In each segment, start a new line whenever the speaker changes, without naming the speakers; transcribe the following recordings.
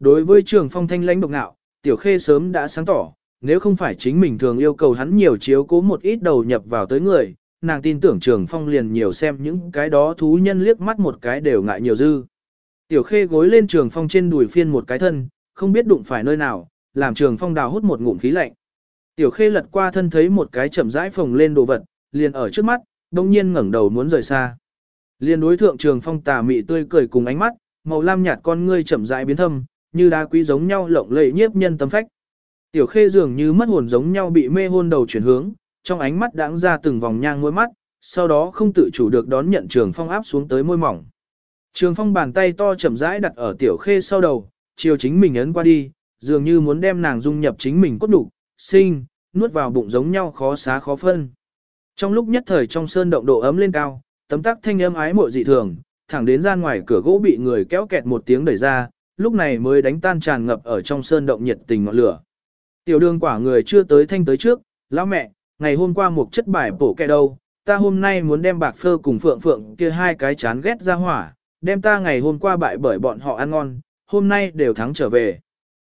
Đối với trường phong thanh lãnh độc ngạo, tiểu khê sớm đã sáng tỏ, nếu không phải chính mình thường yêu cầu hắn nhiều chiếu cố một ít đầu nhập vào tới người, nàng tin tưởng trường phong liền nhiều xem những cái đó thú nhân liếc mắt một cái đều ngại nhiều dư. Tiểu khê gối lên trường phong trên đùi phiên một cái thân, không biết đụng phải nơi nào, làm trường phong đào hút một ngụm khí lạnh. Tiểu khê lật qua thân thấy một cái chậm rãi phồng lên đồ vật, liền ở trước mắt, đông nhiên ngẩng đầu muốn rời xa. Liền đối thượng trường phong tà mị tươi cười cùng ánh mắt, màu lam nhạt con ngươi chậm rãi biến thâm, như đá quý giống nhau lộng lẫy nhiếp nhân tâm phách. Tiểu khê dường như mất hồn giống nhau bị mê hôn đầu chuyển hướng, trong ánh mắt đãng ra từng vòng nhang môi mắt, sau đó không tự chủ được đón nhận trường phong áp xuống tới môi mỏng. Trường phong bàn tay to chậm rãi đặt ở tiểu khê sau đầu, chiều chính mình ấn qua đi, dường như muốn đem nàng dung nhập chính mình cốt đủ, sinh, nuốt vào bụng giống nhau khó xá khó phân. Trong lúc nhất thời trong sơn động độ ấm lên cao, tấm tắc thanh âm ái mộ dị thường, thẳng đến ra ngoài cửa gỗ bị người kéo kẹt một tiếng đẩy ra, lúc này mới đánh tan tràn ngập ở trong sơn động nhiệt tình ngọn lửa. Tiểu đường quả người chưa tới thanh tới trước, lão mẹ, ngày hôm qua một chất bài bổ kẹ đâu, ta hôm nay muốn đem bạc phơ cùng phượng phượng kia hai cái chán ghét ra hỏa, đem ta ngày hôm qua bại bởi bọn họ ăn ngon, hôm nay đều thắng trở về.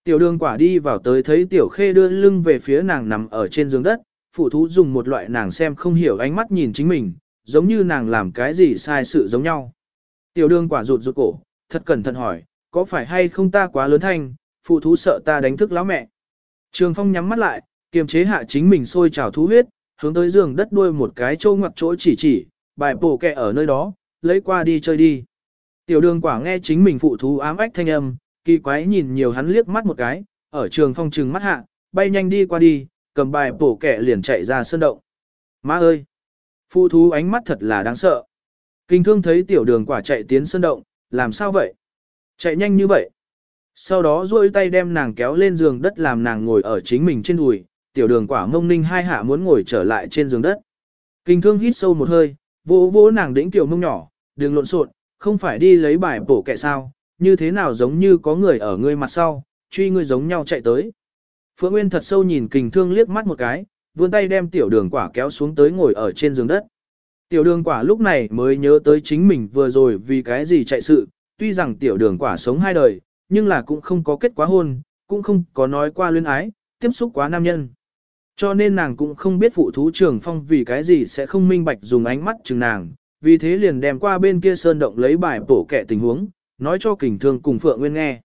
Tiểu đường quả đi vào tới thấy tiểu khê đưa lưng về phía nàng nằm ở trên giường đất, phụ thú dùng một loại nàng xem không hiểu ánh mắt nhìn chính mình, giống như nàng làm cái gì sai sự giống nhau. Tiểu đường quả rụt rụt cổ, thật cẩn thận hỏi, có phải hay không ta quá lớn thanh, phụ thú sợ ta đánh thức lão mẹ. Trường phong nhắm mắt lại, kiềm chế hạ chính mình sôi trào thú huyết, hướng tới giường đất đuôi một cái trâu ngoặt chỗ chỉ chỉ, bài bổ kẹ ở nơi đó, lấy qua đi chơi đi. Tiểu đường quả nghe chính mình phụ thú ám ách thanh âm, kỳ quái nhìn nhiều hắn liếc mắt một cái, ở trường phong trừng mắt hạ, bay nhanh đi qua đi, cầm bài bổ kẹ liền chạy ra sơn động. Má ơi! Phụ thú ánh mắt thật là đáng sợ. Kinh thương thấy tiểu đường quả chạy tiến sơn động, làm sao vậy? Chạy nhanh như vậy. Sau đó duỗi tay đem nàng kéo lên giường đất làm nàng ngồi ở chính mình trên đùi, tiểu đường quả mông ninh hai hạ muốn ngồi trở lại trên giường đất. Kinh thương hít sâu một hơi, vỗ vỗ nàng đĩnh tiểu mông nhỏ, đừng lộn xộn, không phải đi lấy bài bổ kẹ sao, như thế nào giống như có người ở ngươi mặt sau, truy ngươi giống nhau chạy tới. Phượng Nguyên thật sâu nhìn kình thương liếc mắt một cái, vươn tay đem tiểu đường quả kéo xuống tới ngồi ở trên giường đất. Tiểu đường quả lúc này mới nhớ tới chính mình vừa rồi vì cái gì chạy sự, tuy rằng tiểu đường quả sống hai đời, nhưng là cũng không có kết quá hôn, cũng không có nói qua luyến ái, tiếp xúc quá nam nhân. Cho nên nàng cũng không biết phụ thú trường phong vì cái gì sẽ không minh bạch dùng ánh mắt chừng nàng, vì thế liền đem qua bên kia sơn động lấy bài bổ kẻ tình huống, nói cho kình thương cùng Phượng Nguyên nghe.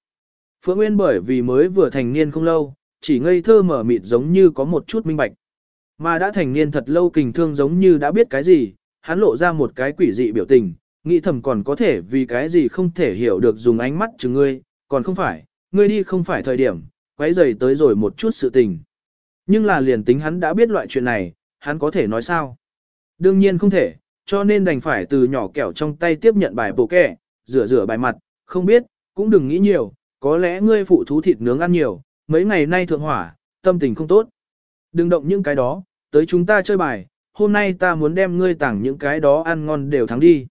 Phượng Nguyên bởi vì mới vừa thành niên không lâu, chỉ ngây thơ mở mịt giống như có một chút minh bạch. Mà đã thành niên thật lâu kình thương giống như đã biết cái gì, hắn lộ ra một cái quỷ dị biểu tình, nghĩ thầm còn có thể vì cái gì không thể hiểu được dùng ánh mắt chừng ngươi, còn không phải, ngươi đi không phải thời điểm, quấy rầy tới rồi một chút sự tình. Nhưng là liền tính hắn đã biết loại chuyện này, hắn có thể nói sao? Đương nhiên không thể, cho nên đành phải từ nhỏ kẹo trong tay tiếp nhận bài bổ kẻ, rửa rửa bài mặt, không biết, cũng đừng nghĩ nhiều, có lẽ ngươi phụ thú thịt nướng ăn nhiều, mấy ngày nay thượng hỏa, tâm tình không tốt. Đừng động những cái đó, tới chúng ta chơi bài, hôm nay ta muốn đem ngươi tặng những cái đó ăn ngon đều thắng đi.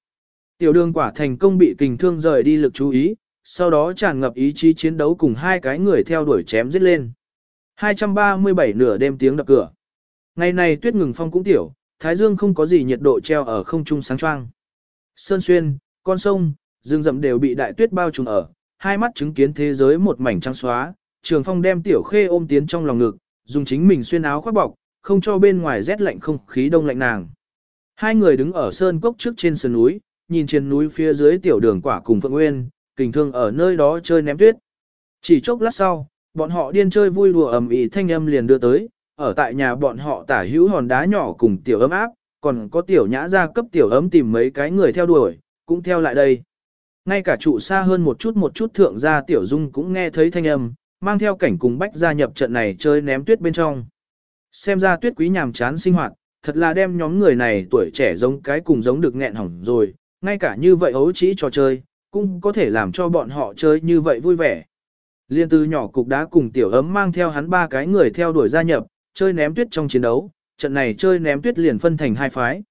Tiểu đường quả thành công bị kình thương rời đi lực chú ý, sau đó tràn ngập ý chí chiến đấu cùng hai cái người theo đuổi chém giết lên. 237 nửa đêm tiếng đập cửa. Ngày này tuyết ngừng phong cũng tiểu, thái dương không có gì nhiệt độ treo ở không trung sáng choang. Sơn xuyên, con sông, rừng rậm đều bị đại tuyết bao trùm ở, hai mắt chứng kiến thế giới một mảnh trắng xóa, trường phong đem tiểu khê ôm tiến trong lòng ngực, dùng chính mình xuyên áo khoác bọc, không cho bên ngoài rét lạnh không khí đông lạnh nàng. Hai người đứng ở sơn cốc trước trên sườn núi, nhìn trên núi phía dưới tiểu đường quả cùng Phượng Nguyên, kình thương ở nơi đó chơi ném tuyết. Chỉ chốc lát sau, bọn họ điên chơi vui đùa ầm ĩ thanh âm liền đưa tới, ở tại nhà bọn họ tả hữu hòn đá nhỏ cùng tiểu ấm áp, còn có tiểu nhã ra cấp tiểu ấm tìm mấy cái người theo đuổi, cũng theo lại đây. Ngay cả trụ xa hơn một chút một chút thượng gia tiểu dung cũng nghe thấy thanh âm, mang theo cảnh cùng bách gia nhập trận này chơi ném tuyết bên trong. Xem ra tuyết quý nhàm chán sinh hoạt, thật là đem nhóm người này tuổi trẻ giống cái cùng giống được nghẹn hỏng rồi, ngay cả như vậy ấu trĩ trò chơi, cũng có thể làm cho bọn họ chơi như vậy vui vẻ. Liên từ nhỏ cục đá cùng tiểu ấm mang theo hắn ba cái người theo đuổi gia nhập, chơi ném tuyết trong chiến đấu, trận này chơi ném tuyết liền phân thành hai phái.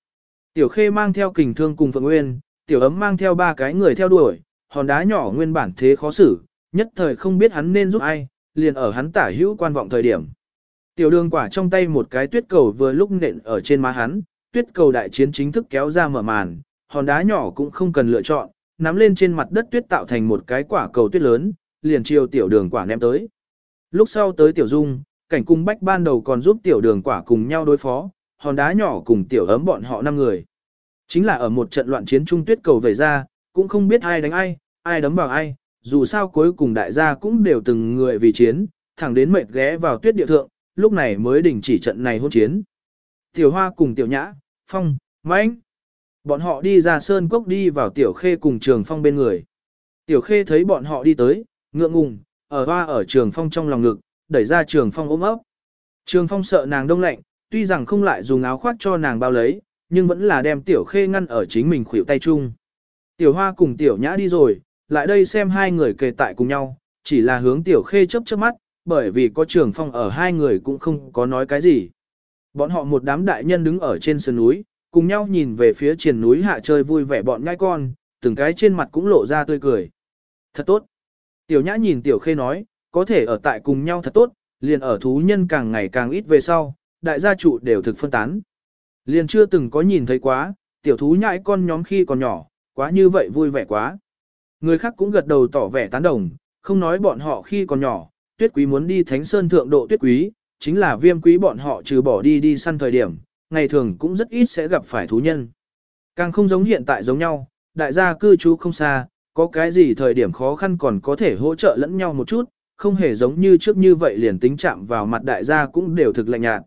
Tiểu khê mang theo kình thương cùng Phượng Nguyên, tiểu ấm mang theo ba cái người theo đuổi, hòn đá nhỏ nguyên bản thế khó xử, nhất thời không biết hắn nên giúp ai, liền ở hắn tả hữu quan vọng thời điểm. Tiểu đường quả trong tay một cái tuyết cầu vừa lúc nện ở trên má hắn, tuyết cầu đại chiến chính thức kéo ra mở màn, hòn đá nhỏ cũng không cần lựa chọn, nắm lên trên mặt đất tuyết tạo thành một cái quả cầu tuyết lớn, liền chiều tiểu đường quả ném tới. Lúc sau tới tiểu dung, cảnh cung bách ban đầu còn giúp tiểu đường quả cùng nhau đối phó, hòn đá nhỏ cùng tiểu ấm bọn họ năm người. Chính là ở một trận loạn chiến trung tuyết cầu về ra, cũng không biết ai đánh ai, ai đấm vào ai, dù sao cuối cùng đại gia cũng đều từng người vì chiến, thẳng đến mệt ghé vào tuyết địa thượng, lúc này mới đình chỉ trận này hôn chiến. Tiểu hoa cùng tiểu nhã, phong, mãnh. Bọn họ đi ra sơn cốc đi vào tiểu khê cùng trường phong bên người. Tiểu khê thấy bọn họ đi tới, ngượng ngùng, ở hoa ở trường phong trong lòng ngực, đẩy ra trường phong ôm ấp. Trường phong sợ nàng đông lạnh, tuy rằng không lại dùng áo khoác cho nàng bao lấy, nhưng vẫn là đem tiểu khê ngăn ở chính mình khuỷu tay chung. Tiểu hoa cùng tiểu nhã đi rồi, lại đây xem hai người kề tại cùng nhau, chỉ là hướng tiểu khê chớp chớp mắt, bởi vì có trường phong ở hai người cũng không có nói cái gì. Bọn họ một đám đại nhân đứng ở trên sườn núi, cùng nhau nhìn về phía triển núi hạ chơi vui vẻ bọn ngai con, từng cái trên mặt cũng lộ ra tươi cười. Thật tốt. Tiểu nhã nhìn tiểu khê nói, có thể ở tại cùng nhau thật tốt, liền ở thú nhân càng ngày càng ít về sau, đại gia trụ đều thực phân tán. Liền chưa từng có nhìn thấy quá, tiểu thú nhãi con nhóm khi còn nhỏ, quá như vậy vui vẻ quá. Người khác cũng gật đầu tỏ vẻ tán đồng, không nói bọn họ khi còn nhỏ, tuyết quý muốn đi thánh sơn thượng độ tuyết quý, chính là viêm quý bọn họ trừ bỏ đi đi săn thời điểm, ngày thường cũng rất ít sẽ gặp phải thú nhân. Càng không giống hiện tại giống nhau, đại gia cư trú không xa, có cái gì thời điểm khó khăn còn có thể hỗ trợ lẫn nhau một chút, không hề giống như trước như vậy liền tính chạm vào mặt đại gia cũng đều thực lạnh nhạt.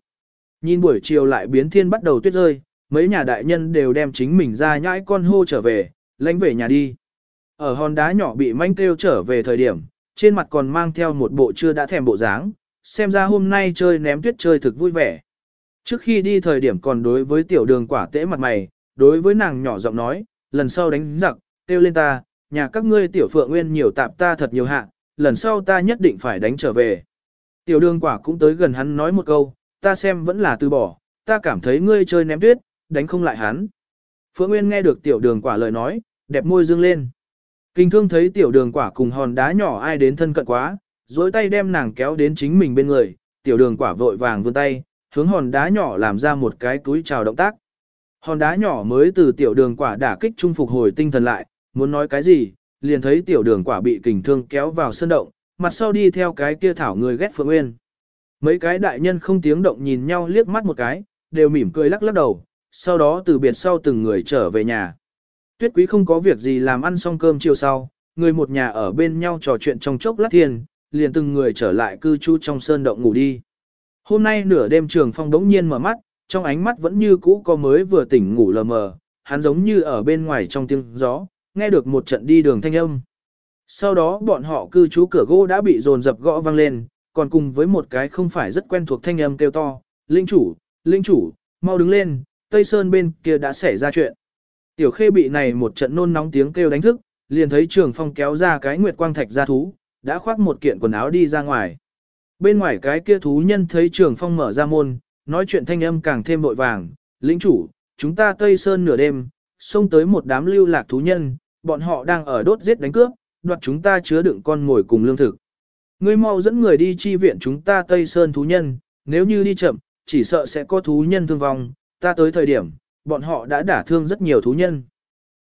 Nhìn buổi chiều lại biến thiên bắt đầu tuyết rơi, mấy nhà đại nhân đều đem chính mình ra nhãi con hô trở về, lánh về nhà đi. Ở hòn đá nhỏ bị manh kêu trở về thời điểm, trên mặt còn mang theo một bộ chưa đã thèm bộ dáng, xem ra hôm nay chơi ném tuyết chơi thực vui vẻ. Trước khi đi thời điểm còn đối với tiểu đường quả tễ mặt mày, đối với nàng nhỏ giọng nói, lần sau đánh giặc, kêu lên ta, nhà các ngươi tiểu phượng nguyên nhiều tạp ta thật nhiều hạ, lần sau ta nhất định phải đánh trở về. Tiểu đường quả cũng tới gần hắn nói một câu, ta xem vẫn là từ bỏ, ta cảm thấy ngươi chơi ném tuyết, đánh không lại hắn. Phượng Nguyên nghe được tiểu đường quả lời nói, đẹp môi dương lên. Kinh thương thấy tiểu đường quả cùng hòn đá nhỏ ai đến thân cận quá, dối tay đem nàng kéo đến chính mình bên người, tiểu đường quả vội vàng vươn tay, hướng hòn đá nhỏ làm ra một cái túi chào động tác. Hòn đá nhỏ mới từ tiểu đường quả đả kích trung phục hồi tinh thần lại, muốn nói cái gì, liền thấy tiểu đường quả bị kình thương kéo vào sân động, mặt sau đi theo cái kia thảo người ghét Phượng Nguyên. Mấy cái đại nhân không tiếng động nhìn nhau liếc mắt một cái, đều mỉm cười lắc lắc đầu, sau đó từ biệt sau từng người trở về nhà. Tuyết quý không có việc gì làm ăn xong cơm chiều sau, người một nhà ở bên nhau trò chuyện trong chốc lát thiên, liền từng người trở lại cư trú trong sơn động ngủ đi. Hôm nay nửa đêm trường phong đống nhiên mở mắt, trong ánh mắt vẫn như cũ có mới vừa tỉnh ngủ lờ mờ, hắn giống như ở bên ngoài trong tiếng gió, nghe được một trận đi đường thanh âm. Sau đó bọn họ cư trú cửa gỗ đã bị dồn dập gõ vang lên, còn cùng với một cái không phải rất quen thuộc thanh âm kêu to, linh chủ, linh chủ, mau đứng lên, Tây Sơn bên kia đã xảy ra chuyện. Tiểu khê bị này một trận nôn nóng tiếng kêu đánh thức, liền thấy trường phong kéo ra cái nguyệt quang thạch ra thú, đã khoác một kiện quần áo đi ra ngoài. Bên ngoài cái kia thú nhân thấy trường phong mở ra môn, nói chuyện thanh âm càng thêm vội vàng, lĩnh chủ, chúng ta Tây Sơn nửa đêm, xông tới một đám lưu lạc thú nhân, bọn họ đang ở đốt giết đánh cướp, đoạt chúng ta chứa đựng con ngồi cùng lương thực. Ngươi mau dẫn người đi chi viện chúng ta Tây Sơn thú nhân, nếu như đi chậm, chỉ sợ sẽ có thú nhân thương vong, ta tới thời điểm, bọn họ đã đả thương rất nhiều thú nhân.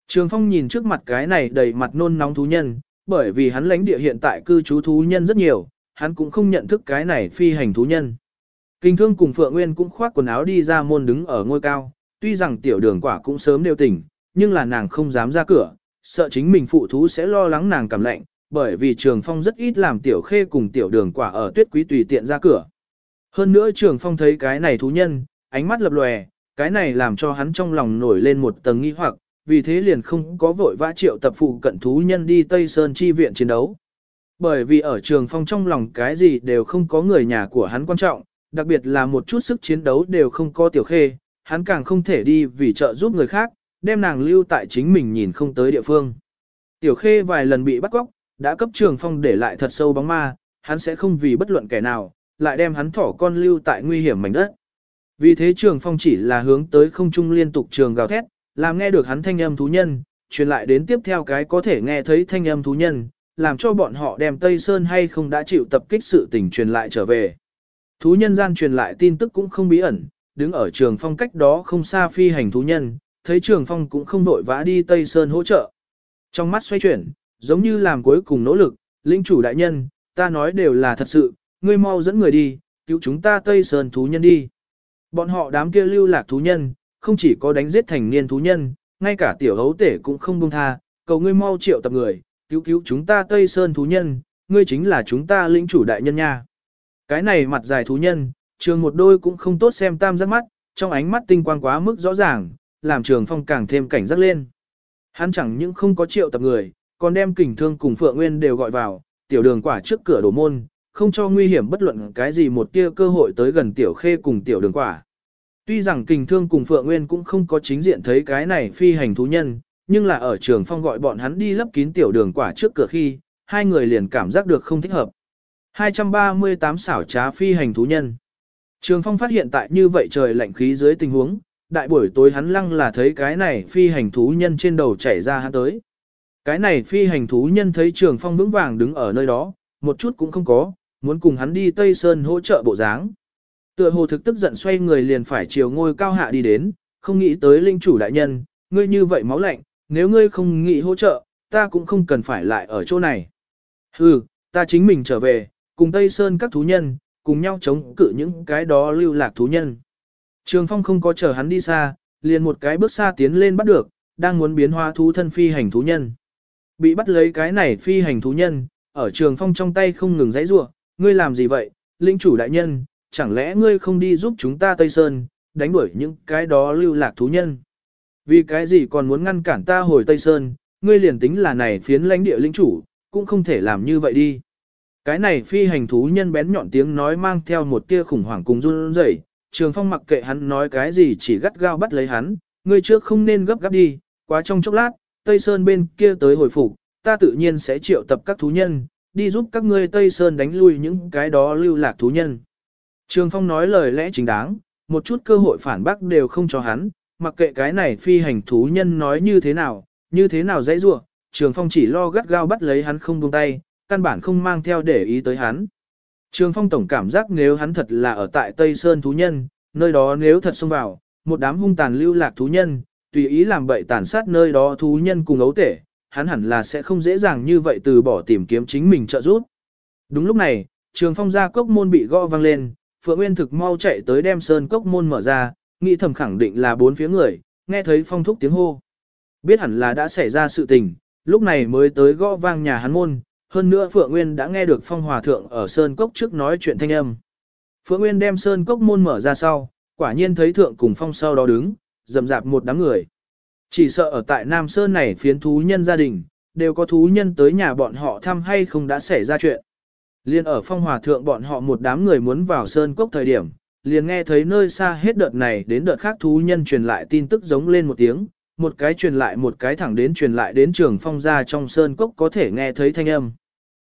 Trường Phong nhìn trước mặt cái này đầy mặt nôn nóng thú nhân, bởi vì hắn lãnh địa hiện tại cư trú thú nhân rất nhiều, hắn cũng không nhận thức cái này phi hành thú nhân. Kinh thương cùng Phượng Nguyên cũng khoác quần áo đi ra môn đứng ở ngôi cao, tuy rằng tiểu đường quả cũng sớm đều tỉnh, nhưng là nàng không dám ra cửa, sợ chính mình phụ thú sẽ lo lắng nàng cảm lạnh, bởi vì Trường Phong rất ít làm tiểu khê cùng tiểu đường quả ở tuyết quý tùy tiện ra cửa. Hơn nữa Trường Phong thấy cái này thú nhân, ánh mắt lập lòe, cái này làm cho hắn trong lòng nổi lên một tầng nghi hoặc, vì thế liền không có vội vã triệu tập phụ cận thú nhân đi Tây Sơn chi viện chiến đấu. Bởi vì ở Trường Phong trong lòng cái gì đều không có người nhà của hắn quan trọng, đặc biệt là một chút sức chiến đấu đều không có tiểu khê, hắn càng không thể đi vì trợ giúp người khác, đem nàng lưu tại chính mình nhìn không tới địa phương. Tiểu khê vài lần bị bắt cóc, đã cấp trường phong để lại thật sâu bóng ma, hắn sẽ không vì bất luận kẻ nào, lại đem hắn thỏ con lưu tại nguy hiểm mảnh đất. Vì thế trường phong chỉ là hướng tới không trung liên tục trường gào thét, làm nghe được hắn thanh âm thú nhân, truyền lại đến tiếp theo cái có thể nghe thấy thanh âm thú nhân, làm cho bọn họ đem Tây Sơn hay không đã chịu tập kích sự tình truyền lại trở về. Thú nhân gian truyền lại tin tức cũng không bí ẩn, đứng ở trường phong cách đó không xa phi hành thú nhân, thấy trường phong cũng không vội vã đi Tây Sơn hỗ trợ. Trong mắt xoay chuyển, giống như làm cuối cùng nỗ lực, lĩnh chủ đại nhân, ta nói đều là thật sự, ngươi mau dẫn người đi, cứu chúng ta Tây Sơn thú nhân đi. Bọn họ đám kia lưu lạc thú nhân, không chỉ có đánh giết thành niên thú nhân, ngay cả tiểu hấu tể cũng không buông tha, cầu ngươi mau triệu tập người, cứu cứu chúng ta Tây Sơn thú nhân, ngươi chính là chúng ta lĩnh chủ đại nhân nha. Cái này mặt dài thú nhân, trường một đôi cũng không tốt xem tam giác mắt, trong ánh mắt tinh quang quá mức rõ ràng, làm trường phong càng thêm cảnh giác lên. Hắn chẳng những không có triệu tập người, còn đem kình thương cùng Phượng Nguyên đều gọi vào, tiểu đường quả trước cửa đổ môn, không cho nguy hiểm bất luận cái gì một tia cơ hội tới gần tiểu khê cùng tiểu đường quả. Tuy rằng kình thương cùng Phượng Nguyên cũng không có chính diện thấy cái này phi hành thú nhân, nhưng là ở trường phong gọi bọn hắn đi lấp kín tiểu đường quả trước cửa khi, hai người liền cảm giác được không thích hợp. 238 xảo trá phi hành thú nhân. Trường phong phát hiện tại như vậy trời lạnh khí dưới tình huống, đại buổi tối hắn lăng là thấy cái này phi hành thú nhân trên đầu chảy ra hắn tới. Cái này phi hành thú nhân thấy trường phong vững vàng đứng ở nơi đó, một chút cũng không có, muốn cùng hắn đi Tây Sơn hỗ trợ bộ dáng. Tựa hồ thực tức giận xoay người liền phải chiều ngôi cao hạ đi đến, không nghĩ tới linh chủ đại nhân, ngươi như vậy máu lạnh, nếu ngươi không nghĩ hỗ trợ, ta cũng không cần phải lại ở chỗ này. Hừ, ta chính mình trở về, cùng Tây Sơn các thú nhân, cùng nhau chống cự những cái đó lưu lạc thú nhân. Trường Phong không có chờ hắn đi xa, liền một cái bước xa tiến lên bắt được, đang muốn biến hóa thú thân phi hành thú nhân. Bị bắt lấy cái này phi hành thú nhân, ở Trường Phong trong tay không ngừng giãy giụa, ngươi làm gì vậy, linh chủ đại nhân, chẳng lẽ ngươi không đi giúp chúng ta Tây Sơn, đánh đuổi những cái đó lưu lạc thú nhân? Vì cái gì còn muốn ngăn cản ta hồi Tây Sơn, ngươi liền tính là này phiến lãnh địa linh chủ, cũng không thể làm như vậy đi. Cái này phi hành thú nhân bén nhọn tiếng nói mang theo một tia khủng hoảng cùng run rẩy, Trường Phong mặc kệ hắn nói cái gì chỉ gắt gao bắt lấy hắn, ngươi trước không nên gấp gáp đi, quá trong chốc lát, Tây Sơn bên kia tới hồi phục, ta tự nhiên sẽ triệu tập các thú nhân, đi giúp các ngươi Tây Sơn đánh lui những cái đó lưu lạc thú nhân. Trường Phong nói lời lẽ chính đáng, một chút cơ hội phản bác đều không cho hắn, mặc kệ cái này phi hành thú nhân nói như thế nào, như thế nào dãy rủa, Trường Phong chỉ lo gắt gao bắt lấy hắn không buông tay, căn bản không mang theo để ý tới hắn. Trường Phong tổng cảm giác nếu hắn thật là ở tại Tây Sơn thú nhân, nơi đó nếu thật xông vào, một đám hung tàn lưu lạc thú nhân, tùy ý làm bậy tàn sát nơi đó thú nhân cùng ấu tể, hắn hẳn là sẽ không dễ dàng như vậy từ bỏ tìm kiếm chính mình trợ giúp. Đúng lúc này, Trường Phong ra cốc môn bị gõ vang lên, Phượng Nguyên thực mau chạy tới đem sơn cốc môn mở ra, nghĩ thầm khẳng định là bốn phía người, nghe thấy phong thúc tiếng hô. Biết hẳn là đã xảy ra sự tình, lúc này mới tới gõ vang nhà hắn môn, hơn nữa Phượng Nguyên đã nghe được phong hòa thượng ở sơn cốc trước nói chuyện thanh âm. Phượng Nguyên đem sơn cốc môn mở ra sau, quả nhiên thấy thượng cùng phong sau đó đứng, dầm dạp một đám người. Chỉ sợ ở tại Nam Sơn này phiến thú nhân gia đình, đều có thú nhân tới nhà bọn họ thăm hay không đã xảy ra chuyện. Liên ở phong hòa thượng bọn họ một đám người muốn vào sơn cốc thời điểm, liền nghe thấy nơi xa hết đợt này đến đợt khác thú nhân truyền lại tin tức giống lên một tiếng, một cái truyền lại một cái thẳng đến truyền lại đến trường phong ra trong sơn cốc có thể nghe thấy thanh âm.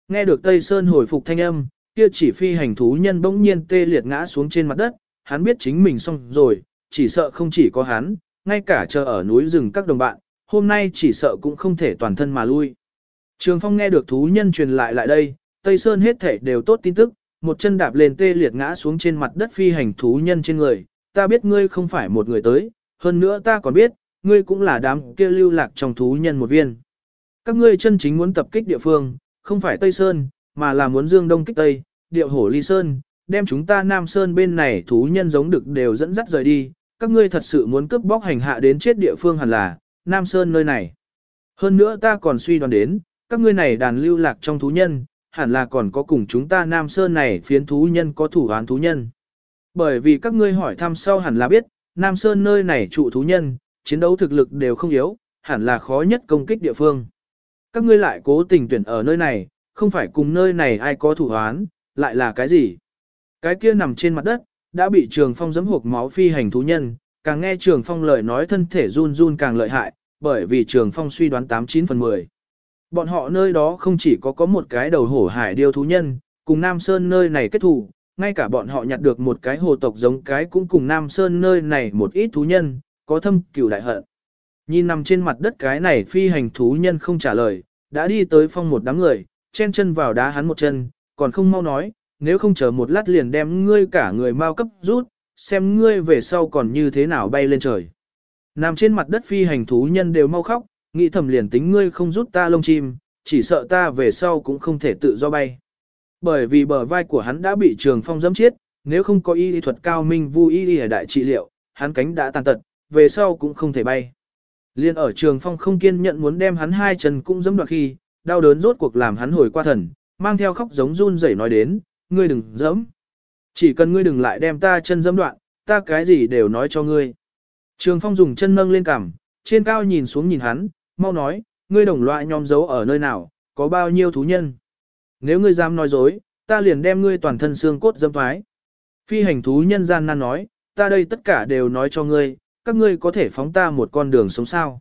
Nghe được Tây Sơn hồi phục thanh âm, kia chỉ phi hành thú nhân bỗng nhiên tê liệt ngã xuống trên mặt đất, hắn biết chính mình xong rồi, chỉ sợ không chỉ có hắn, ngay cả chờ ở núi rừng các đồng bạn, hôm nay chỉ sợ cũng không thể toàn thân mà lui. Trường Phong nghe được thú nhân truyền lại lại đây, Tây Sơn hết thể đều tốt tin tức, một chân đạp lên tê liệt ngã xuống trên mặt đất phi hành thú nhân trên người, ta biết ngươi không phải một người tới, hơn nữa ta còn biết, ngươi cũng là đám kia lưu lạc trong thú nhân một viên. Các ngươi chân chính muốn tập kích địa phương, không phải Tây Sơn, mà là muốn dương đông kích Tây, điệu hổ ly Sơn, đem chúng ta Nam Sơn bên này thú nhân giống được đều dẫn dắt rời đi, các ngươi thật sự muốn cướp bóc hành hạ đến chết địa phương hẳn là, Nam Sơn nơi này. Hơn nữa ta còn suy đoán đến, các ngươi này đàn lưu lạc trong thú nhân, hẳn là còn có cùng chúng ta Nam Sơn này phiến thú nhân có thủ án thú nhân. Bởi vì các ngươi hỏi thăm sau hẳn là biết, Nam Sơn nơi này trụ thú nhân, chiến đấu thực lực đều không yếu, hẳn là khó nhất công kích địa phương. Các ngươi lại cố tình tuyển ở nơi này, không phải cùng nơi này ai có thủ án, lại là cái gì? Cái kia nằm trên mặt đất, đã bị trường phong giẫm hộp máu phi hành thú nhân, càng nghe trường phong lời nói thân thể run run càng lợi hại, bởi vì trường phong suy đoán 89 phần 10. Bọn họ nơi đó không chỉ có có một cái đầu hổ hải điêu thú nhân, cùng Nam Sơn nơi này kết thù, ngay cả bọn họ nhặt được một cái hồ tộc giống cái cũng cùng Nam Sơn nơi này một ít thú nhân, có thâm cửu đại hận. Nhìn nằm trên mặt đất cái này phi hành thú nhân không trả lời, đã đi tới phong một đám người, chen chân vào đá hắn một chân, còn không mau nói, nếu không chờ một lát liền đem ngươi cả người mau cấp rút, xem ngươi về sau còn như thế nào bay lên trời. Nằm trên mặt đất phi hành thú nhân đều mau khóc, nghĩ thầm liền tính ngươi không rút ta lông chim, chỉ sợ ta về sau cũng không thể tự do bay. Bởi vì bờ vai của hắn đã bị trường phong dẫm chết, nếu không có y lý thuật cao minh vu y lý đại trị liệu, hắn cánh đã tàn tật, về sau cũng không thể bay. Liên ở trường phong không kiên nhận muốn đem hắn hai chân cũng dẫm đoạn khi, đau đớn rốt cuộc làm hắn hồi qua thần, mang theo khóc giống run rẩy nói đến, ngươi đừng dẫm. Chỉ cần ngươi đừng lại đem ta chân dẫm đoạn, ta cái gì đều nói cho ngươi. Trường phong dùng chân nâng lên cằm, trên cao nhìn xuống nhìn hắn, mau nói, ngươi đồng loại nhóm giấu ở nơi nào, có bao nhiêu thú nhân. Nếu ngươi dám nói dối, ta liền đem ngươi toàn thân xương cốt dâm thoái. Phi hành thú nhân gian nan nói, ta đây tất cả đều nói cho ngươi, các ngươi có thể phóng ta một con đường sống sao.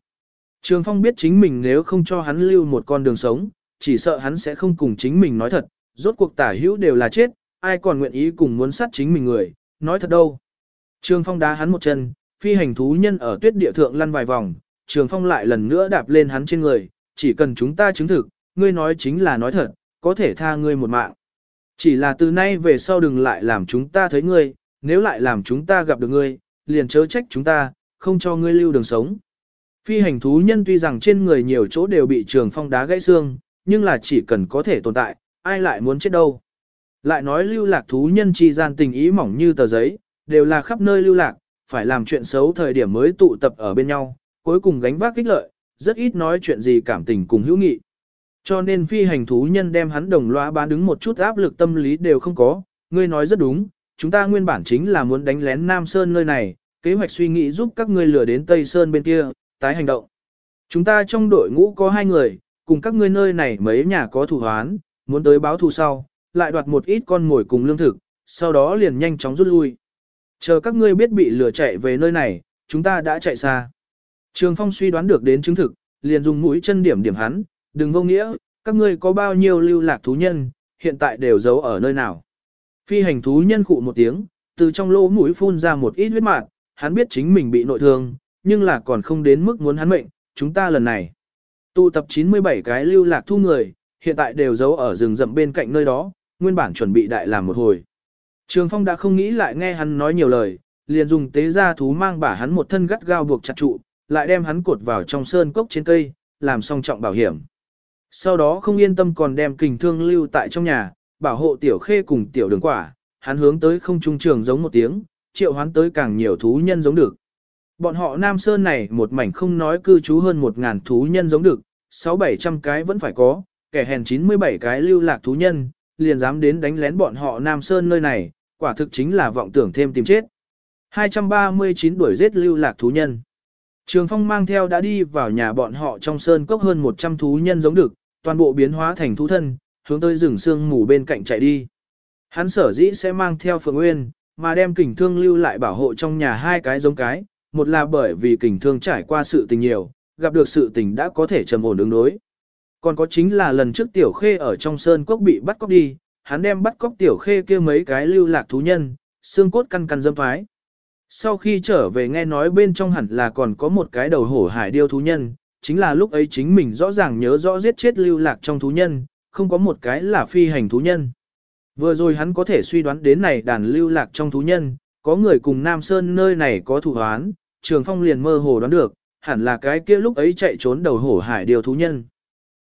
Trường Phong biết chính mình nếu không cho hắn lưu một con đường sống, chỉ sợ hắn sẽ không cùng chính mình nói thật, rốt cuộc tả hữu đều là chết, ai còn nguyện ý cùng muốn sát chính mình người, nói thật đâu. Trường Phong đá hắn một chân, phi hành thú nhân ở tuyết địa thượng lăn vài vòng, Trường Phong lại lần nữa đạp lên hắn trên người, chỉ cần chúng ta chứng thực, ngươi nói chính là nói thật, có thể tha ngươi một mạng. Chỉ là từ nay về sau đừng lại làm chúng ta thấy ngươi, nếu lại làm chúng ta gặp được ngươi, liền chớ trách chúng ta, không cho ngươi lưu đường sống. Phi hành thú nhân tuy rằng trên người nhiều chỗ đều bị trường phong đá gãy xương, nhưng là chỉ cần có thể tồn tại, ai lại muốn chết đâu. Lại nói lưu lạc thú nhân chi gian tình ý mỏng như tờ giấy, đều là khắp nơi lưu lạc, phải làm chuyện xấu thời điểm mới tụ tập ở bên nhau, cuối cùng gánh vác kích lợi, rất ít nói chuyện gì cảm tình cùng hữu nghị. Cho nên phi hành thú nhân đem hắn đồng loa bán đứng một chút áp lực tâm lý đều không có, ngươi nói rất đúng, chúng ta nguyên bản chính là muốn đánh lén Nam Sơn nơi này, kế hoạch suy nghĩ giúp các ngươi lừa đến Tây Sơn bên kia, tái hành động. Chúng ta trong đội ngũ có hai người, cùng các ngươi nơi này mấy nhà có thủ hoán, muốn tới báo thù sau, lại đoạt một ít con mồi cùng lương thực, sau đó liền nhanh chóng rút lui. Chờ các ngươi biết bị lừa chạy về nơi này, chúng ta đã chạy xa. Trường Phong suy đoán được đến chứng thực, liền dùng mũi chân điểm điểm hắn, đừng vô nghĩa, các ngươi có bao nhiêu lưu lạc thú nhân, hiện tại đều giấu ở nơi nào. Phi hành thú nhân khụ một tiếng, từ trong lỗ mũi phun ra một ít huyết mạng, hắn biết chính mình bị nội thương, nhưng là còn không đến mức muốn hắn mệnh, chúng ta lần này. Tụ tập 97 cái lưu lạc thu người, hiện tại đều giấu ở rừng rậm bên cạnh nơi đó, nguyên bản chuẩn bị đại làm một hồi. Trường Phong đã không nghĩ lại nghe hắn nói nhiều lời, liền dùng tế gia thú mang bả hắn một thân gắt gao buộc chặt trụ, lại đem hắn cột vào trong sơn cốc trên cây, làm song trọng bảo hiểm. Sau đó không yên tâm còn đem kình thương lưu tại trong nhà, bảo hộ tiểu khê cùng tiểu đường quả, hắn hướng tới không trung trường giống một tiếng, triệu hoán tới càng nhiều thú nhân giống được. Bọn họ Nam Sơn này một mảnh không nói cư trú hơn một ngàn thú nhân giống được, sáu bảy trăm cái vẫn phải có, kẻ hèn 97 cái lưu lạc thú nhân, liền dám đến đánh lén bọn họ Nam Sơn nơi này, quả thực chính là vọng tưởng thêm tìm chết. 239 đuổi giết lưu lạc thú nhân. Trường Phong mang theo đã đi vào nhà bọn họ trong sơn cốc hơn 100 thú nhân giống được, toàn bộ biến hóa thành thú thân, hướng tới rừng sương mù bên cạnh chạy đi. Hắn sở dĩ sẽ mang theo Phượng Nguyên, mà đem kình thương lưu lại bảo hộ trong nhà hai cái giống cái, một là bởi vì kình thương trải qua sự tình nhiều, gặp được sự tình đã có thể trầm ổn ứng đối. Còn có chính là lần trước tiểu khê ở trong sơn cốc bị bắt cóc đi, hắn đem bắt cóc tiểu khê kia mấy cái lưu lạc thú nhân, xương cốt căn căn dâm phái. Sau khi trở về nghe nói bên trong hẳn là còn có một cái đầu hổ hải điêu thú nhân, chính là lúc ấy chính mình rõ ràng nhớ rõ giết chết lưu lạc trong thú nhân, không có một cái là phi hành thú nhân. Vừa rồi hắn có thể suy đoán đến này đàn lưu lạc trong thú nhân, có người cùng Nam Sơn nơi này có thủ hoán, Trường Phong liền mơ hồ đoán được, hẳn là cái kia lúc ấy chạy trốn đầu hổ hải điều thú nhân.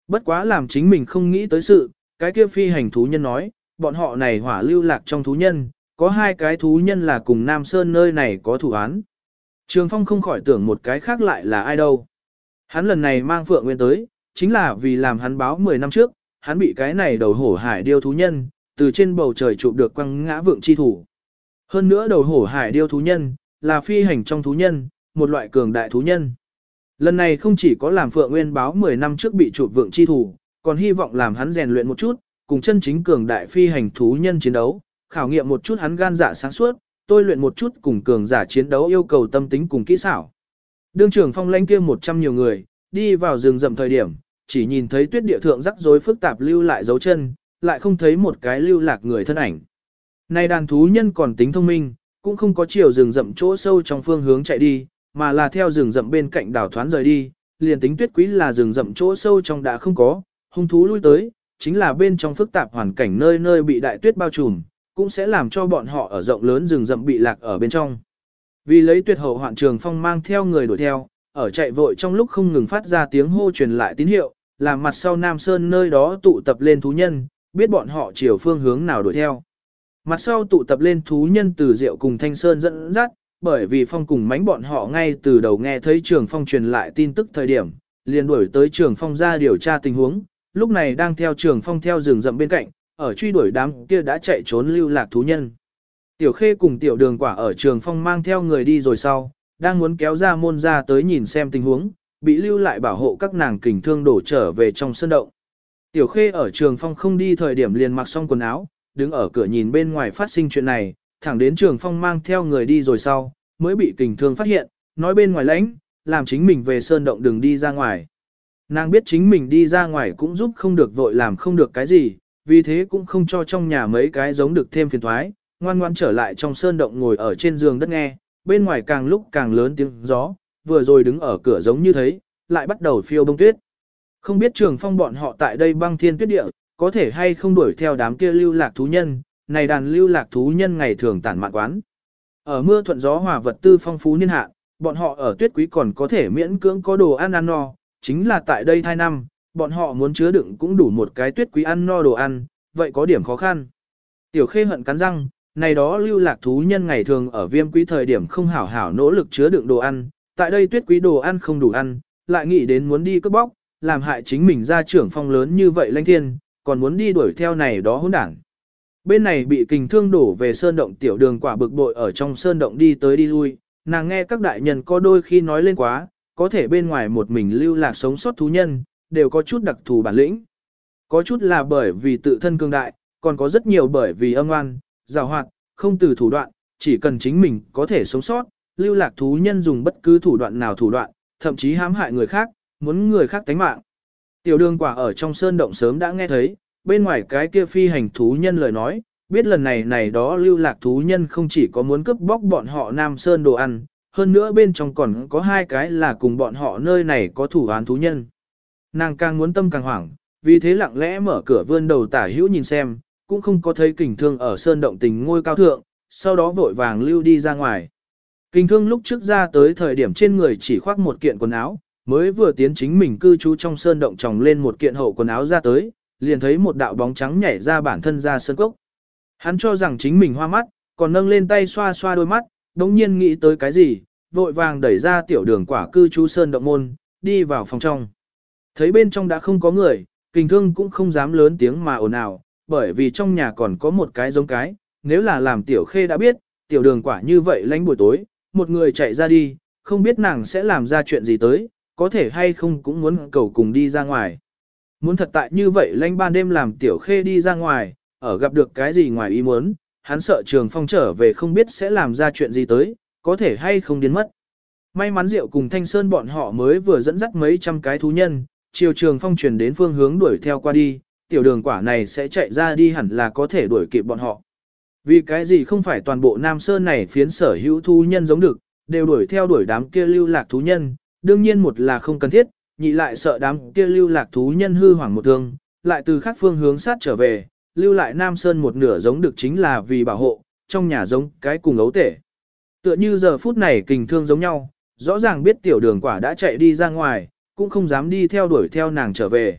Bất quá làm chính mình không nghĩ tới sự, cái kia phi hành thú nhân nói, bọn họ này hỏa lưu lạc trong thú nhân, có hai cái thú nhân là cùng Nam Sơn nơi này có thủ án. Trường Phong không khỏi tưởng một cái khác lại là ai đâu. Hắn lần này mang Phượng Nguyên tới, chính là vì làm hắn báo 10 năm trước, hắn bị cái này đầu hổ hải điêu thú nhân, từ trên bầu trời chụp được quăng ngã vượng chi thủ. Hơn nữa đầu hổ hải điêu thú nhân, là phi hành trong thú nhân, một loại cường đại thú nhân. Lần này không chỉ có làm Phượng Nguyên báo 10 năm trước bị chụp vượng chi thủ, còn hy vọng làm hắn rèn luyện một chút, cùng chân chính cường đại phi hành thú nhân chiến đấu, khảo nghiệm một chút hắn gan dạ sáng suốt, tôi luyện một chút cùng cường giả chiến đấu yêu cầu tâm tính cùng kỹ xảo. Đương trưởng phong lãnh kia 100 nhiều người, đi vào rừng rậm thời điểm, chỉ nhìn thấy tuyết địa thượng rắc rối phức tạp lưu lại dấu chân, lại không thấy một cái lưu lạc người thân ảnh. Này đàn thú nhân còn tính thông minh, cũng không có chiều rừng rậm chỗ sâu trong phương hướng chạy đi, mà là theo rừng rậm bên cạnh đảo thoán rời đi, liền tính tuyết quý là rừng rậm chỗ sâu trong đã không có, hung thú lui tới, chính là bên trong phức tạp hoàn cảnh nơi nơi bị đại tuyết bao trùm, cũng sẽ làm cho bọn họ ở rộng lớn rừng rậm bị lạc ở bên trong. Vì lấy tuyệt hậu hoạn trường phong mang theo người đuổi theo, ở chạy vội trong lúc không ngừng phát ra tiếng hô truyền lại tín hiệu, làm mặt sau Nam Sơn nơi đó tụ tập lên thú nhân, biết bọn họ chiều phương hướng nào đuổi theo. Mặt sau tụ tập lên thú nhân từ Diệu cùng Thanh Sơn dẫn dắt, bởi vì phong cùng mánh bọn họ ngay từ đầu nghe thấy trường phong truyền lại tin tức thời điểm, liền đuổi tới trường phong ra điều tra tình huống, lúc này đang theo trường phong theo rừng rậm bên cạnh, ở truy đuổi đám kia đã chạy trốn lưu lạc thú nhân. Tiểu khê cùng tiểu đường quả ở trường phong mang theo người đi rồi sau, đang muốn kéo ra môn ra tới nhìn xem tình huống, bị lưu lại bảo hộ các nàng kình thương đổ trở về trong sân động. Tiểu khê ở trường phong không đi thời điểm liền mặc xong quần áo, đứng ở cửa nhìn bên ngoài phát sinh chuyện này, thẳng đến trường phong mang theo người đi rồi sau, mới bị kình thương phát hiện, nói bên ngoài lãnh, làm chính mình về sơn động đừng đi ra ngoài. Nàng biết chính mình đi ra ngoài cũng giúp không được vội làm không được cái gì, vì thế cũng không cho trong nhà mấy cái giống được thêm phiền thoái, ngoan ngoan trở lại trong sơn động ngồi ở trên giường đất nghe, bên ngoài càng lúc càng lớn tiếng gió, vừa rồi đứng ở cửa giống như thấy, lại bắt đầu phiêu bông tuyết. Không biết trường phong bọn họ tại đây băng thiên tuyết địa, có thể hay không đuổi theo đám kia lưu lạc thú nhân, này đàn lưu lạc thú nhân ngày thường tản mạn quán. Ở mưa thuận gió hòa vật tư phong phú niên hạ, bọn họ ở tuyết quý còn có thể miễn cưỡng có đồ ăn ăn no, chính là tại đây thai năm, bọn họ muốn chứa đựng cũng đủ một cái tuyết quý ăn no đồ ăn, vậy có điểm khó khăn. Tiểu khê hận cắn răng, này đó lưu lạc thú nhân ngày thường ở viêm quý thời điểm không hảo hảo nỗ lực chứa đựng đồ ăn, tại đây tuyết quý đồ ăn không đủ ăn, lại nghĩ đến muốn đi cướp bóc, làm hại chính mình ra trưởng phong lớn như vậy lãnh thiên, còn muốn đi đuổi theo này đó hỗn đảng. Bên này bị kình thương đổ về sơn động tiểu đường quả bực bội ở trong sơn động đi tới đi lui, nàng nghe các đại nhân có đôi khi nói lên quá, có thể bên ngoài một mình lưu lạc sống sót thú nhân, đều có chút đặc thù bản lĩnh. Có chút là bởi vì tự thân cương đại, còn có rất nhiều bởi vì âm oan, rào hoạt, không từ thủ đoạn, chỉ cần chính mình có thể sống sót, lưu lạc thú nhân dùng bất cứ thủ đoạn nào thủ đoạn, thậm chí hãm hại người khác, muốn người khác tánh mạng. Tiểu đường quả ở trong sơn động sớm đã nghe thấy, bên ngoài cái kia phi hành thú nhân lời nói, biết lần này này đó lưu lạc thú nhân không chỉ có muốn cướp bóc bọn họ Nam Sơn đồ ăn, hơn nữa bên trong còn có hai cái là cùng bọn họ nơi này có thủ án thú nhân. Nàng càng muốn tâm càng hoảng, vì thế lặng lẽ mở cửa vươn đầu tả hữu nhìn xem, cũng không có thấy kình thương ở sơn động tình ngôi cao thượng, sau đó vội vàng lưu đi ra ngoài. Kình thương lúc trước ra tới thời điểm trên người chỉ khoác một kiện quần áo, mới vừa tiến chính mình cư trú trong sơn động tròng lên một kiện hậu quần áo ra tới, liền thấy một đạo bóng trắng nhảy ra bản thân ra sơn cốc. Hắn cho rằng chính mình hoa mắt, còn nâng lên tay xoa xoa đôi mắt, đống nhiên nghĩ tới cái gì, vội vàng đẩy ra tiểu đường quả cư trú sơn động môn, đi vào phòng trong. Thấy bên trong đã không có người, kình thương cũng không dám lớn tiếng mà ồn ào, bởi vì trong nhà còn có một cái giống cái, nếu là làm tiểu khê đã biết, tiểu đường quả như vậy lánh buổi tối, một người chạy ra đi, không biết nàng sẽ làm ra chuyện gì tới, có thể hay không cũng muốn cầu cùng đi ra ngoài. Muốn thật tại như vậy lánh ban đêm làm tiểu khê đi ra ngoài, ở gặp được cái gì ngoài ý muốn, hắn sợ trường phong trở về không biết sẽ làm ra chuyện gì tới, có thể hay không điên mất. May mắn Diệu cùng Thanh Sơn bọn họ mới vừa dẫn dắt mấy trăm cái thú nhân, chiều trường phong truyền đến phương hướng đuổi theo qua đi, tiểu đường quả này sẽ chạy ra đi hẳn là có thể đuổi kịp bọn họ. Vì cái gì không phải toàn bộ Nam Sơn này phiến sở hữu thú nhân giống được, đều đuổi theo đuổi đám kia lưu lạc thú nhân, đương nhiên một là không cần thiết, nhị lại sợ đám kia lưu lạc thú nhân hư hoảng một thương, lại từ khác phương hướng sát trở về, lưu lại Nam Sơn một nửa giống được chính là vì bảo hộ, trong nhà giống cái cùng ấu tể. Tựa như giờ phút này kình thương giống nhau, rõ ràng biết tiểu đường quả đã chạy đi ra ngoài, cũng không dám đi theo đuổi theo nàng trở về.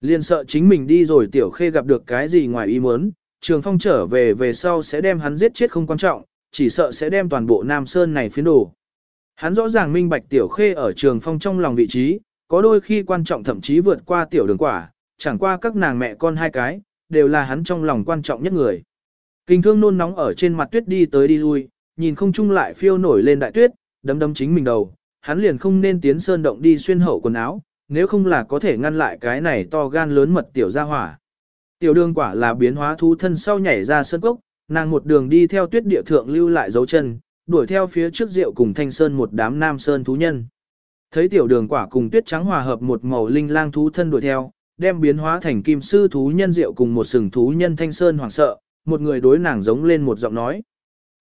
liền sợ chính mình đi rồi tiểu khê gặp được cái gì ngoài ý muốn, trường phong trở về về sau sẽ đem hắn giết chết không quan trọng, chỉ sợ sẽ đem toàn bộ Nam Sơn này phiến đổ. Hắn rõ ràng minh bạch tiểu khê ở trường phong trong lòng vị trí, có đôi khi quan trọng thậm chí vượt qua tiểu đường quả, chẳng qua các nàng mẹ con hai cái, đều là hắn trong lòng quan trọng nhất người. Kinh thương nôn nóng ở trên mặt tuyết đi tới đi lui, nhìn không chung lại phiêu nổi lên đại tuyết, đấm đấm chính mình đầu, hắn liền không nên tiến sơn động đi xuyên hậu quần áo, nếu không là có thể ngăn lại cái này to gan lớn mật tiểu gia hỏa. Tiểu đường quả là biến hóa thú thân sau nhảy ra sơn cốc, nàng một đường đi theo tuyết địa thượng lưu lại dấu chân, đuổi theo phía trước rượu cùng thanh sơn một đám nam sơn thú nhân. Thấy tiểu đường quả cùng tuyết trắng hòa hợp một màu linh lang thú thân đuổi theo, đem biến hóa thành kim sư thú nhân rượu cùng một sừng thú nhân thanh sơn hoảng sợ, một người đối nàng giống lên một giọng nói.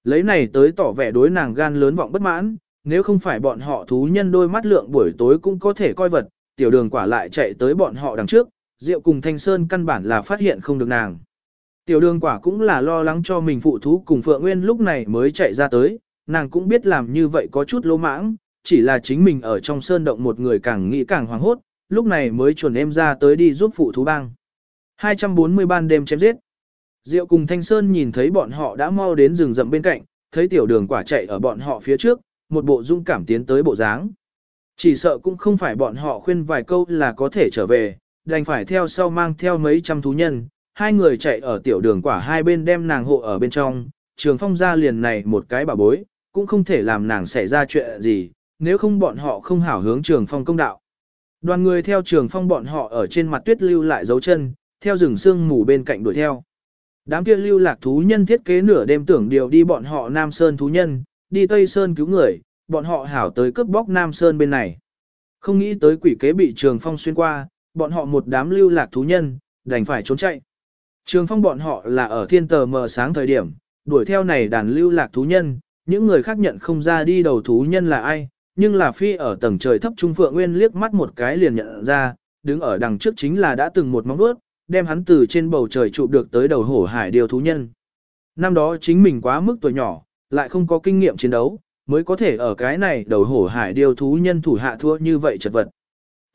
Lấy này tới tỏ vẻ đối nàng gan lớn vọng bất mãn, nếu không phải bọn họ thú nhân đôi mắt lượng buổi tối cũng có thể coi vật, tiểu đường quả lại chạy tới bọn họ đằng trước, rượu cùng thanh sơn căn bản là phát hiện không được nàng. Tiểu đường quả cũng là lo lắng cho mình phụ thú cùng Phượng Nguyên lúc này mới chạy ra tới, nàng cũng biết làm như vậy có chút lỗ mãng, chỉ là chính mình ở trong sơn động một người càng nghĩ càng hoảng hốt, lúc này mới chuẩn em ra tới đi giúp phụ thú bang. 240 ban đêm chém giết. Diệu cùng Thanh Sơn nhìn thấy bọn họ đã mau đến rừng rậm bên cạnh, thấy tiểu đường quả chạy ở bọn họ phía trước, một bộ dung cảm tiến tới bộ dáng. Chỉ sợ cũng không phải bọn họ khuyên vài câu là có thể trở về, đành phải theo sau mang theo mấy trăm thú nhân, hai người chạy ở tiểu đường quả hai bên đem nàng hộ ở bên trong, trường phong ra liền này một cái bà bối, cũng không thể làm nàng xảy ra chuyện gì, nếu không bọn họ không hảo hướng trường phong công đạo. Đoàn người theo trường phong bọn họ ở trên mặt tuyết lưu lại dấu chân, theo rừng sương mù bên cạnh đuổi theo. Đám kia lưu lạc thú nhân thiết kế nửa đêm tưởng điều đi bọn họ Nam Sơn thú nhân, đi Tây Sơn cứu người, bọn họ hảo tới cướp bóc Nam Sơn bên này. Không nghĩ tới quỷ kế bị trường phong xuyên qua, bọn họ một đám lưu lạc thú nhân, đành phải trốn chạy. Trường phong bọn họ là ở thiên tờ mờ sáng thời điểm, đuổi theo này đàn lưu lạc thú nhân, những người khác nhận không ra đi đầu thú nhân là ai, nhưng là phi ở tầng trời thấp trung phượng nguyên liếc mắt một cái liền nhận ra, đứng ở đằng trước chính là đã từng một móng vuốt, đem hắn từ trên bầu trời chụp được tới đầu hổ hải điều thú nhân. Năm đó chính mình quá mức tuổi nhỏ, lại không có kinh nghiệm chiến đấu, mới có thể ở cái này đầu hổ hải điều thú nhân thủ hạ thua như vậy chật vật.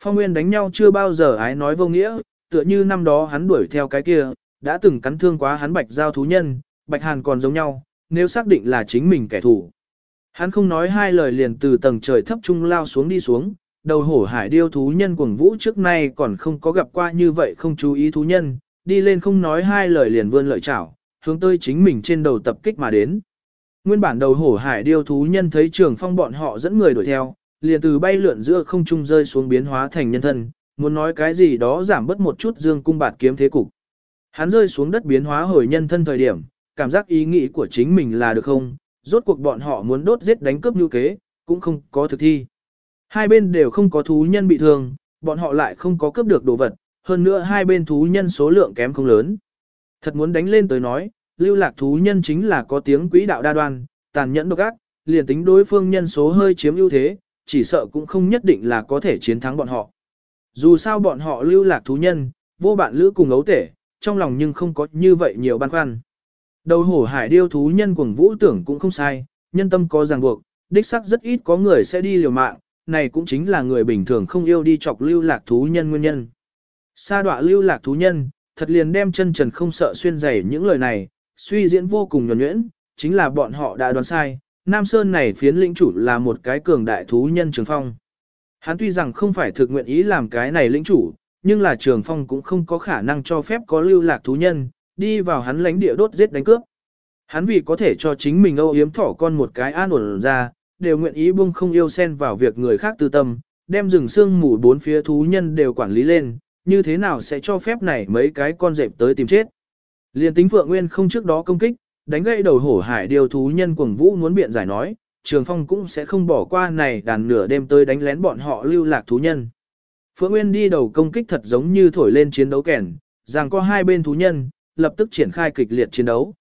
Phong Nguyên đánh nhau chưa bao giờ ái nói vô nghĩa, tựa như năm đó hắn đuổi theo cái kia, đã từng cắn thương quá hắn bạch giao thú nhân, bạch hàn còn giống nhau, nếu xác định là chính mình kẻ thù. Hắn không nói hai lời liền từ tầng trời thấp trung lao xuống đi xuống, đầu hổ hải điêu thú nhân cuồng vũ trước nay còn không có gặp qua như vậy không chú ý thú nhân, đi lên không nói hai lời liền vươn lợi chảo, hướng tới chính mình trên đầu tập kích mà đến. Nguyên bản đầu hổ hải điêu thú nhân thấy trường phong bọn họ dẫn người đuổi theo, liền từ bay lượn giữa không trung rơi xuống biến hóa thành nhân thân, muốn nói cái gì đó giảm bớt một chút dương cung bạt kiếm thế cục. Hắn rơi xuống đất biến hóa hồi nhân thân thời điểm, cảm giác ý nghĩ của chính mình là được không, rốt cuộc bọn họ muốn đốt giết đánh cướp như kế, cũng không có thực thi. Hai bên đều không có thú nhân bị thương, bọn họ lại không có cướp được đồ vật, hơn nữa hai bên thú nhân số lượng kém không lớn. Thật muốn đánh lên tới nói, lưu lạc thú nhân chính là có tiếng quỹ đạo đa đoan, tàn nhẫn độc ác, liền tính đối phương nhân số hơi chiếm ưu thế, chỉ sợ cũng không nhất định là có thể chiến thắng bọn họ. Dù sao bọn họ lưu lạc thú nhân, vô bạn lữ cùng ấu tể, trong lòng nhưng không có như vậy nhiều băn khoăn. Đầu hổ hải điêu thú nhân cuồng vũ tưởng cũng không sai, nhân tâm có ràng buộc, đích sắc rất ít có người sẽ đi liều mạng, này cũng chính là người bình thường không yêu đi chọc lưu lạc thú nhân nguyên nhân. Sa đọa lưu lạc thú nhân, thật liền đem chân trần không sợ xuyên dày những lời này, suy diễn vô cùng nhuẩn nhuyễn, chính là bọn họ đã đoán sai, Nam Sơn này phiến lĩnh chủ là một cái cường đại thú nhân trường phong. Hắn tuy rằng không phải thực nguyện ý làm cái này lĩnh chủ, nhưng là trường phong cũng không có khả năng cho phép có lưu lạc thú nhân, đi vào hắn lãnh địa đốt giết đánh cướp. Hắn vì có thể cho chính mình âu yếm thỏ con một cái an ổn ra, đều nguyện ý buông không yêu xen vào việc người khác tư tâm, đem rừng xương mù bốn phía thú nhân đều quản lý lên, như thế nào sẽ cho phép này mấy cái con dẹp tới tìm chết. Liên tính Phượng Nguyên không trước đó công kích, đánh gãy đầu hổ hải điều thú nhân cuồng vũ muốn biện giải nói, Trường Phong cũng sẽ không bỏ qua này đàn nửa đêm tới đánh lén bọn họ lưu lạc thú nhân. Phượng Nguyên đi đầu công kích thật giống như thổi lên chiến đấu kèn, rằng có hai bên thú nhân, lập tức triển khai kịch liệt chiến đấu.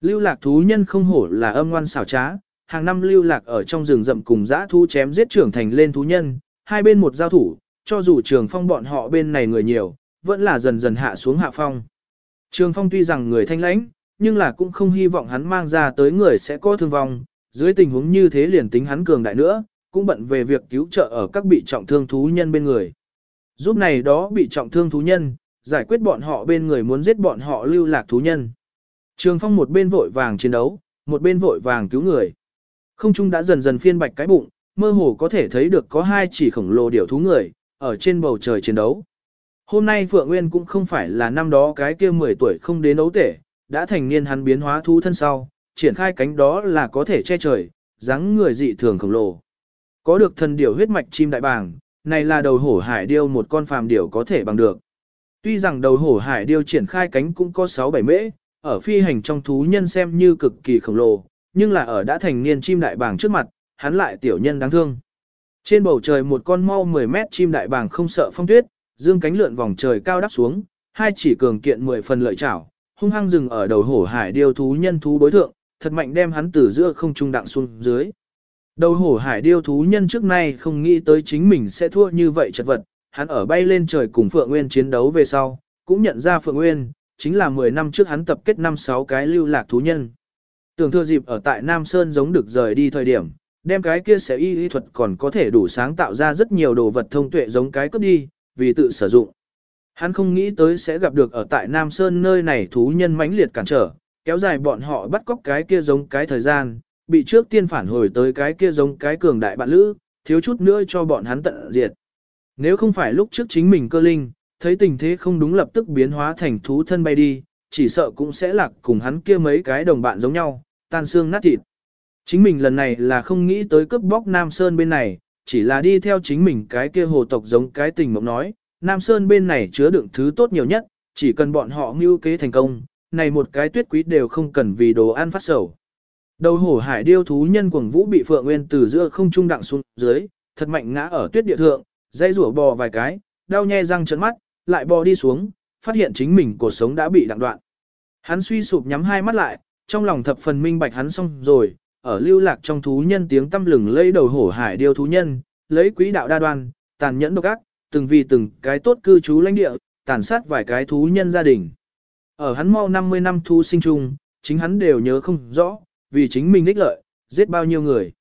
Lưu lạc thú nhân không hổ là âm ngoan xảo trá, hàng năm lưu lạc ở trong rừng rậm cùng dã thú chém giết trưởng thành lên thú nhân, hai bên một giao thủ, cho dù trường phong bọn họ bên này người nhiều, vẫn là dần dần hạ xuống hạ phong. Trường phong tuy rằng người thanh lãnh, nhưng là cũng không hy vọng hắn mang ra tới người sẽ có thương vong, dưới tình huống như thế liền tính hắn cường đại nữa, cũng bận về việc cứu trợ ở các bị trọng thương thú nhân bên người. Giúp này đó bị trọng thương thú nhân, giải quyết bọn họ bên người muốn giết bọn họ lưu lạc thú nhân. Trường phong một bên vội vàng chiến đấu, một bên vội vàng cứu người. Không trung đã dần dần phiên bạch cái bụng, mơ hồ có thể thấy được có hai chỉ khổng lồ điểu thú người, ở trên bầu trời chiến đấu. Hôm nay Phượng Nguyên cũng không phải là năm đó cái kia 10 tuổi không đến ấu tể, đã thành niên hắn biến hóa thú thân sau, triển khai cánh đó là có thể che trời, dáng người dị thường khổng lồ. Có được thần điểu huyết mạch chim đại bàng, này là đầu hổ hải điêu một con phàm điểu có thể bằng được. Tuy rằng đầu hổ hải điêu triển khai cánh cũng có 6-7 mễ, ở phi hành trong thú nhân xem như cực kỳ khổng lồ, nhưng là ở đã thành niên chim đại bàng trước mặt, hắn lại tiểu nhân đáng thương. Trên bầu trời một con mau 10 mét chim đại bàng không sợ phong tuyết, dương cánh lượn vòng trời cao đắp xuống, hai chỉ cường kiện 10 phần lợi chảo, hung hăng dừng ở đầu hổ hải điêu thú nhân thú đối thượng, thật mạnh đem hắn từ giữa không trung đặng xuống dưới. Đầu hổ hải điêu thú nhân trước nay không nghĩ tới chính mình sẽ thua như vậy chật vật, hắn ở bay lên trời cùng Phượng Nguyên chiến đấu về sau, cũng nhận ra Phượng Nguyên, chính là 10 năm trước hắn tập kết 5-6 cái lưu lạc thú nhân. Tưởng thừa dịp ở tại Nam Sơn giống được rời đi thời điểm, đem cái kia sẽ y y thuật còn có thể đủ sáng tạo ra rất nhiều đồ vật thông tuệ giống cái cướp đi, vì tự sử dụng. Hắn không nghĩ tới sẽ gặp được ở tại Nam Sơn nơi này thú nhân mãnh liệt cản trở, kéo dài bọn họ bắt cóc cái kia giống cái thời gian, bị trước tiên phản hồi tới cái kia giống cái cường đại bạn lữ, thiếu chút nữa cho bọn hắn tận diệt. Nếu không phải lúc trước chính mình cơ linh, thấy tình thế không đúng lập tức biến hóa thành thú thân bay đi, chỉ sợ cũng sẽ lạc cùng hắn kia mấy cái đồng bạn giống nhau, tan xương nát thịt. Chính mình lần này là không nghĩ tới cướp bóc Nam Sơn bên này, chỉ là đi theo chính mình cái kia hồ tộc giống cái tình mộng nói, Nam Sơn bên này chứa đựng thứ tốt nhiều nhất, chỉ cần bọn họ mưu kế thành công, này một cái tuyết quý đều không cần vì đồ ăn phát sầu. Đầu hổ hải điêu thú nhân quần vũ bị Phượng Nguyên từ giữa không trung đặng xuống dưới, thật mạnh ngã ở tuyết địa thượng, dây rủa bò vài cái, đau nhe răng trợn mắt, lại bò đi xuống, phát hiện chính mình cuộc sống đã bị đặng đoạn. Hắn suy sụp nhắm hai mắt lại, trong lòng thập phần minh bạch hắn xong rồi, ở lưu lạc trong thú nhân tiếng tâm lừng lấy đầu hổ hải điêu thú nhân, lấy quý đạo đa đoan, tàn nhẫn độc ác, từng vì từng cái tốt cư trú lãnh địa, tàn sát vài cái thú nhân gia đình. Ở hắn mau 50 năm thú sinh chung, chính hắn đều nhớ không rõ, vì chính mình ích lợi, giết bao nhiêu người.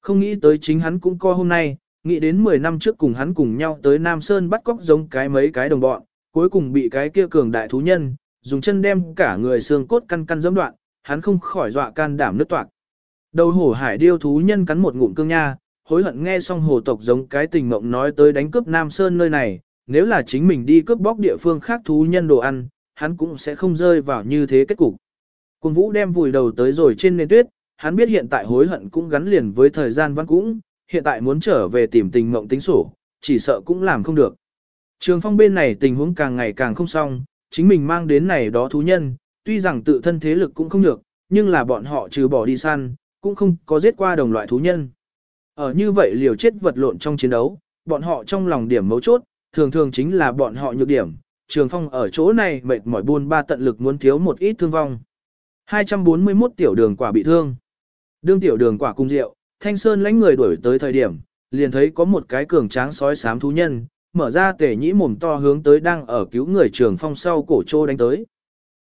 Không nghĩ tới chính hắn cũng co hôm nay, nghĩ đến 10 năm trước cùng hắn cùng nhau tới Nam Sơn bắt cóc giống cái mấy cái đồng bọn, cuối cùng bị cái kia cường đại thú nhân, dùng chân đem cả người xương cốt căn căn dẫm đoạn, hắn không khỏi dọa can đảm nứt toạc. Đầu hổ hải điêu thú nhân cắn một ngụm cương nha, hối hận nghe xong hồ tộc giống cái tình mộng nói tới đánh cướp Nam Sơn nơi này, nếu là chính mình đi cướp bóc địa phương khác thú nhân đồ ăn, hắn cũng sẽ không rơi vào như thế kết cục. Cùng vũ đem vùi đầu tới rồi trên nền tuyết, hắn biết hiện tại hối hận cũng gắn liền với thời gian văn cũng, hiện tại muốn trở về tìm tình mộng tính sổ, chỉ sợ cũng làm không được. Trường phong bên này tình huống càng ngày càng không xong, chính mình mang đến này đó thú nhân, tuy rằng tự thân thế lực cũng không được, nhưng là bọn họ trừ bỏ đi săn, cũng không có giết qua đồng loại thú nhân. Ở như vậy liều chết vật lộn trong chiến đấu, bọn họ trong lòng điểm mấu chốt, thường thường chính là bọn họ nhược điểm, trường phong ở chỗ này mệt mỏi buôn ba tận lực muốn thiếu một ít thương vong. 241 tiểu đường quả bị thương. Đương tiểu đường quả cung rượu, thanh sơn lãnh người đuổi tới thời điểm, liền thấy có một cái cường tráng sói xám thú nhân, mở ra tể nhĩ mồm to hướng tới đang ở cứu người trường phong sau cổ trô đánh tới.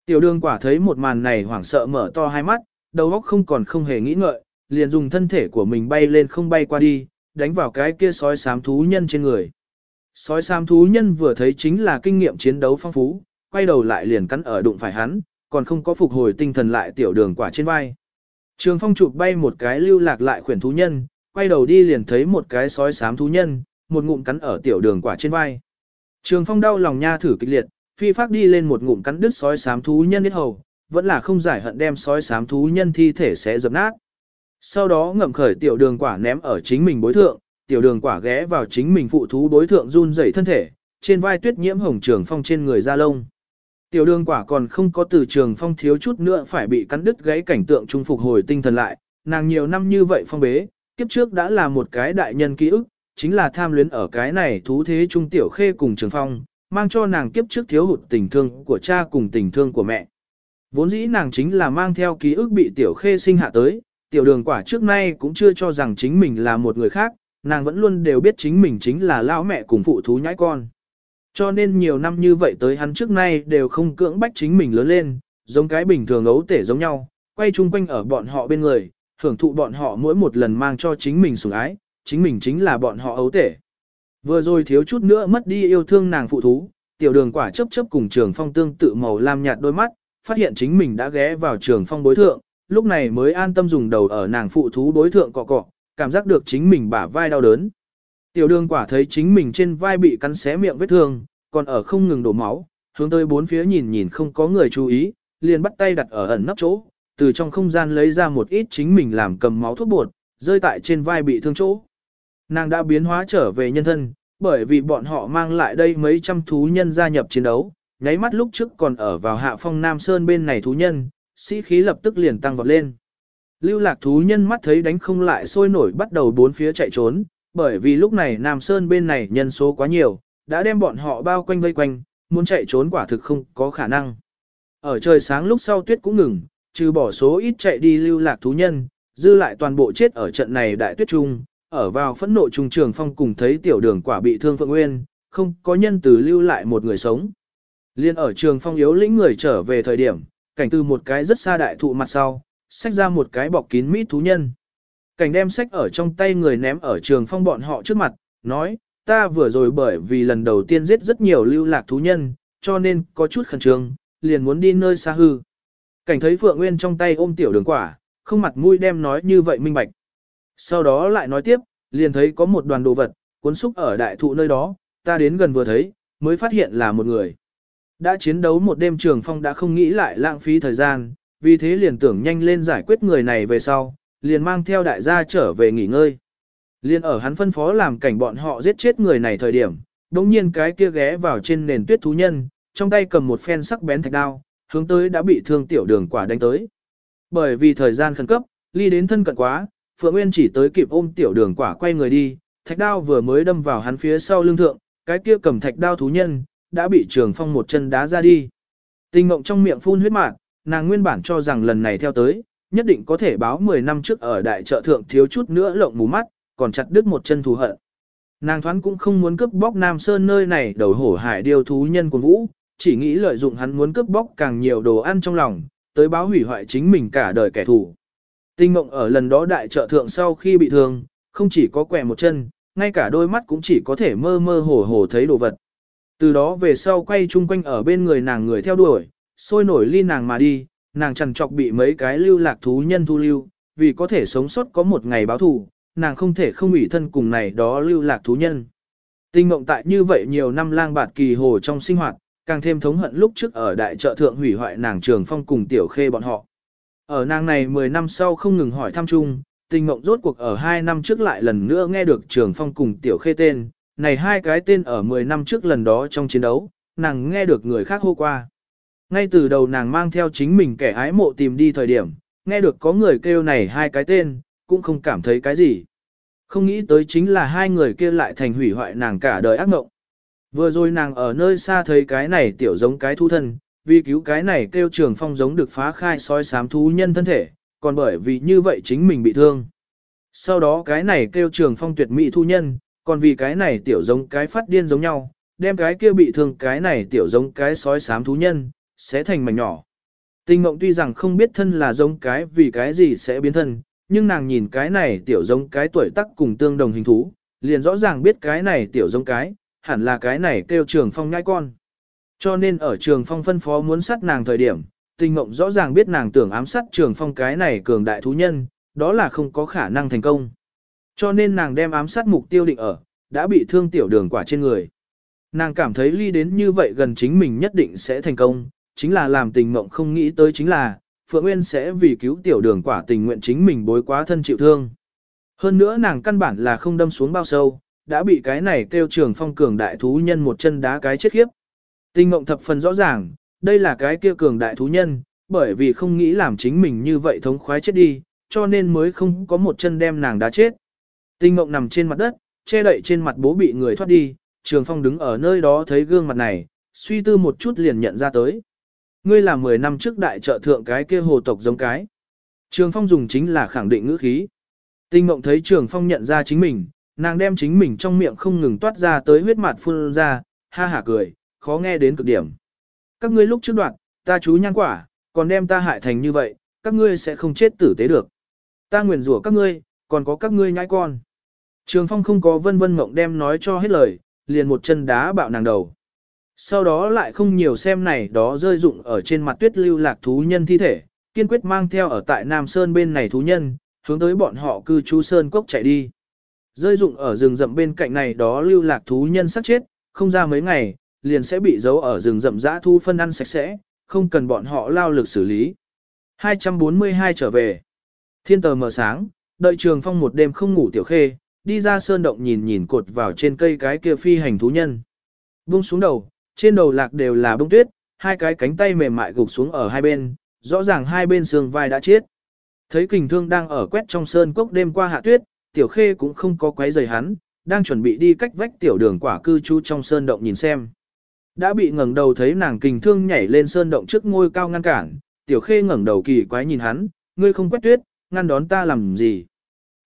Tiểu đường quả thấy một màn này hoảng sợ mở to hai mắt, đầu óc không còn không hề nghĩ ngợi, liền dùng thân thể của mình bay lên không bay qua đi, đánh vào cái kia sói xám thú nhân trên người. Sói xám thú nhân vừa thấy chính là kinh nghiệm chiến đấu phong phú, quay đầu lại liền cắn ở đụng phải hắn, còn không có phục hồi tinh thần lại tiểu đường quả trên vai. Trường phong chụp bay một cái lưu lạc lại khuyển thú nhân, quay đầu đi liền thấy một cái sói xám thú nhân, một ngụm cắn ở tiểu đường quả trên vai. Trường phong đau lòng nha thử kịch liệt, phi phát đi lên một ngụm cắn đứt sói xám thú nhân hết hầu, vẫn là không giải hận đem sói sám thú nhân thi thể sẽ dập nát. Sau đó ngậm khởi tiểu đường quả ném ở chính mình bối thượng, tiểu đường quả ghé vào chính mình phụ thú bối thượng run rẩy thân thể, trên vai tuyết nhiễm hồng trường phong trên người da lông. Tiểu đường quả còn không có từ trường phong thiếu chút nữa phải bị cắn đứt gãy cảnh tượng trung phục hồi tinh thần lại, nàng nhiều năm như vậy phong bế, kiếp trước đã là một cái đại nhân ký ức, chính là tham luyến ở cái này thú thế trung tiểu khê cùng trường phong, mang cho nàng kiếp trước thiếu hụt tình thương của cha cùng tình thương của mẹ. Vốn dĩ nàng chính là mang theo ký ức bị tiểu khê sinh hạ tới, tiểu đường quả trước nay cũng chưa cho rằng chính mình là một người khác, nàng vẫn luôn đều biết chính mình chính là lão mẹ cùng phụ thú nhãi con. Cho nên nhiều năm như vậy tới hắn trước nay đều không cưỡng bách chính mình lớn lên, giống cái bình thường ấu tể giống nhau, quay chung quanh ở bọn họ bên người, hưởng thụ bọn họ mỗi một lần mang cho chính mình sủng ái, chính mình chính là bọn họ ấu tể. Vừa rồi thiếu chút nữa mất đi yêu thương nàng phụ thú, tiểu đường quả chấp chấp cùng trường phong tương tự màu lam nhạt đôi mắt, phát hiện chính mình đã ghé vào trường phong bối thượng, lúc này mới an tâm dùng đầu ở nàng phụ thú bối thượng cọ cọ, cảm giác được chính mình bả vai đau đớn. Tiểu đường quả thấy chính mình trên vai bị cắn xé miệng vết thương, còn ở không ngừng đổ máu, hướng tới bốn phía nhìn nhìn không có người chú ý, liền bắt tay đặt ở ẩn nấp chỗ, từ trong không gian lấy ra một ít chính mình làm cầm máu thuốc bột, rơi tại trên vai bị thương chỗ. Nàng đã biến hóa trở về nhân thân, bởi vì bọn họ mang lại đây mấy trăm thú nhân gia nhập chiến đấu, nháy mắt lúc trước còn ở vào hạ phong Nam Sơn bên này thú nhân, sĩ khí lập tức liền tăng vọt lên. Lưu lạc thú nhân mắt thấy đánh không lại sôi nổi bắt đầu bốn phía chạy trốn, bởi vì lúc này Nam Sơn bên này nhân số quá nhiều, đã đem bọn họ bao quanh vây quanh, muốn chạy trốn quả thực không có khả năng. Ở trời sáng lúc sau tuyết cũng ngừng, trừ bỏ số ít chạy đi lưu lạc thú nhân, dư lại toàn bộ chết ở trận này đại tuyết trung, ở vào phẫn nộ trung trường phong cùng thấy tiểu đường quả bị thương Phượng Nguyên, không có nhân từ lưu lại một người sống. Liên ở trường phong yếu lĩnh người trở về thời điểm, cảnh từ một cái rất xa đại thụ mặt sau, xách ra một cái bọc kín mít thú nhân. Cảnh đem sách ở trong tay người ném ở trường phong bọn họ trước mặt, nói, ta vừa rồi bởi vì lần đầu tiên giết rất nhiều lưu lạc thú nhân, cho nên có chút khẩn trương, liền muốn đi nơi xa hư. Cảnh thấy Phượng Nguyên trong tay ôm tiểu đường quả, không mặt mũi đem nói như vậy minh bạch. Sau đó lại nói tiếp, liền thấy có một đoàn đồ vật, cuốn xúc ở đại thụ nơi đó, ta đến gần vừa thấy, mới phát hiện là một người. Đã chiến đấu một đêm trường phong đã không nghĩ lại lãng phí thời gian, vì thế liền tưởng nhanh lên giải quyết người này về sau, liền mang theo đại gia trở về nghỉ ngơi. Liên ở hắn phân phó làm cảnh bọn họ giết chết người này thời điểm, đống nhiên cái kia ghé vào trên nền tuyết thú nhân, trong tay cầm một phen sắc bén thạch đao, hướng tới đã bị thương tiểu đường quả đánh tới. Bởi vì thời gian khẩn cấp, ly đến thân cận quá, Phượng Nguyên chỉ tới kịp ôm tiểu đường quả quay người đi, thạch đao vừa mới đâm vào hắn phía sau lưng thượng, cái kia cầm thạch đao thú nhân, đã bị trường phong một chân đá ra đi. Tình mộng trong miệng phun huyết mạc, nàng nguyên bản cho rằng lần này theo tới, nhất định có thể báo 10 năm trước ở đại trợ thượng thiếu chút nữa lộng mù mắt, còn chặt đứt một chân thù hận. Nàng thoáng cũng không muốn cướp bóc Nam Sơn nơi này đầu hổ hải điều thú nhân của Vũ, chỉ nghĩ lợi dụng hắn muốn cướp bóc càng nhiều đồ ăn trong lòng, tới báo hủy hoại chính mình cả đời kẻ thù. Tinh mộng ở lần đó đại trợ thượng sau khi bị thương, không chỉ có quẹ một chân, ngay cả đôi mắt cũng chỉ có thể mơ mơ hồ hồ thấy đồ vật. Từ đó về sau quay chung quanh ở bên người nàng người theo đuổi, sôi nổi ly nàng mà đi, nàng chẳng trọc bị mấy cái lưu lạc thú nhân thu lưu, vì có thể sống sót có một ngày báo thù, nàng không thể không ủy thân cùng này đó lưu lạc thú nhân. Tinh mộng tại như vậy nhiều năm lang bạt kỳ hồ trong sinh hoạt, càng thêm thống hận lúc trước ở đại trợ thượng hủy hoại nàng trường phong cùng tiểu khê bọn họ. Ở nàng này 10 năm sau không ngừng hỏi thăm chung, tình mộng rốt cuộc ở 2 năm trước lại lần nữa nghe được trường phong cùng tiểu khê tên, này hai cái tên ở 10 năm trước lần đó trong chiến đấu, nàng nghe được người khác hô qua. Ngay từ đầu nàng mang theo chính mình kẻ ái mộ tìm đi thời điểm, nghe được có người kêu này hai cái tên, cũng không cảm thấy cái gì. Không nghĩ tới chính là hai người kia lại thành hủy hoại nàng cả đời ác mộng. Vừa rồi nàng ở nơi xa thấy cái này tiểu giống cái thu thân, vì cứu cái này kêu trường phong giống được phá khai soi sám thú nhân thân thể, còn bởi vì như vậy chính mình bị thương. Sau đó cái này kêu trường phong tuyệt mỹ thu nhân, còn vì cái này tiểu giống cái phát điên giống nhau, đem cái kia bị thương cái này tiểu giống cái sói sám thú nhân, sẽ thành mảnh nhỏ. Tình mộng tuy rằng không biết thân là giống cái vì cái gì sẽ biến thân, nhưng nàng nhìn cái này tiểu giống cái tuổi tác cùng tương đồng hình thú, liền rõ ràng biết cái này tiểu giống cái, hẳn là cái này kêu trường phong nhai con. Cho nên ở trường phong phân phó muốn sát nàng thời điểm, tình mộng rõ ràng biết nàng tưởng ám sát trường phong cái này cường đại thú nhân, đó là không có khả năng thành công. Cho nên nàng đem ám sát mục tiêu định ở, đã bị thương tiểu đường quả trên người. Nàng cảm thấy ly đến như vậy gần chính mình nhất định sẽ thành công, chính là làm tình mộng không nghĩ tới chính là, Phượng Nguyên sẽ vì cứu tiểu đường quả tình nguyện chính mình bối quá thân chịu thương. Hơn nữa nàng căn bản là không đâm xuống bao sâu, đã bị cái này kêu trường phong cường đại thú nhân một chân đá cái chết khiếp. Tình mộng thập phần rõ ràng, đây là cái kia cường đại thú nhân, bởi vì không nghĩ làm chính mình như vậy thống khoái chết đi, cho nên mới không có một chân đem nàng đá chết. Tinh mộng nằm trên mặt đất, che đậy trên mặt bố bị người thoát đi, trường phong đứng ở nơi đó thấy gương mặt này, suy tư một chút liền nhận ra tới. Ngươi là 10 năm trước đại trợ thượng cái kia hồ tộc giống cái. Trường phong dùng chính là khẳng định ngữ khí. Tinh mộng thấy trường phong nhận ra chính mình, nàng đem chính mình trong miệng không ngừng toát ra tới huyết mặt phun ra, ha hả cười, khó nghe đến cực điểm. Các ngươi lúc trước đoạn, ta chú nhan quả, còn đem ta hại thành như vậy, các ngươi sẽ không chết tử tế được. Ta nguyền rủa các ngươi, còn có các ngươi nhãi con. Trường Phong không có vân vân mộng đem nói cho hết lời, liền một chân đá bạo nàng đầu. Sau đó lại không nhiều xem này đó rơi dụng ở trên mặt tuyết lưu lạc thú nhân thi thể, kiên quyết mang theo ở tại Nam Sơn bên này thú nhân, hướng tới bọn họ cư trú Sơn Cốc chạy đi. Rơi dụng ở rừng rậm bên cạnh này đó lưu lạc thú nhân sắp chết, không ra mấy ngày, liền sẽ bị giấu ở rừng rậm dã thu phân ăn sạch sẽ, không cần bọn họ lao lực xử lý. 242 trở về. Thiên tờ mở sáng, đợi trường phong một đêm không ngủ tiểu khê, đi ra sơn động nhìn nhìn cột vào trên cây cái kia phi hành thú nhân. Bung xuống đầu, trên đầu lạc đều là bông tuyết, hai cái cánh tay mềm mại gục xuống ở hai bên, rõ ràng hai bên xương vai đã chết. Thấy kình thương đang ở quét trong sơn cốc đêm qua hạ tuyết, tiểu khê cũng không có quấy rầy hắn, đang chuẩn bị đi cách vách tiểu đường quả cư trú trong sơn động nhìn xem. Đã bị ngẩng đầu thấy nàng kình thương nhảy lên sơn động trước ngôi cao ngăn cản, tiểu khê ngẩng đầu kỳ quái nhìn hắn, ngươi không quét tuyết, ngăn đón ta làm gì.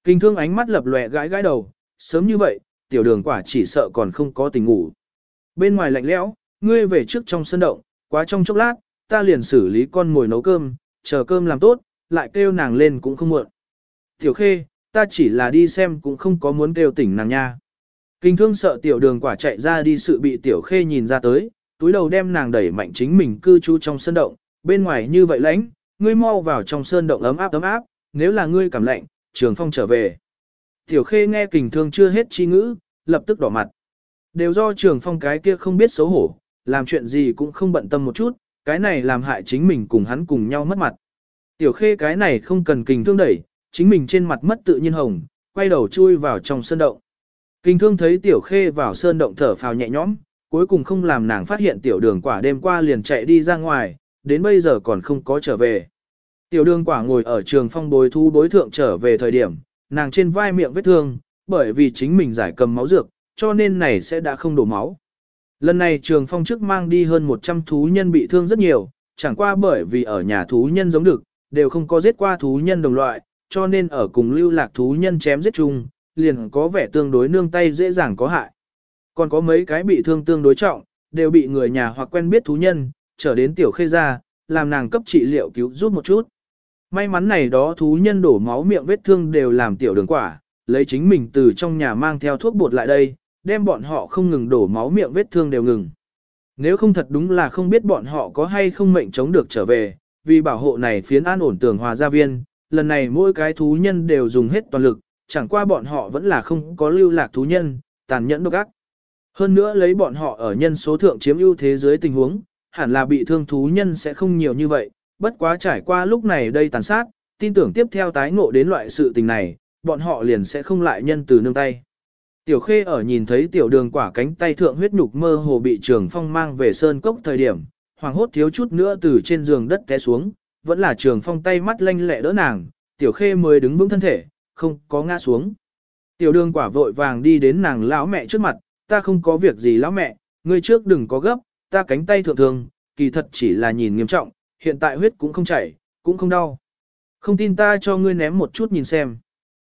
Kinh thương ánh mắt lập lòe gãi gãi đầu, sớm như vậy, tiểu đường quả chỉ sợ còn không có tình ngủ. Bên ngoài lạnh lẽo, ngươi về trước trong sân động, quá trong chốc lát, ta liền xử lý con ngồi nấu cơm, chờ cơm làm tốt, lại kêu nàng lên cũng không muộn. Tiểu khê, ta chỉ là đi xem cũng không có muốn kêu tỉnh nàng nha. Kinh thương sợ tiểu đường quả chạy ra đi sự bị tiểu khê nhìn ra tới, túi đầu đem nàng đẩy mạnh chính mình cư trú trong sân động, bên ngoài như vậy lạnh, ngươi mau vào trong sơn động ấm áp ấm áp, nếu là ngươi cảm lạnh, trường phong trở về. Tiểu khê nghe kình thương chưa hết chi ngữ, lập tức đỏ mặt. Đều do trường phong cái kia không biết xấu hổ, làm chuyện gì cũng không bận tâm một chút, cái này làm hại chính mình cùng hắn cùng nhau mất mặt. Tiểu khê cái này không cần kình thương đẩy, chính mình trên mặt mất tự nhiên hồng, quay đầu chui vào trong sơn động. Kình thương thấy tiểu khê vào sơn động thở phào nhẹ nhõm, cuối cùng không làm nàng phát hiện tiểu đường quả đêm qua liền chạy đi ra ngoài, đến bây giờ còn không có trở về. Tiểu đường quả ngồi ở trường phong bồi thu bối thượng trở về thời điểm, nàng trên vai miệng vết thương, bởi vì chính mình giải cầm máu dược, cho nên này sẽ đã không đổ máu. Lần này trường phong trước mang đi hơn 100 thú nhân bị thương rất nhiều, chẳng qua bởi vì ở nhà thú nhân giống được, đều không có giết qua thú nhân đồng loại, cho nên ở cùng lưu lạc thú nhân chém giết chung, liền có vẻ tương đối nương tay dễ dàng có hại. Còn có mấy cái bị thương tương đối trọng, đều bị người nhà hoặc quen biết thú nhân, trở đến tiểu khê ra, làm nàng cấp trị liệu cứu giúp một chút. May mắn này đó thú nhân đổ máu miệng vết thương đều làm tiểu đường quả, lấy chính mình từ trong nhà mang theo thuốc bột lại đây, đem bọn họ không ngừng đổ máu miệng vết thương đều ngừng. Nếu không thật đúng là không biết bọn họ có hay không mệnh chống được trở về, vì bảo hộ này phiến an ổn tường hòa gia viên, lần này mỗi cái thú nhân đều dùng hết toàn lực, chẳng qua bọn họ vẫn là không có lưu lạc thú nhân, tàn nhẫn độc ác. Hơn nữa lấy bọn họ ở nhân số thượng chiếm ưu thế dưới tình huống, hẳn là bị thương thú nhân sẽ không nhiều như vậy, bất quá trải qua lúc này đây tàn sát, tin tưởng tiếp theo tái ngộ đến loại sự tình này, bọn họ liền sẽ không lại nhân từ nương tay. Tiểu khê ở nhìn thấy tiểu đường quả cánh tay thượng huyết nhục mơ hồ bị trường phong mang về sơn cốc thời điểm, hoàng hốt thiếu chút nữa từ trên giường đất té xuống, vẫn là trường phong tay mắt lanh lẹ đỡ nàng, tiểu khê mới đứng vững thân thể, không có ngã xuống. Tiểu đường quả vội vàng đi đến nàng lão mẹ trước mặt, ta không có việc gì lão mẹ, ngươi trước đừng có gấp, ta cánh tay thượng thường, kỳ thật chỉ là nhìn nghiêm trọng, hiện tại huyết cũng không chảy, cũng không đau. Không tin ta cho ngươi ném một chút nhìn xem.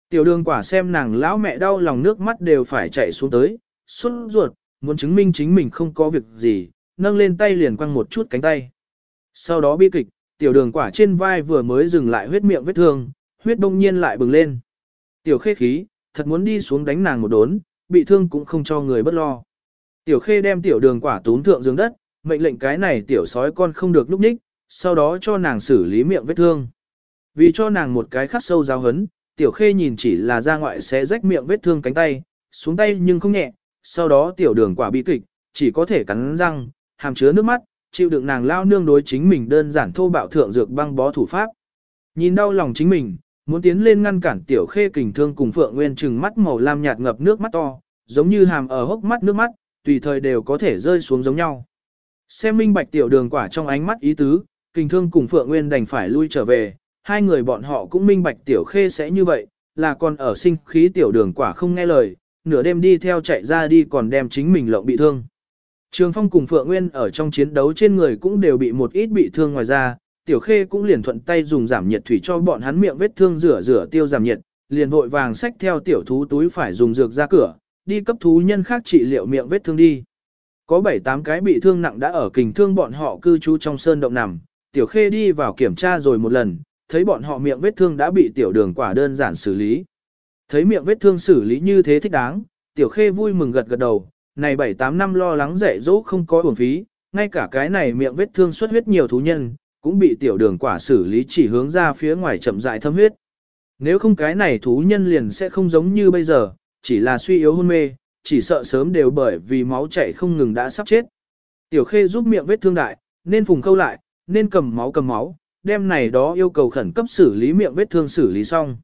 Tiểu đường quả xem nàng lão mẹ đau lòng nước mắt đều phải chảy xuống tới, xuất ruột, muốn chứng minh chính mình không có việc gì, nâng lên tay liền quăng một chút cánh tay. Sau đó bi kịch, tiểu đường quả trên vai vừa mới dừng lại huyết miệng vết thương, huyết đông nhiên lại bừng lên. Tiểu khê khí, thật muốn đi xuống đánh nàng một đốn, bị thương cũng không cho người bất lo. Tiểu khê đem tiểu đường quả tún thượng giường đất, mệnh lệnh cái này tiểu sói con không được lúc ních, sau đó cho nàng xử lý miệng vết thương. Vì cho nàng một cái khắc sâu giáo hấn, tiểu khê nhìn chỉ là ra ngoại sẽ rách miệng vết thương cánh tay, xuống tay nhưng không nhẹ, sau đó tiểu đường quả bi kịch, chỉ có thể cắn răng, hàm chứa nước mắt, chịu đựng nàng lao nương đối chính mình đơn giản thô bạo thượng dược băng bó thủ pháp. Nhìn đau lòng chính mình, muốn tiến lên ngăn cản tiểu khê kình thương cùng Phượng Nguyên trừng mắt màu lam nhạt ngập nước mắt to, giống như hàm ở hốc mắt nước mắt, tùy thời đều có thể rơi xuống giống nhau. Xem minh bạch tiểu đường quả trong ánh mắt ý tứ, kình thương cùng Phượng Nguyên đành phải lui trở về, hai người bọn họ cũng minh bạch tiểu khê sẽ như vậy, là còn ở sinh khí tiểu đường quả không nghe lời, nửa đêm đi theo chạy ra đi còn đem chính mình lộng bị thương. Trường Phong cùng Phượng Nguyên ở trong chiến đấu trên người cũng đều bị một ít bị thương ngoài ra, Tiểu Khê cũng liền thuận tay dùng giảm nhiệt thủy cho bọn hắn miệng vết thương rửa rửa tiêu giảm nhiệt, liền vội vàng xách theo tiểu thú túi phải dùng dược ra cửa, đi cấp thú nhân khác trị liệu miệng vết thương đi. Có 7-8 cái bị thương nặng đã ở kình thương bọn họ cư trú trong sơn động nằm, Tiểu Khê đi vào kiểm tra rồi một lần, thấy bọn họ miệng vết thương đã bị tiểu đường quả đơn giản xử lý. Thấy miệng vết thương xử lý như thế thích đáng, Tiểu Khê vui mừng gật gật đầu, này 7-8 năm lo lắng dạy dỗ không có uổng phí, ngay cả cái này miệng vết thương xuất huyết nhiều thú nhân, cũng bị tiểu đường quả xử lý chỉ hướng ra phía ngoài chậm rãi thâm huyết. Nếu không cái này thú nhân liền sẽ không giống như bây giờ, chỉ là suy yếu hôn mê, chỉ sợ sớm đều bởi vì máu chảy không ngừng đã sắp chết. Tiểu khê giúp miệng vết thương đại, nên phùng câu lại, nên cầm máu cầm máu, đem này đó yêu cầu khẩn cấp xử lý miệng vết thương xử lý xong.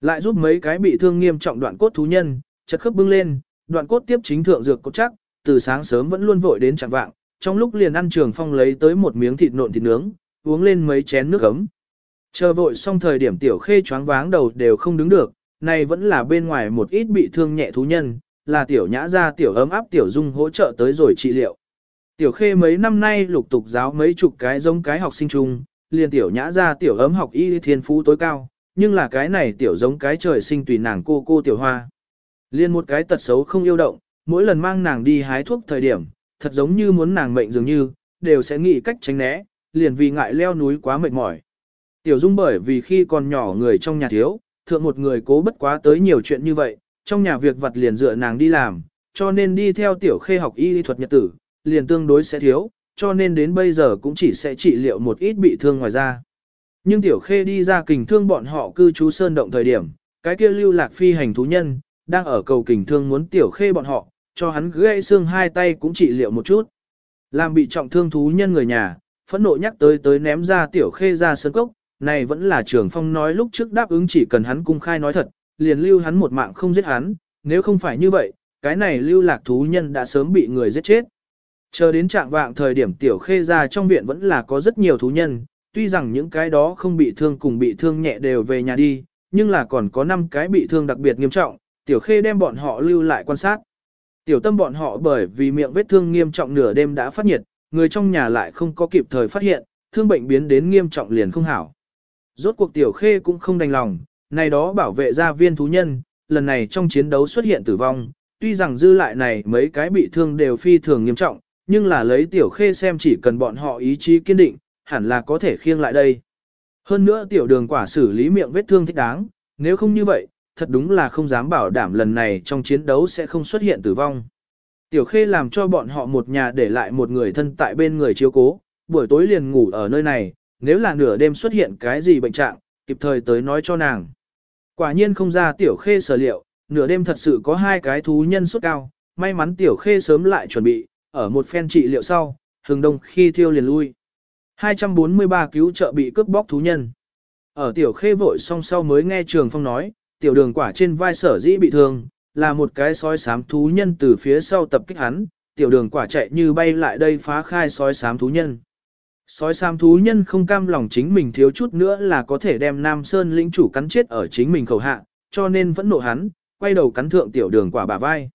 Lại giúp mấy cái bị thương nghiêm trọng đoạn cốt thú nhân, chật khớp bưng lên, đoạn cốt tiếp chính thượng dược cốt chắc, từ sáng sớm vẫn luôn vội đến chẳng vạng, trong lúc liền ăn trường phong lấy tới một miếng thịt nộn thịt nướng, uống lên mấy chén nước ấm. Chờ vội xong thời điểm tiểu khê choáng váng đầu đều không đứng được, này vẫn là bên ngoài một ít bị thương nhẹ thú nhân, là tiểu nhã ra tiểu ấm áp tiểu dung hỗ trợ tới rồi trị liệu. Tiểu khê mấy năm nay lục tục giáo mấy chục cái giống cái học sinh chung, liền tiểu nhã ra tiểu ấm học y thiên phú tối cao, nhưng là cái này tiểu giống cái trời sinh tùy nàng cô cô tiểu hoa. Liên một cái tật xấu không yêu động, mỗi lần mang nàng đi hái thuốc thời điểm, thật giống như muốn nàng mệnh dường như, đều sẽ nghĩ cách tránh né, liền vì ngại leo núi quá mệt mỏi. Tiểu Dung bởi vì khi còn nhỏ người trong nhà thiếu, thượng một người cố bất quá tới nhiều chuyện như vậy, trong nhà việc vật liền dựa nàng đi làm, cho nên đi theo tiểu khê học y thuật nhật tử, liền tương đối sẽ thiếu, cho nên đến bây giờ cũng chỉ sẽ trị liệu một ít bị thương ngoài ra. Nhưng tiểu khê đi ra kình thương bọn họ cư trú sơn động thời điểm, cái kia lưu lạc phi hành thú nhân, đang ở cầu kình thương muốn tiểu khê bọn họ, cho hắn gãy xương hai tay cũng trị liệu một chút. Làm bị trọng thương thú nhân người nhà, phẫn nộ nhắc tới tới ném ra tiểu khê ra sơn cốc, này vẫn là trường phong nói lúc trước đáp ứng chỉ cần hắn cung khai nói thật, liền lưu hắn một mạng không giết hắn, nếu không phải như vậy, cái này lưu lạc thú nhân đã sớm bị người giết chết. Chờ đến trạng vạng thời điểm tiểu khê ra trong viện vẫn là có rất nhiều thú nhân, tuy rằng những cái đó không bị thương cùng bị thương nhẹ đều về nhà đi, nhưng là còn có 5 cái bị thương đặc biệt nghiêm trọng, tiểu khê đem bọn họ lưu lại quan sát. Tiểu tâm bọn họ bởi vì miệng vết thương nghiêm trọng nửa đêm đã phát nhiệt, người trong nhà lại không có kịp thời phát hiện, thương bệnh biến đến nghiêm trọng liền không hảo. Rốt cuộc tiểu khê cũng không đành lòng, này đó bảo vệ gia viên thú nhân, lần này trong chiến đấu xuất hiện tử vong, tuy rằng dư lại này mấy cái bị thương đều phi thường nghiêm trọng, nhưng là lấy tiểu khê xem chỉ cần bọn họ ý chí kiên định, hẳn là có thể khiêng lại đây. Hơn nữa tiểu đường quả xử lý miệng vết thương thích đáng, nếu không như vậy, thật đúng là không dám bảo đảm lần này trong chiến đấu sẽ không xuất hiện tử vong. Tiểu khê làm cho bọn họ một nhà để lại một người thân tại bên người chiếu cố, buổi tối liền ngủ ở nơi này, nếu là nửa đêm xuất hiện cái gì bệnh trạng, kịp thời tới nói cho nàng. Quả nhiên không ra tiểu khê sở liệu, nửa đêm thật sự có hai cái thú nhân sốt cao, may mắn tiểu khê sớm lại chuẩn bị, ở một phen trị liệu sau, hừng đông khi thiêu liền lui. 243 cứu trợ bị cướp bóc thú nhân. Ở tiểu khê vội song sau mới nghe trường phong nói, tiểu đường quả trên vai sở dĩ bị thương, là một cái sói sám thú nhân từ phía sau tập kích hắn, tiểu đường quả chạy như bay lại đây phá khai sói sám thú nhân. Sói sám thú nhân không cam lòng chính mình thiếu chút nữa là có thể đem Nam Sơn lĩnh chủ cắn chết ở chính mình khẩu hạ, cho nên vẫn nộ hắn, quay đầu cắn thượng tiểu đường quả bả vai.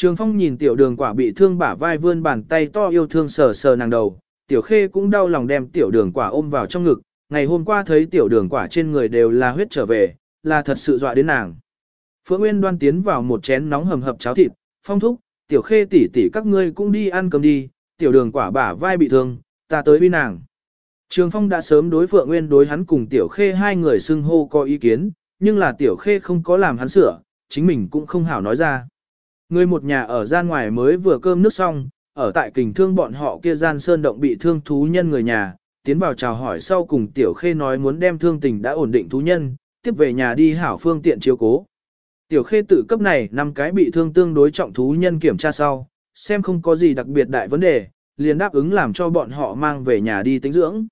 Trường Phong nhìn tiểu đường quả bị thương bả vai vươn bàn tay to yêu thương sờ sờ nàng đầu, tiểu khê cũng đau lòng đem tiểu đường quả ôm vào trong ngực, ngày hôm qua thấy tiểu đường quả trên người đều là huyết trở về, là thật sự dọa đến nàng. Phượng Nguyên đoan tiến vào một chén nóng hầm hập cháo thịt, phong thúc, tiểu khê tỷ tỷ các ngươi cũng đi ăn cơm đi, tiểu đường quả bả vai bị thương, ta tới với nàng. Trường Phong đã sớm đối Phượng Nguyên đối hắn cùng tiểu khê hai người xưng hô có ý kiến, nhưng là tiểu khê không có làm hắn sửa, chính mình cũng không hảo nói ra. Người một nhà ở gian ngoài mới vừa cơm nước xong, ở tại kình thương bọn họ kia gian sơn động bị thương thú nhân người nhà, tiến vào chào hỏi sau cùng tiểu khê nói muốn đem thương tình đã ổn định thú nhân, tiếp về nhà đi hảo phương tiện chiếu cố. Tiểu khê tự cấp này năm cái bị thương tương đối trọng thú nhân kiểm tra sau, xem không có gì đặc biệt đại vấn đề, liền đáp ứng làm cho bọn họ mang về nhà đi tính dưỡng.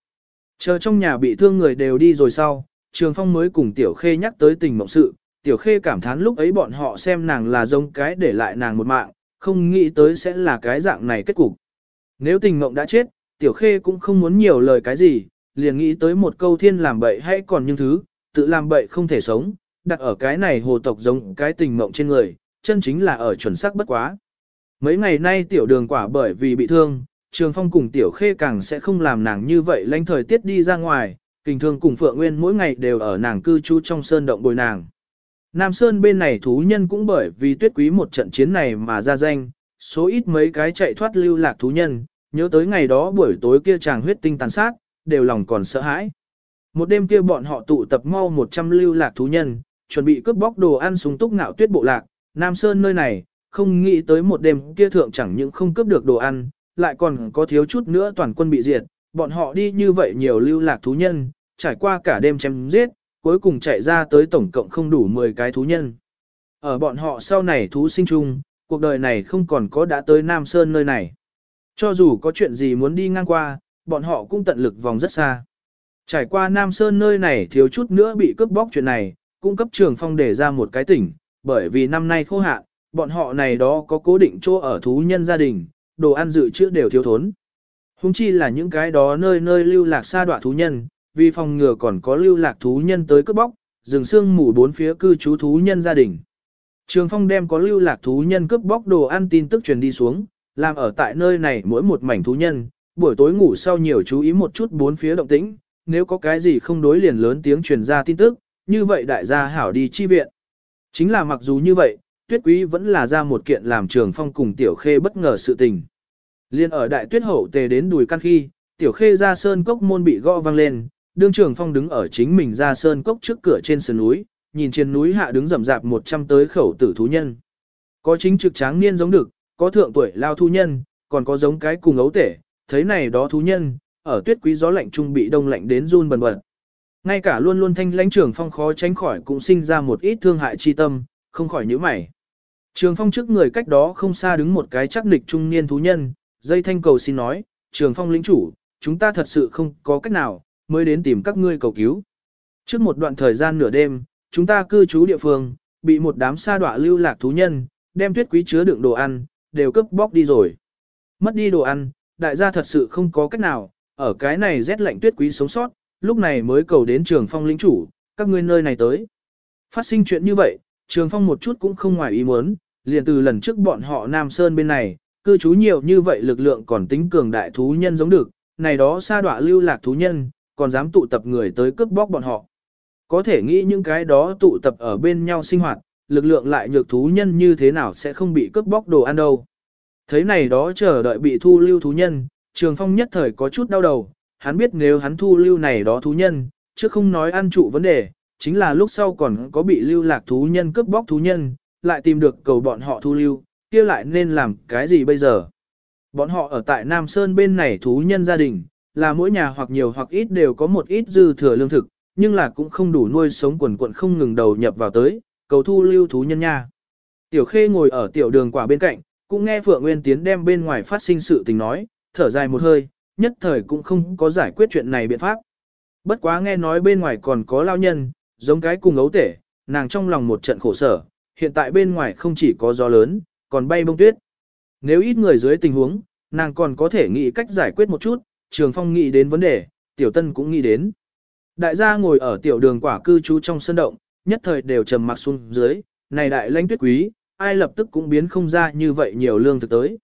Chờ trong nhà bị thương người đều đi rồi sau, Trường Phong mới cùng Tiểu Khê nhắc tới tình mộng sự, Tiểu Khê cảm thán lúc ấy bọn họ xem nàng là giống cái để lại nàng một mạng, không nghĩ tới sẽ là cái dạng này kết cục. Nếu tình mộng đã chết, Tiểu Khê cũng không muốn nhiều lời cái gì, liền nghĩ tới một câu thiên làm bậy hay còn những thứ, tự làm bậy không thể sống, đặt ở cái này hồ tộc giống cái tình mộng trên người, chân chính là ở chuẩn xác bất quá. Mấy ngày nay tiểu đường quả bởi vì bị thương, Trường Phong cùng tiểu khê càng sẽ không làm nàng như vậy lãnh thời tiết đi ra ngoài, kinh thương cùng Phượng Nguyên mỗi ngày đều ở nàng cư trú trong sơn động bồi nàng. Nam Sơn bên này thú nhân cũng bởi vì tuyết quý một trận chiến này mà ra danh, số ít mấy cái chạy thoát lưu lạc thú nhân, nhớ tới ngày đó buổi tối kia chàng huyết tinh tàn sát, đều lòng còn sợ hãi. Một đêm kia bọn họ tụ tập mau 100 lưu lạc thú nhân, chuẩn bị cướp bóc đồ ăn súng túc ngạo tuyết bộ lạc, Nam Sơn nơi này, không nghĩ tới một đêm kia thượng chẳng những không cướp được đồ ăn, lại còn có thiếu chút nữa toàn quân bị diệt, bọn họ đi như vậy nhiều lưu lạc thú nhân, trải qua cả đêm chém giết, cuối cùng chạy ra tới tổng cộng không đủ 10 cái thú nhân. Ở bọn họ sau này thú sinh chung, cuộc đời này không còn có đã tới Nam Sơn nơi này. Cho dù có chuyện gì muốn đi ngang qua, bọn họ cũng tận lực vòng rất xa. Trải qua Nam Sơn nơi này thiếu chút nữa bị cướp bóc chuyện này, cung cấp trường phong để ra một cái tỉnh, bởi vì năm nay khô hạn, bọn họ này đó có cố định chỗ ở thú nhân gia đình, đồ ăn dự trữ đều thiếu thốn. Hùng chi là những cái đó nơi nơi lưu lạc xa đoạn thú nhân, vì phòng ngừa còn có lưu lạc thú nhân tới cướp bóc, rừng xương mù bốn phía cư trú thú nhân gia đình. Trường phong đem có lưu lạc thú nhân cướp bóc đồ ăn tin tức truyền đi xuống, làm ở tại nơi này mỗi một mảnh thú nhân, buổi tối ngủ sau nhiều chú ý một chút bốn phía động tĩnh, nếu có cái gì không đối liền lớn tiếng truyền ra tin tức, như vậy đại gia hảo đi chi viện. Chính là mặc dù như vậy, tuyết quý vẫn là ra một kiện làm trường phong cùng tiểu khê bất ngờ sự tình. Liên ở đại tuyết hậu tề đến đùi căn khi, tiểu khê ra sơn cốc môn bị gõ vang lên, đương trường phong đứng ở chính mình ra sơn cốc trước cửa trên sườn núi, nhìn trên núi hạ đứng rậm rạp một trăm tới khẩu tử thú nhân. Có chính trực tráng niên giống được, có thượng tuổi lao thú nhân, còn có giống cái cùng ấu tể, thấy này đó thú nhân, ở tuyết quý gió lạnh trung bị đông lạnh đến run bần bật. Ngay cả luôn luôn thanh lãnh trưởng phong khó tránh khỏi cũng sinh ra một ít thương hại chi tâm, không khỏi nhíu mày. Trường phong trước người cách đó không xa đứng một cái chắc nịch trung niên thú nhân, dây thanh cầu xin nói, trường phong lĩnh chủ, chúng ta thật sự không có cách nào, mới đến tìm các ngươi cầu cứu. Trước một đoạn thời gian nửa đêm, chúng ta cư trú địa phương, bị một đám sa đọa lưu lạc thú nhân, đem tuyết quý chứa đựng đồ ăn, đều cướp bóc đi rồi. Mất đi đồ ăn, đại gia thật sự không có cách nào, ở cái này rét lạnh tuyết quý sống sót, lúc này mới cầu đến trường phong lĩnh chủ, các ngươi nơi này tới. Phát sinh chuyện như vậy, trường phong một chút cũng không ngoài ý muốn, liền từ lần trước bọn họ Nam Sơn bên này, cư trú nhiều như vậy lực lượng còn tính cường đại thú nhân giống được, này đó sa đọa lưu lạc thú nhân, còn dám tụ tập người tới cướp bóc bọn họ. Có thể nghĩ những cái đó tụ tập ở bên nhau sinh hoạt, lực lượng lại nhược thú nhân như thế nào sẽ không bị cướp bóc đồ ăn đâu. Thấy này đó chờ đợi bị thu lưu thú nhân, Trường Phong nhất thời có chút đau đầu, hắn biết nếu hắn thu lưu này đó thú nhân, chứ không nói ăn trụ vấn đề, chính là lúc sau còn có bị lưu lạc thú nhân cướp bóc thú nhân, lại tìm được cầu bọn họ thu lưu, kia lại nên làm cái gì bây giờ. Bọn họ ở tại Nam Sơn bên này thú nhân gia đình, là mỗi nhà hoặc nhiều hoặc ít đều có một ít dư thừa lương thực, nhưng là cũng không đủ nuôi sống quần quận không ngừng đầu nhập vào tới, cầu thu lưu thú nhân nha. Tiểu Khê ngồi ở tiểu đường quả bên cạnh, cũng nghe Phượng Nguyên Tiến đem bên ngoài phát sinh sự tình nói, thở dài một hơi, nhất thời cũng không có giải quyết chuyện này biện pháp. Bất quá nghe nói bên ngoài còn có lao nhân, giống cái cùng ấu tể, nàng trong lòng một trận khổ sở, hiện tại bên ngoài không chỉ có gió lớn, còn bay bông tuyết. Nếu ít người dưới tình huống, nàng còn có thể nghĩ cách giải quyết một chút, Trường Phong nghĩ đến vấn đề, Tiểu Tân cũng nghĩ đến. Đại gia ngồi ở tiểu đường quả cư trú trong sân động, nhất thời đều trầm mặc xuống dưới, này đại lãnh tuyết quý, ai lập tức cũng biến không ra như vậy nhiều lương thực tới.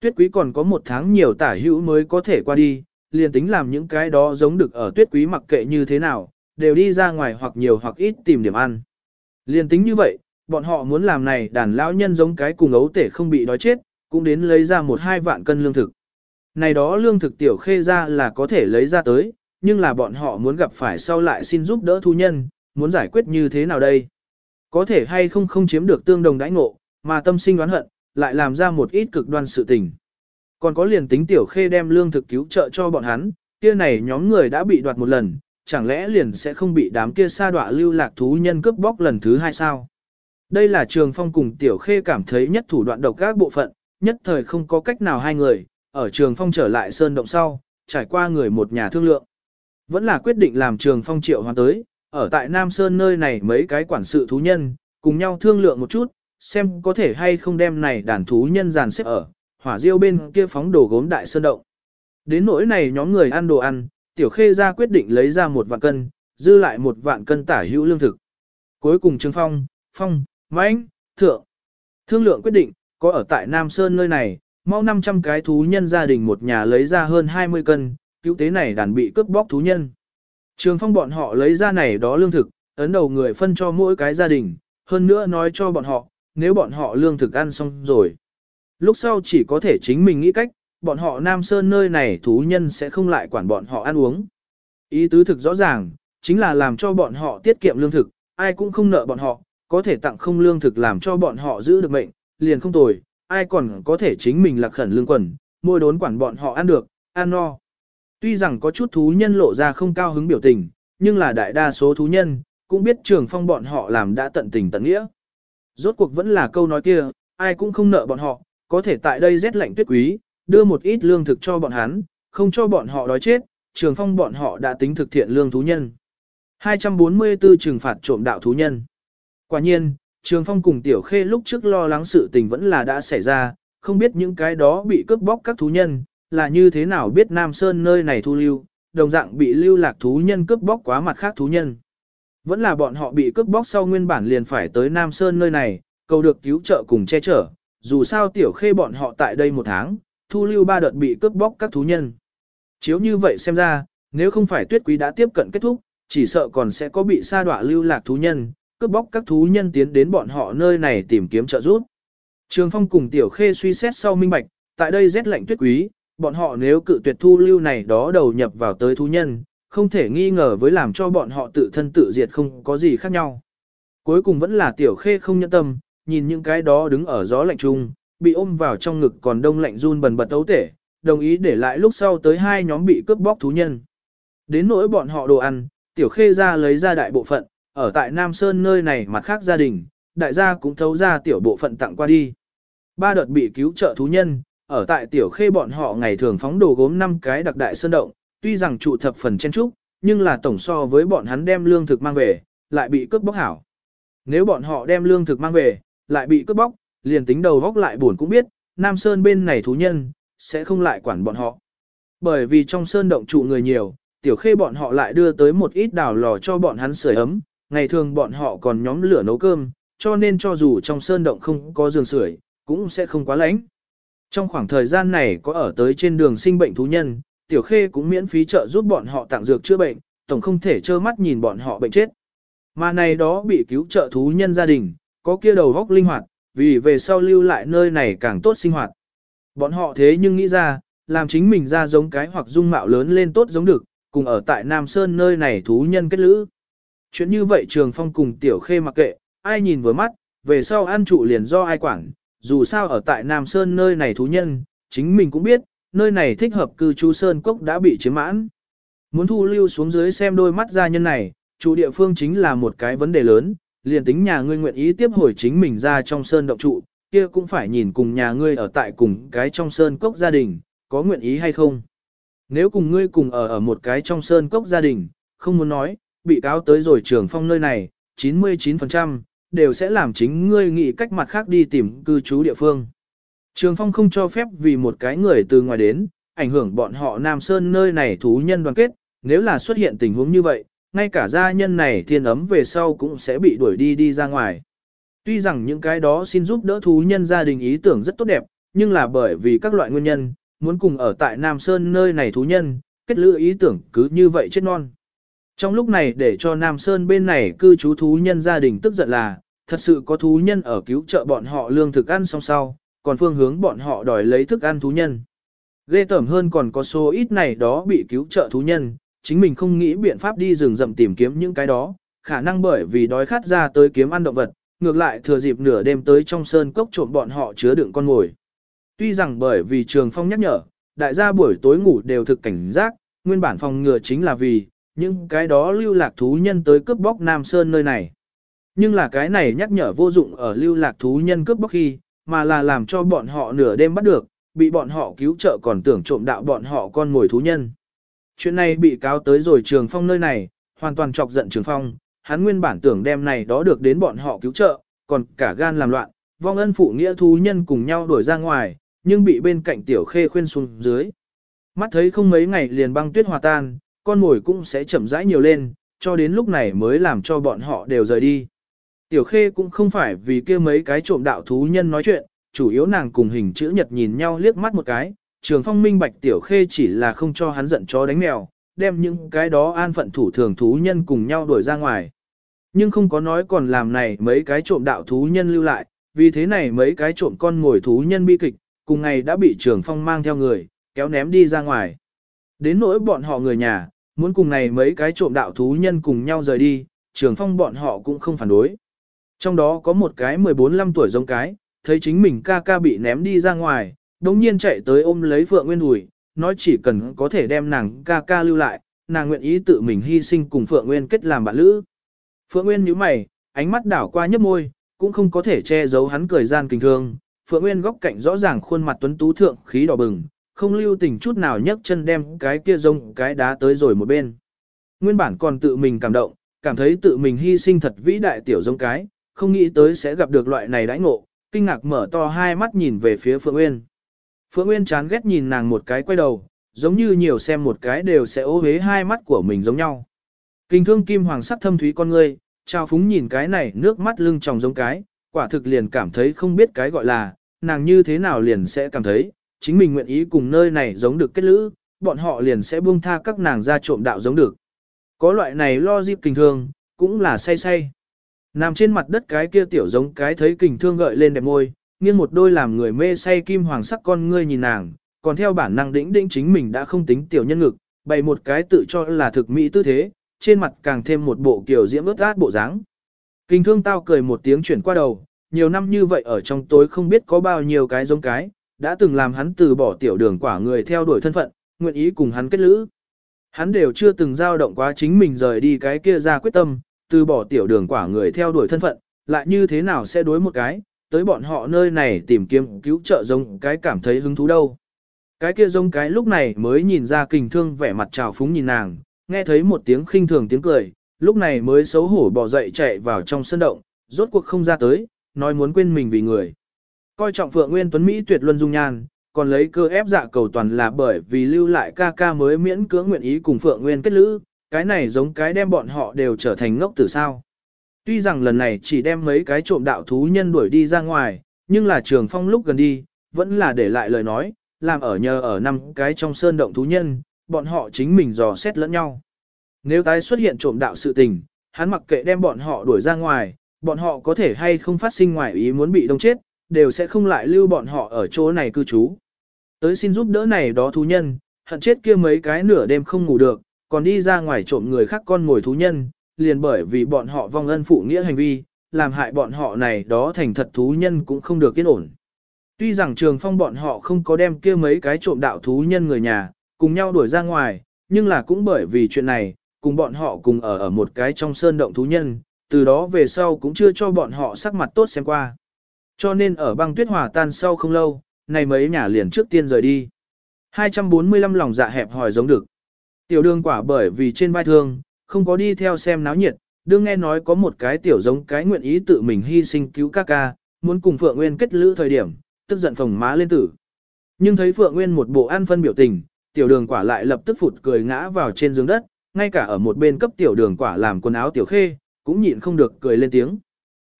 Tuyết quý còn có một tháng nhiều tả hữu mới có thể qua đi, liền tính làm những cái đó giống được ở tuyết quý mặc kệ như thế nào, đều đi ra ngoài hoặc nhiều hoặc ít tìm điểm ăn. Liền tính như vậy, bọn họ muốn làm này đàn lão nhân giống cái cùng ấu tể không bị đói chết, cũng đến lấy ra một hai vạn cân lương thực. Này đó lương thực tiểu khê ra là có thể lấy ra tới, nhưng là bọn họ muốn gặp phải sau lại xin giúp đỡ thu nhân, muốn giải quyết như thế nào đây? Có thể hay không không chiếm được tương đồng đãi ngộ, mà tâm sinh oán hận, lại làm ra một ít cực đoan sự tình. Còn có liền tính tiểu khê đem lương thực cứu trợ cho bọn hắn, kia này nhóm người đã bị đoạt một lần, chẳng lẽ liền sẽ không bị đám kia sa đọa lưu lạc thú nhân cướp bóc lần thứ hai sao? Đây là trường phong cùng tiểu khê cảm thấy nhất thủ đoạn độc các bộ phận, nhất thời không có cách nào hai người, ở trường phong trở lại sơn động sau, trải qua người một nhà thương lượng. Vẫn là quyết định làm trường phong triệu hoàn tới, ở tại Nam Sơn nơi này mấy cái quản sự thú nhân, cùng nhau thương lượng một chút, xem có thể hay không đem này đàn thú nhân dàn xếp ở, hỏa diêu bên kia phóng đồ gốm đại sơn động. Đến nỗi này nhóm người ăn đồ ăn, tiểu khê ra quyết định lấy ra một vạn cân, dư lại một vạn cân tả hữu lương thực. Cuối cùng Trương Phong, Phong, Mãnh, Thượng. Thương lượng quyết định, có ở tại Nam Sơn nơi này, mau 500 cái thú nhân gia đình một nhà lấy ra hơn 20 cân, cứu tế này đàn bị cướp bóc thú nhân. Trường phong bọn họ lấy ra này đó lương thực, ấn đầu người phân cho mỗi cái gia đình, hơn nữa nói cho bọn họ, nếu bọn họ lương thực ăn xong rồi. Lúc sau chỉ có thể chính mình nghĩ cách, bọn họ Nam Sơn nơi này thú nhân sẽ không lại quản bọn họ ăn uống. Ý tứ thực rõ ràng, chính là làm cho bọn họ tiết kiệm lương thực, ai cũng không nợ bọn họ, có thể tặng không lương thực làm cho bọn họ giữ được mệnh, liền không tồi, ai còn có thể chính mình lạc khẩn lương quần, môi đốn quản bọn họ ăn được, ăn no. Tuy rằng có chút thú nhân lộ ra không cao hứng biểu tình, nhưng là đại đa số thú nhân, cũng biết trường phong bọn họ làm đã tận tình tận nghĩa. Rốt cuộc vẫn là câu nói kia, ai cũng không nợ bọn họ, có thể tại đây rét lạnh tuyết quý, đưa một ít lương thực cho bọn hắn, không cho bọn họ đói chết, trường phong bọn họ đã tính thực thiện lương thú nhân. 244 trừng phạt trộm đạo thú nhân. Quả nhiên, trường phong cùng tiểu khê lúc trước lo lắng sự tình vẫn là đã xảy ra, không biết những cái đó bị cướp bóc các thú nhân, là như thế nào biết Nam Sơn nơi này thu lưu, đồng dạng bị lưu lạc thú nhân cướp bóc quá mặt khác thú nhân. Vẫn là bọn họ bị cướp bóc sau nguyên bản liền phải tới Nam Sơn nơi này, cầu được cứu trợ cùng che chở, dù sao tiểu khê bọn họ tại đây một tháng, thu lưu ba đợt bị cướp bóc các thú nhân. Chiếu như vậy xem ra, nếu không phải tuyết quý đã tiếp cận kết thúc, chỉ sợ còn sẽ có bị sa đọa lưu lạc thú nhân, cướp bóc các thú nhân tiến đến bọn họ nơi này tìm kiếm trợ giúp. Trường Phong cùng Tiểu Khê suy xét sau minh bạch, tại đây rét lạnh tuyết quý, bọn họ nếu cự tuyệt thu lưu này đó đầu nhập vào tới thú nhân, không thể nghi ngờ với làm cho bọn họ tự thân tự diệt không có gì khác nhau. Cuối cùng vẫn là tiểu khê không nhẫn tâm, nhìn những cái đó đứng ở gió lạnh chung, bị ôm vào trong ngực còn đông lạnh run bần bật ấu tể, đồng ý để lại lúc sau tới hai nhóm bị cướp bóc thú nhân. Đến nỗi bọn họ đồ ăn, tiểu khê ra lấy ra đại bộ phận, ở tại Nam Sơn nơi này mặt khác gia đình, đại gia cũng thấu ra tiểu bộ phận tặng qua đi. Ba đợt bị cứu trợ thú nhân, ở tại tiểu khê bọn họ ngày thường phóng đồ gốm năm cái đặc đại sơn động, tuy rằng trụ thập phần chen trúc, nhưng là tổng so với bọn hắn đem lương thực mang về, lại bị cướp bóc hảo. Nếu bọn họ đem lương thực mang về, lại bị cướp bóc, liền tính đầu góc lại buồn cũng biết, Nam Sơn bên này thú nhân, sẽ không lại quản bọn họ. Bởi vì trong sơn động trụ người nhiều, tiểu khê bọn họ lại đưa tới một ít đào lò cho bọn hắn sưởi ấm, ngày thường bọn họ còn nhóm lửa nấu cơm, cho nên cho dù trong sơn động không có giường sưởi, cũng sẽ không quá lạnh. Trong khoảng thời gian này có ở tới trên đường sinh bệnh thú nhân, tiểu khê cũng miễn phí trợ giúp bọn họ tặng dược chữa bệnh, tổng không thể trơ mắt nhìn bọn họ bệnh chết. Mà này đó bị cứu trợ thú nhân gia đình, có kia đầu góc linh hoạt, vì về sau lưu lại nơi này càng tốt sinh hoạt. Bọn họ thế nhưng nghĩ ra, làm chính mình ra giống cái hoặc dung mạo lớn lên tốt giống được, cùng ở tại Nam Sơn nơi này thú nhân kết lữ. Chuyện như vậy Trường Phong cùng Tiểu Khê mặc kệ, ai nhìn vừa mắt, về sau ăn trụ liền do ai quản, dù sao ở tại Nam Sơn nơi này thú nhân, chính mình cũng biết, nơi này thích hợp cư trú Sơn Cốc đã bị chiếm mãn. Muốn thu lưu xuống dưới xem đôi mắt gia nhân này, chủ địa phương chính là một cái vấn đề lớn, liền tính nhà ngươi nguyện ý tiếp hồi chính mình ra trong Sơn động trụ, kia cũng phải nhìn cùng nhà ngươi ở tại cùng cái trong Sơn Cốc gia đình, có nguyện ý hay không. Nếu cùng ngươi cùng ở ở một cái trong Sơn Cốc gia đình, không muốn nói, bị cáo tới rồi trường phong nơi này, 99%, đều sẽ làm chính ngươi nghĩ cách mặt khác đi tìm cư trú địa phương. Trường phong không cho phép vì một cái người từ ngoài đến, ảnh hưởng bọn họ Nam Sơn nơi này thú nhân đoàn kết, nếu là xuất hiện tình huống như vậy, ngay cả gia nhân này thiên ấm về sau cũng sẽ bị đuổi đi đi ra ngoài. Tuy rằng những cái đó xin giúp đỡ thú nhân gia đình ý tưởng rất tốt đẹp, nhưng là bởi vì các loại nguyên nhân, muốn cùng ở tại Nam Sơn nơi này thú nhân, kết lữ ý tưởng cứ như vậy chết non. Trong lúc này để cho Nam Sơn bên này cư trú thú nhân gia đình tức giận là, thật sự có thú nhân ở cứu trợ bọn họ lương thực ăn xong sau, còn phương hướng bọn họ đòi lấy thức ăn thú nhân. Ghê tởm hơn còn có số ít này đó bị cứu trợ thú nhân, chính mình không nghĩ biện pháp đi rừng rậm tìm kiếm những cái đó, khả năng bởi vì đói khát ra tới kiếm ăn động vật, ngược lại thừa dịp nửa đêm tới trong sơn cốc trộm bọn họ chứa đựng con ngồi. Tuy rằng bởi vì trường phong nhắc nhở, đại gia buổi tối ngủ đều thực cảnh giác, nguyên bản phòng ngừa chính là vì, những cái đó lưu lạc thú nhân tới cướp bóc Nam Sơn nơi này. Nhưng là cái này nhắc nhở vô dụng ở lưu lạc thú nhân cướp bóc khi, mà là làm cho bọn họ nửa đêm bắt được, bị bọn họ cứu trợ còn tưởng trộm đạo bọn họ con ngồi thú nhân. Chuyện này bị cáo tới rồi Trường Phong nơi này, hoàn toàn chọc giận Trường Phong, hắn nguyên bản tưởng đem này đó được đến bọn họ cứu trợ, còn cả gan làm loạn, vong ân phụ nghĩa thú nhân cùng nhau đuổi ra ngoài, nhưng bị bên cạnh tiểu khê khuyên xuống dưới. Mắt thấy không mấy ngày liền băng tuyết hòa tan, con mồi cũng sẽ chậm rãi nhiều lên, cho đến lúc này mới làm cho bọn họ đều rời đi. Tiểu khê cũng không phải vì kia mấy cái trộm đạo thú nhân nói chuyện, chủ yếu nàng cùng hình chữ nhật nhìn nhau liếc mắt một cái, trường phong minh bạch tiểu khê chỉ là không cho hắn giận chó đánh mèo, đem những cái đó an phận thủ thường thú nhân cùng nhau đuổi ra ngoài. Nhưng không có nói còn làm này mấy cái trộm đạo thú nhân lưu lại, vì thế này mấy cái trộm con ngồi thú nhân bi kịch, cùng ngày đã bị trường phong mang theo người, kéo ném đi ra ngoài. Đến nỗi bọn họ người nhà, muốn cùng này mấy cái trộm đạo thú nhân cùng nhau rời đi, trường phong bọn họ cũng không phản đối. Trong đó có một cái 14-15 tuổi giống cái, thấy chính mình ca ca bị ném đi ra ngoài, đống nhiên chạy tới ôm lấy Phượng Nguyên ủi, nói chỉ cần có thể đem nàng ca ca lưu lại, nàng nguyện ý tự mình hy sinh cùng Phượng Nguyên kết làm bạn lữ. Phượng Nguyên nhíu mày, ánh mắt đảo qua nhấp môi, cũng không có thể che giấu hắn cười gian kinh thương. Phượng Nguyên góc cạnh rõ ràng khuôn mặt tuấn tú thượng khí đỏ bừng, không lưu tình chút nào nhấc chân đem cái kia rông cái đá tới rồi một bên. Nguyên bản còn tự mình cảm động, cảm thấy tự mình hy sinh thật vĩ đại tiểu rông cái, không nghĩ tới sẽ gặp được loại này đãi ngộ, kinh ngạc mở to hai mắt nhìn về phía Phượng Nguyên. Phượng Nguyên chán ghét nhìn nàng một cái quay đầu, giống như nhiều xem một cái đều sẽ ô hế hai mắt của mình giống nhau. Kinh thương kim hoàng sắc thâm thúy con ngươi, trao phúng nhìn cái này nước mắt lưng tròng giống cái, quả thực liền cảm thấy không biết cái gọi là, nàng như thế nào liền sẽ cảm thấy, chính mình nguyện ý cùng nơi này giống được kết lữ, bọn họ liền sẽ buông tha các nàng ra trộm đạo giống được. Có loại này lo dịp kinh thương, cũng là say say. Nằm trên mặt đất cái kia tiểu giống cái thấy kình thương gợi lên đẹp môi, nghiêng một đôi làm người mê say kim hoàng sắc con ngươi nhìn nàng, còn theo bản năng đĩnh đĩnh chính mình đã không tính tiểu nhân ngực, bày một cái tự cho là thực mỹ tư thế, trên mặt càng thêm một bộ kiểu diễm ướt át bộ dáng. Kinh thương tao cười một tiếng chuyển qua đầu, nhiều năm như vậy ở trong tối không biết có bao nhiêu cái giống cái, đã từng làm hắn từ bỏ tiểu đường quả người theo đuổi thân phận, nguyện ý cùng hắn kết lữ. Hắn đều chưa từng dao động quá chính mình rời đi cái kia ra quyết tâm, từ bỏ tiểu đường quả người theo đuổi thân phận, lại như thế nào sẽ đối một cái, tới bọn họ nơi này tìm kiếm cứu trợ giống cái cảm thấy hứng thú đâu. Cái kia giống cái lúc này mới nhìn ra kình thương vẻ mặt trào phúng nhìn nàng, nghe thấy một tiếng khinh thường tiếng cười, lúc này mới xấu hổ bỏ dậy chạy vào trong sân động, rốt cuộc không ra tới, nói muốn quên mình vì người. Coi trọng Phượng Nguyên Tuấn Mỹ tuyệt luân dung nhan, còn lấy cơ ép dạ cầu toàn là bởi vì lưu lại ca ca mới miễn cưỡng nguyện ý cùng Phượng Nguyên kết lữ, cái này giống cái đem bọn họ đều trở thành ngốc tử sao. Tuy rằng lần này chỉ đem mấy cái trộm đạo thú nhân đuổi đi ra ngoài, nhưng là trường phong lúc gần đi, vẫn là để lại lời nói, làm ở nhờ ở năm cái trong sơn động thú nhân, bọn họ chính mình dò xét lẫn nhau. Nếu tái xuất hiện trộm đạo sự tình, hắn mặc kệ đem bọn họ đuổi ra ngoài, bọn họ có thể hay không phát sinh ngoài ý muốn bị đông chết, đều sẽ không lại lưu bọn họ ở chỗ này cư trú. Tới xin giúp đỡ này đó thú nhân, hận chết kia mấy cái nửa đêm không ngủ được, còn đi ra ngoài trộm người khác con ngồi thú nhân, liền bởi vì bọn họ vong ân phụ nghĩa hành vi, làm hại bọn họ này đó thành thật thú nhân cũng không được yên ổn. Tuy rằng trường phong bọn họ không có đem kia mấy cái trộm đạo thú nhân người nhà, cùng nhau đuổi ra ngoài, nhưng là cũng bởi vì chuyện này, cùng bọn họ cùng ở ở một cái trong sơn động thú nhân, từ đó về sau cũng chưa cho bọn họ sắc mặt tốt xem qua. Cho nên ở băng tuyết hòa tan sau không lâu, này mấy nhà liền trước tiên rời đi. 245 lòng dạ hẹp hỏi giống được. Tiểu đường quả bởi vì trên vai thương, không có đi theo xem náo nhiệt, đương nghe nói có một cái tiểu giống cái nguyện ý tự mình hy sinh cứu ca ca, muốn cùng Phượng Nguyên kết lữ thời điểm, tức giận phồng má lên tử. Nhưng thấy Phượng Nguyên một bộ an phân biểu tình, tiểu đường quả lại lập tức phụt cười ngã vào trên giường đất, ngay cả ở một bên cấp tiểu đường quả làm quần áo tiểu khê, cũng nhịn không được cười lên tiếng.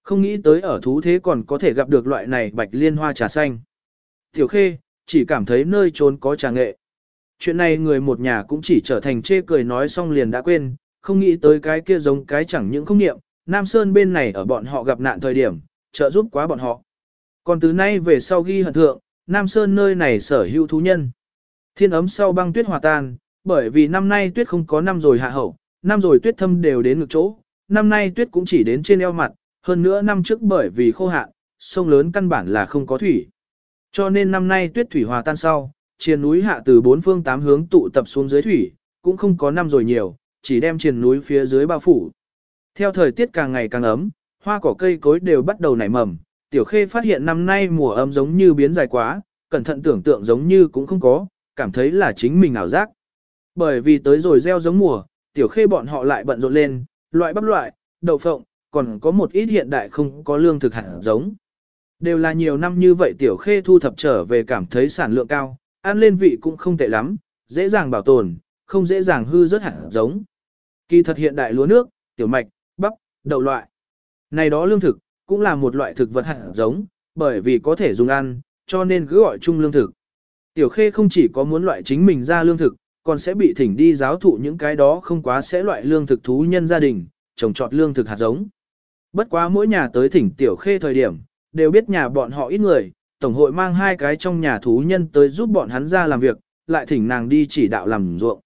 Không nghĩ tới ở thú thế còn có thể gặp được loại này bạch liên hoa trà xanh. Tiểu khê, chỉ cảm thấy nơi trốn có trà nghệ. Chuyện này người một nhà cũng chỉ trở thành chê cười nói xong liền đã quên, không nghĩ tới cái kia giống cái chẳng những không niệm, Nam Sơn bên này ở bọn họ gặp nạn thời điểm, trợ giúp quá bọn họ. Còn từ nay về sau ghi hận thượng, Nam Sơn nơi này sở hữu thú nhân. Thiên ấm sau băng tuyết hòa tan, bởi vì năm nay tuyết không có năm rồi hạ hậu, năm rồi tuyết thâm đều đến ngực chỗ, năm nay tuyết cũng chỉ đến trên eo mặt, hơn nữa năm trước bởi vì khô hạn, sông lớn căn bản là không có thủy. Cho nên năm nay tuyết thủy hòa tan sau, triền núi hạ từ bốn phương tám hướng tụ tập xuống dưới thủy, cũng không có năm rồi nhiều, chỉ đem triền núi phía dưới bao phủ. Theo thời tiết càng ngày càng ấm, hoa cỏ cây cối đều bắt đầu nảy mầm, tiểu khê phát hiện năm nay mùa ấm giống như biến dài quá, cẩn thận tưởng tượng giống như cũng không có, cảm thấy là chính mình ảo giác. Bởi vì tới rồi gieo giống mùa, tiểu khê bọn họ lại bận rộn lên, loại bắp loại, đậu phộng, còn có một ít hiện đại không có lương thực hạt giống. Đều là nhiều năm như vậy tiểu khê thu thập trở về cảm thấy sản lượng cao, ăn lên vị cũng không tệ lắm, dễ dàng bảo tồn, không dễ dàng hư rớt hạt giống. Kỳ thật hiện đại lúa nước, tiểu mạch, bắp, đậu loại. Này đó lương thực, cũng là một loại thực vật hạt giống, bởi vì có thể dùng ăn, cho nên cứ gọi chung lương thực. Tiểu khê không chỉ có muốn loại chính mình ra lương thực, còn sẽ bị thỉnh đi giáo thụ những cái đó không quá sẽ loại lương thực thú nhân gia đình, trồng trọt lương thực hạt giống. Bất quá mỗi nhà tới thỉnh tiểu khê thời điểm, đều biết nhà bọn họ ít người, tổng hội mang hai cái trong nhà thú nhân tới giúp bọn hắn ra làm việc, lại thỉnh nàng đi chỉ đạo làm ruộng.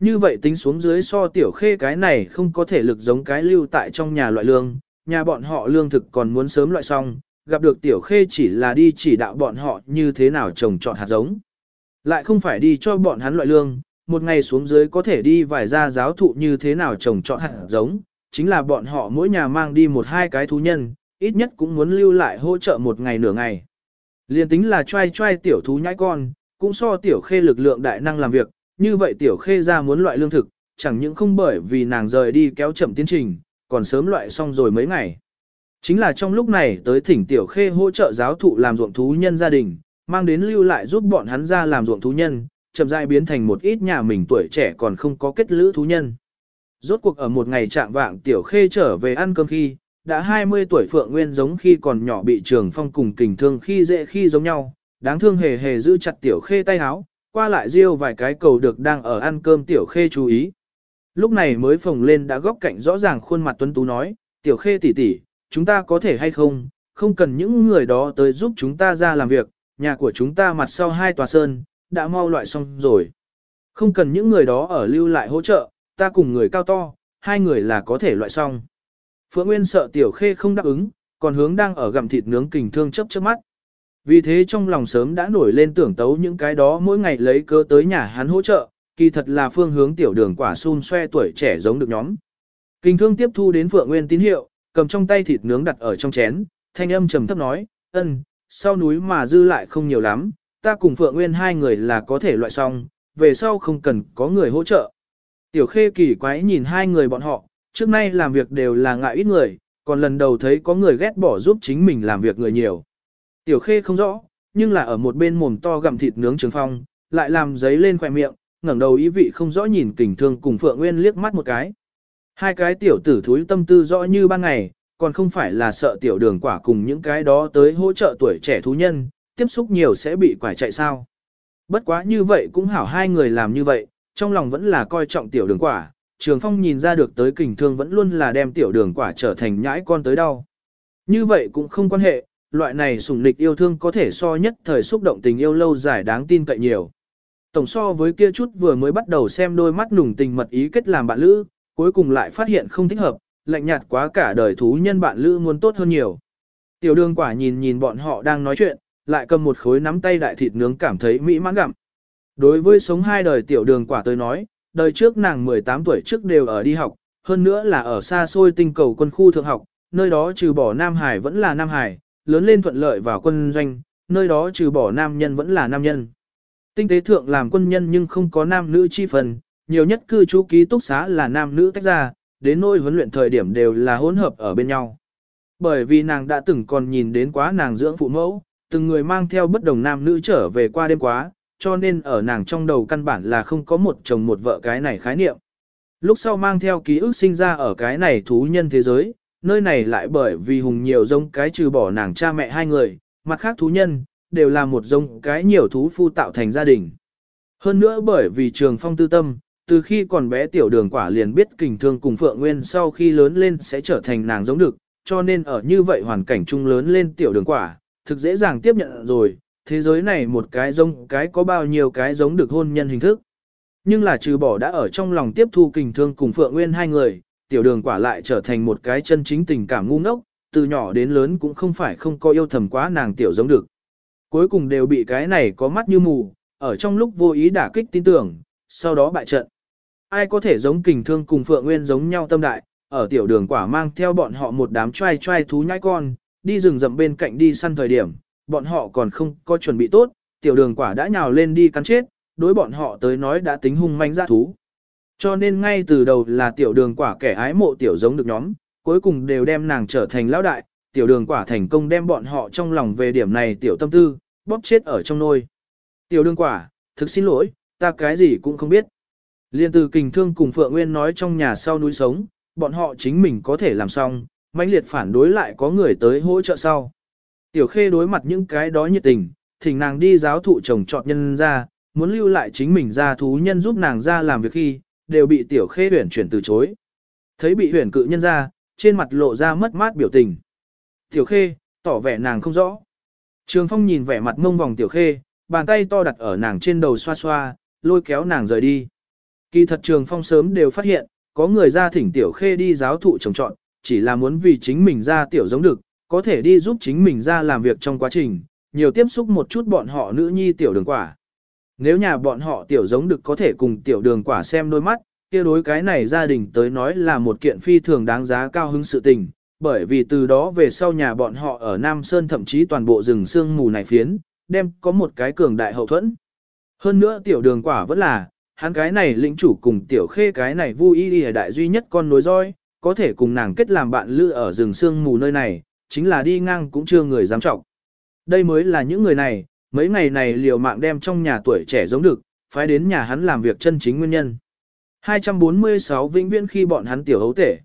Như vậy tính xuống dưới so tiểu khê cái này không có thể lực giống cái lưu tại trong nhà loại lương, nhà bọn họ lương thực còn muốn sớm loại xong, gặp được tiểu khê chỉ là đi chỉ đạo bọn họ như thế nào trồng trọt hạt giống. Lại không phải đi cho bọn hắn loại lương, một ngày xuống dưới có thể đi vài gia giáo thụ như thế nào trồng trọt hạt giống, chính là bọn họ mỗi nhà mang đi một hai cái thú nhân, ít nhất cũng muốn lưu lại hỗ trợ một ngày nửa ngày. Liên tính là trai trai tiểu thú nhãi con, cũng so tiểu khê lực lượng đại năng làm việc, như vậy tiểu khê ra muốn loại lương thực, chẳng những không bởi vì nàng rời đi kéo chậm tiến trình, còn sớm loại xong rồi mấy ngày. Chính là trong lúc này tới thỉnh tiểu khê hỗ trợ giáo thụ làm ruộng thú nhân gia đình, mang đến lưu lại giúp bọn hắn ra làm ruộng thú nhân, chậm rãi biến thành một ít nhà mình tuổi trẻ còn không có kết lữ thú nhân. Rốt cuộc ở một ngày trạng vạng tiểu khê trở về ăn cơm khi, đã 20 tuổi Phượng Nguyên giống khi còn nhỏ bị trường phong cùng kình thương khi dễ khi giống nhau, đáng thương hề hề giữ chặt tiểu khê tay háo, qua lại riêu vài cái cầu được đang ở ăn cơm tiểu khê chú ý. Lúc này mới phồng lên đã góc cạnh rõ ràng khuôn mặt tuấn tú nói, tiểu khê tỷ tỷ, chúng ta có thể hay không, không cần những người đó tới giúp chúng ta ra làm việc, nhà của chúng ta mặt sau hai tòa sơn, đã mau loại xong rồi. Không cần những người đó ở lưu lại hỗ trợ, ta cùng người cao to, hai người là có thể loại xong. Phượng Nguyên sợ Tiểu Khê không đáp ứng, còn hướng đang ở gặm thịt nướng kình thương chấp chớp mắt. Vì thế trong lòng sớm đã nổi lên tưởng tấu những cái đó mỗi ngày lấy cơ tới nhà hắn hỗ trợ, kỳ thật là phương hướng tiểu đường quả xun xoe tuổi trẻ giống được nhóm. Kình thương tiếp thu đến Phượng Nguyên tín hiệu, cầm trong tay thịt nướng đặt ở trong chén, thanh âm trầm thấp nói, ân, sau núi mà dư lại không nhiều lắm, ta cùng Phượng Nguyên hai người là có thể loại xong, về sau không cần có người hỗ trợ. Tiểu khê kỳ quái nhìn hai người bọn họ, trước nay làm việc đều là ngại ít người, còn lần đầu thấy có người ghét bỏ giúp chính mình làm việc người nhiều. Tiểu khê không rõ, nhưng là ở một bên mồm to gặm thịt nướng trường phong, lại làm giấy lên khỏe miệng, ngẩng đầu ý vị không rõ nhìn kình thương cùng Phượng Nguyên liếc mắt một cái. Hai cái tiểu tử thúi tâm tư rõ như ban ngày, còn không phải là sợ tiểu đường quả cùng những cái đó tới hỗ trợ tuổi trẻ thú nhân, tiếp xúc nhiều sẽ bị quải chạy sao. Bất quá như vậy cũng hảo hai người làm như vậy, trong lòng vẫn là coi trọng tiểu đường quả, Trường Phong nhìn ra được tới kình thương vẫn luôn là đem tiểu đường quả trở thành nhãi con tới đau. Như vậy cũng không quan hệ, loại này sủng nịch yêu thương có thể so nhất thời xúc động tình yêu lâu dài đáng tin cậy nhiều. Tổng so với kia chút vừa mới bắt đầu xem đôi mắt nùng tình mật ý kết làm bạn lữ, cuối cùng lại phát hiện không thích hợp, lạnh nhạt quá cả đời thú nhân bạn lữ muốn tốt hơn nhiều. Tiểu đường quả nhìn nhìn bọn họ đang nói chuyện, lại cầm một khối nắm tay đại thịt nướng cảm thấy mỹ mãn gặm. Đối với sống hai đời tiểu đường quả tới nói, đời trước nàng 18 tuổi trước đều ở đi học, hơn nữa là ở xa xôi tinh cầu quân khu thượng học, nơi đó trừ bỏ Nam Hải vẫn là Nam Hải, lớn lên thuận lợi vào quân doanh, nơi đó trừ bỏ nam nhân vẫn là nam nhân. Tinh tế thượng làm quân nhân nhưng không có nam nữ chi phần, nhiều nhất cư trú ký túc xá là nam nữ tách ra, đến nỗi huấn luyện thời điểm đều là hỗn hợp ở bên nhau. Bởi vì nàng đã từng còn nhìn đến quá nàng dưỡng phụ mẫu, từng người mang theo bất đồng nam nữ trở về qua đêm quá, cho nên ở nàng trong đầu căn bản là không có một chồng một vợ cái này khái niệm. Lúc sau mang theo ký ức sinh ra ở cái này thú nhân thế giới, nơi này lại bởi vì hùng nhiều giống cái trừ bỏ nàng cha mẹ hai người, mặt khác thú nhân, đều là một giống cái nhiều thú phu tạo thành gia đình. Hơn nữa bởi vì trường phong tư tâm, từ khi còn bé tiểu đường quả liền biết kình thương cùng Phượng Nguyên sau khi lớn lên sẽ trở thành nàng giống được, cho nên ở như vậy hoàn cảnh chung lớn lên tiểu đường quả, thực dễ dàng tiếp nhận rồi, thế giới này một cái giống cái có bao nhiêu cái giống được hôn nhân hình thức. Nhưng là trừ bỏ đã ở trong lòng tiếp thu kình thương cùng Phượng Nguyên hai người, tiểu đường quả lại trở thành một cái chân chính tình cảm ngu ngốc, từ nhỏ đến lớn cũng không phải không có yêu thầm quá nàng tiểu giống được. Cuối cùng đều bị cái này có mắt như mù, ở trong lúc vô ý đả kích tin tưởng, sau đó bại trận. Ai có thể giống kình thương cùng Phượng Nguyên giống nhau tâm đại, ở tiểu đường quả mang theo bọn họ một đám trai trai thú nhãi con, đi rừng rậm bên cạnh đi săn thời điểm, bọn họ còn không có chuẩn bị tốt, tiểu đường quả đã nhào lên đi cắn chết, đối bọn họ tới nói đã tính hung manh ra thú. Cho nên ngay từ đầu là tiểu đường quả kẻ ái mộ tiểu giống được nhóm, cuối cùng đều đem nàng trở thành lão đại, tiểu đường quả thành công đem bọn họ trong lòng về điểm này tiểu tâm tư, bóp chết ở trong nôi. Tiểu đường quả, thực xin lỗi, ta cái gì cũng không biết. Liên từ kình thương cùng Phượng Nguyên nói trong nhà sau núi sống, bọn họ chính mình có thể làm xong, mãnh liệt phản đối lại có người tới hỗ trợ sau. Tiểu khê đối mặt những cái đó nhiệt tình, thỉnh nàng đi giáo thụ chồng chọn nhân ra, muốn lưu lại chính mình ra thú nhân giúp nàng ra làm việc khi, đều bị tiểu khê huyển chuyển từ chối. Thấy bị huyển cự nhân ra, trên mặt lộ ra mất mát biểu tình. Tiểu khê, tỏ vẻ nàng không rõ. Trường phong nhìn vẻ mặt ngông vòng tiểu khê, bàn tay to đặt ở nàng trên đầu xoa xoa, lôi kéo nàng rời đi. Kỳ thật trường phong sớm đều phát hiện, có người ra thỉnh tiểu khê đi giáo thụ trồng trọn, chỉ là muốn vì chính mình ra tiểu giống được, có thể đi giúp chính mình ra làm việc trong quá trình, nhiều tiếp xúc một chút bọn họ nữ nhi tiểu đường quả. Nếu nhà bọn họ tiểu giống được có thể cùng tiểu đường quả xem đôi mắt, kia đối cái này gia đình tới nói là một kiện phi thường đáng giá cao hứng sự tình, bởi vì từ đó về sau nhà bọn họ ở Nam Sơn thậm chí toàn bộ rừng sương mù này phiến, đem có một cái cường đại hậu thuẫn. Hơn nữa tiểu đường quả vẫn là, hắn cái này lĩnh chủ cùng tiểu khê cái này vui y đại duy nhất con nối roi, có thể cùng nàng kết làm bạn lữ ở rừng sương mù nơi này, chính là đi ngang cũng chưa người dám trọng. Đây mới là những người này, mấy ngày này liều mạng đem trong nhà tuổi trẻ giống được, phái đến nhà hắn làm việc chân chính nguyên nhân. 246 vĩnh viễn khi bọn hắn tiểu hấu tể.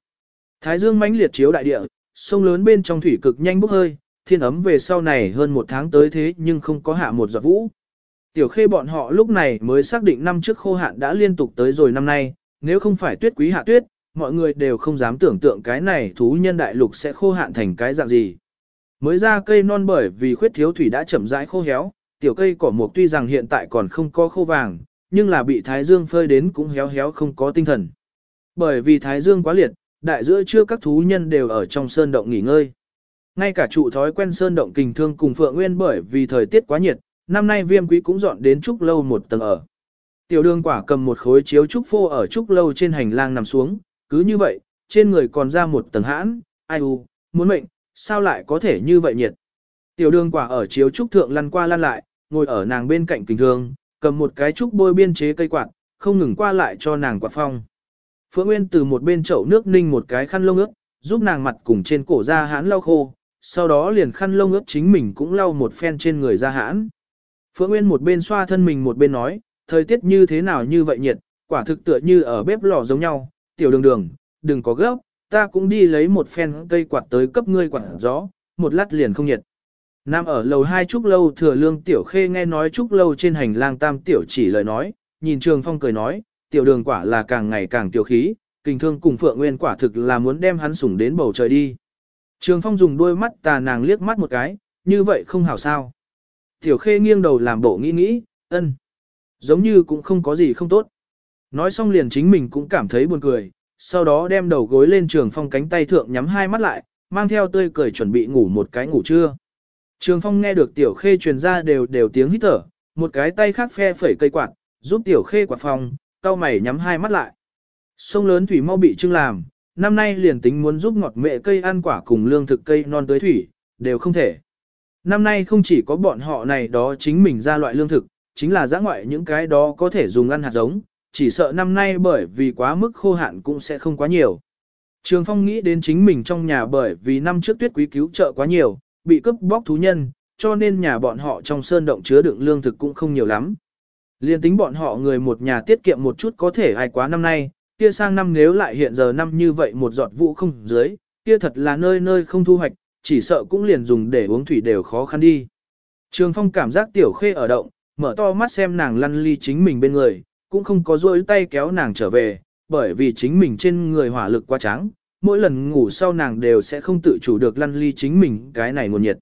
Thái dương mãnh liệt chiếu đại địa, sông lớn bên trong thủy cực nhanh bốc hơi, thiên ấm về sau này hơn một tháng tới thế nhưng không có hạ một giọt vũ. Tiểu khê bọn họ lúc này mới xác định năm trước khô hạn đã liên tục tới rồi năm nay, nếu không phải tuyết quý hạ tuyết, mọi người đều không dám tưởng tượng cái này thú nhân đại lục sẽ khô hạn thành cái dạng gì. Mới ra cây non bởi vì khuyết thiếu thủy đã chậm rãi khô héo, tiểu cây cỏ mục tuy rằng hiện tại còn không có khô vàng, nhưng là bị thái dương phơi đến cũng héo héo không có tinh thần. Bởi vì thái dương quá liệt, đại giữa trưa các thú nhân đều ở trong sơn động nghỉ ngơi. Ngay cả trụ thói quen sơn động kình thương cùng Phượng Nguyên bởi vì thời tiết quá nhiệt, năm nay viêm quý cũng dọn đến trúc lâu một tầng ở. Tiểu đường quả cầm một khối chiếu trúc phô ở trúc lâu trên hành lang nằm xuống, cứ như vậy, trên người còn ra một tầng hãn, ai u, muốn mệnh, sao lại có thể như vậy nhiệt. Tiểu đường quả ở chiếu trúc thượng lăn qua lăn lại, ngồi ở nàng bên cạnh kình thương, cầm một cái trúc bôi biên chế cây quạt, không ngừng qua lại cho nàng quạt phong. Phượng Nguyên từ một bên chậu nước ninh một cái khăn lông ướt, giúp nàng mặt cùng trên cổ ra hãn lau khô, sau đó liền khăn lông ướt chính mình cũng lau một phen trên người ra hãn. Phượng Nguyên một bên xoa thân mình một bên nói, thời tiết như thế nào như vậy nhiệt, quả thực tựa như ở bếp lò giống nhau, tiểu đường đường, đừng có gấp, ta cũng đi lấy một phen cây quạt tới cấp ngươi quạt gió, một lát liền không nhiệt. Nam ở lầu hai trúc lâu thừa lương tiểu khê nghe nói trúc lâu trên hành lang tam tiểu chỉ lời nói, nhìn trường phong cười nói, tiểu đường quả là càng ngày càng tiểu khí, kinh thương cùng phượng nguyên quả thực là muốn đem hắn sủng đến bầu trời đi. Trường phong dùng đôi mắt tà nàng liếc mắt một cái, như vậy không hảo sao. Tiểu khê nghiêng đầu làm bộ nghĩ nghĩ, ân. Giống như cũng không có gì không tốt. Nói xong liền chính mình cũng cảm thấy buồn cười, sau đó đem đầu gối lên trường phong cánh tay thượng nhắm hai mắt lại, mang theo tươi cười chuẩn bị ngủ một cái ngủ trưa. Trường phong nghe được tiểu khê truyền ra đều đều tiếng hít thở, một cái tay khác phe phẩy cây quạt, giúp tiểu khê quạt phòng, cao mày nhắm hai mắt lại. Sông lớn thủy mau bị trưng làm, năm nay liền tính muốn giúp ngọt mẹ cây ăn quả cùng lương thực cây non tới thủy, đều không thể. Năm nay không chỉ có bọn họ này đó chính mình ra loại lương thực, chính là giã ngoại những cái đó có thể dùng ăn hạt giống, chỉ sợ năm nay bởi vì quá mức khô hạn cũng sẽ không quá nhiều. Trường Phong nghĩ đến chính mình trong nhà bởi vì năm trước tuyết quý cứu trợ quá nhiều, bị cướp bóc thú nhân, cho nên nhà bọn họ trong sơn động chứa đựng lương thực cũng không nhiều lắm. Liên tính bọn họ người một nhà tiết kiệm một chút có thể ai quá năm nay, kia sang năm nếu lại hiện giờ năm như vậy một giọt vụ không dưới, kia thật là nơi nơi không thu hoạch, chỉ sợ cũng liền dùng để uống thủy đều khó khăn đi. Trường Phong cảm giác tiểu khê ở động, mở to mắt xem nàng lăn ly chính mình bên người, cũng không có rôi tay kéo nàng trở về, bởi vì chính mình trên người hỏa lực quá trắng, mỗi lần ngủ sau nàng đều sẽ không tự chủ được lăn ly chính mình cái này nguồn nhiệt.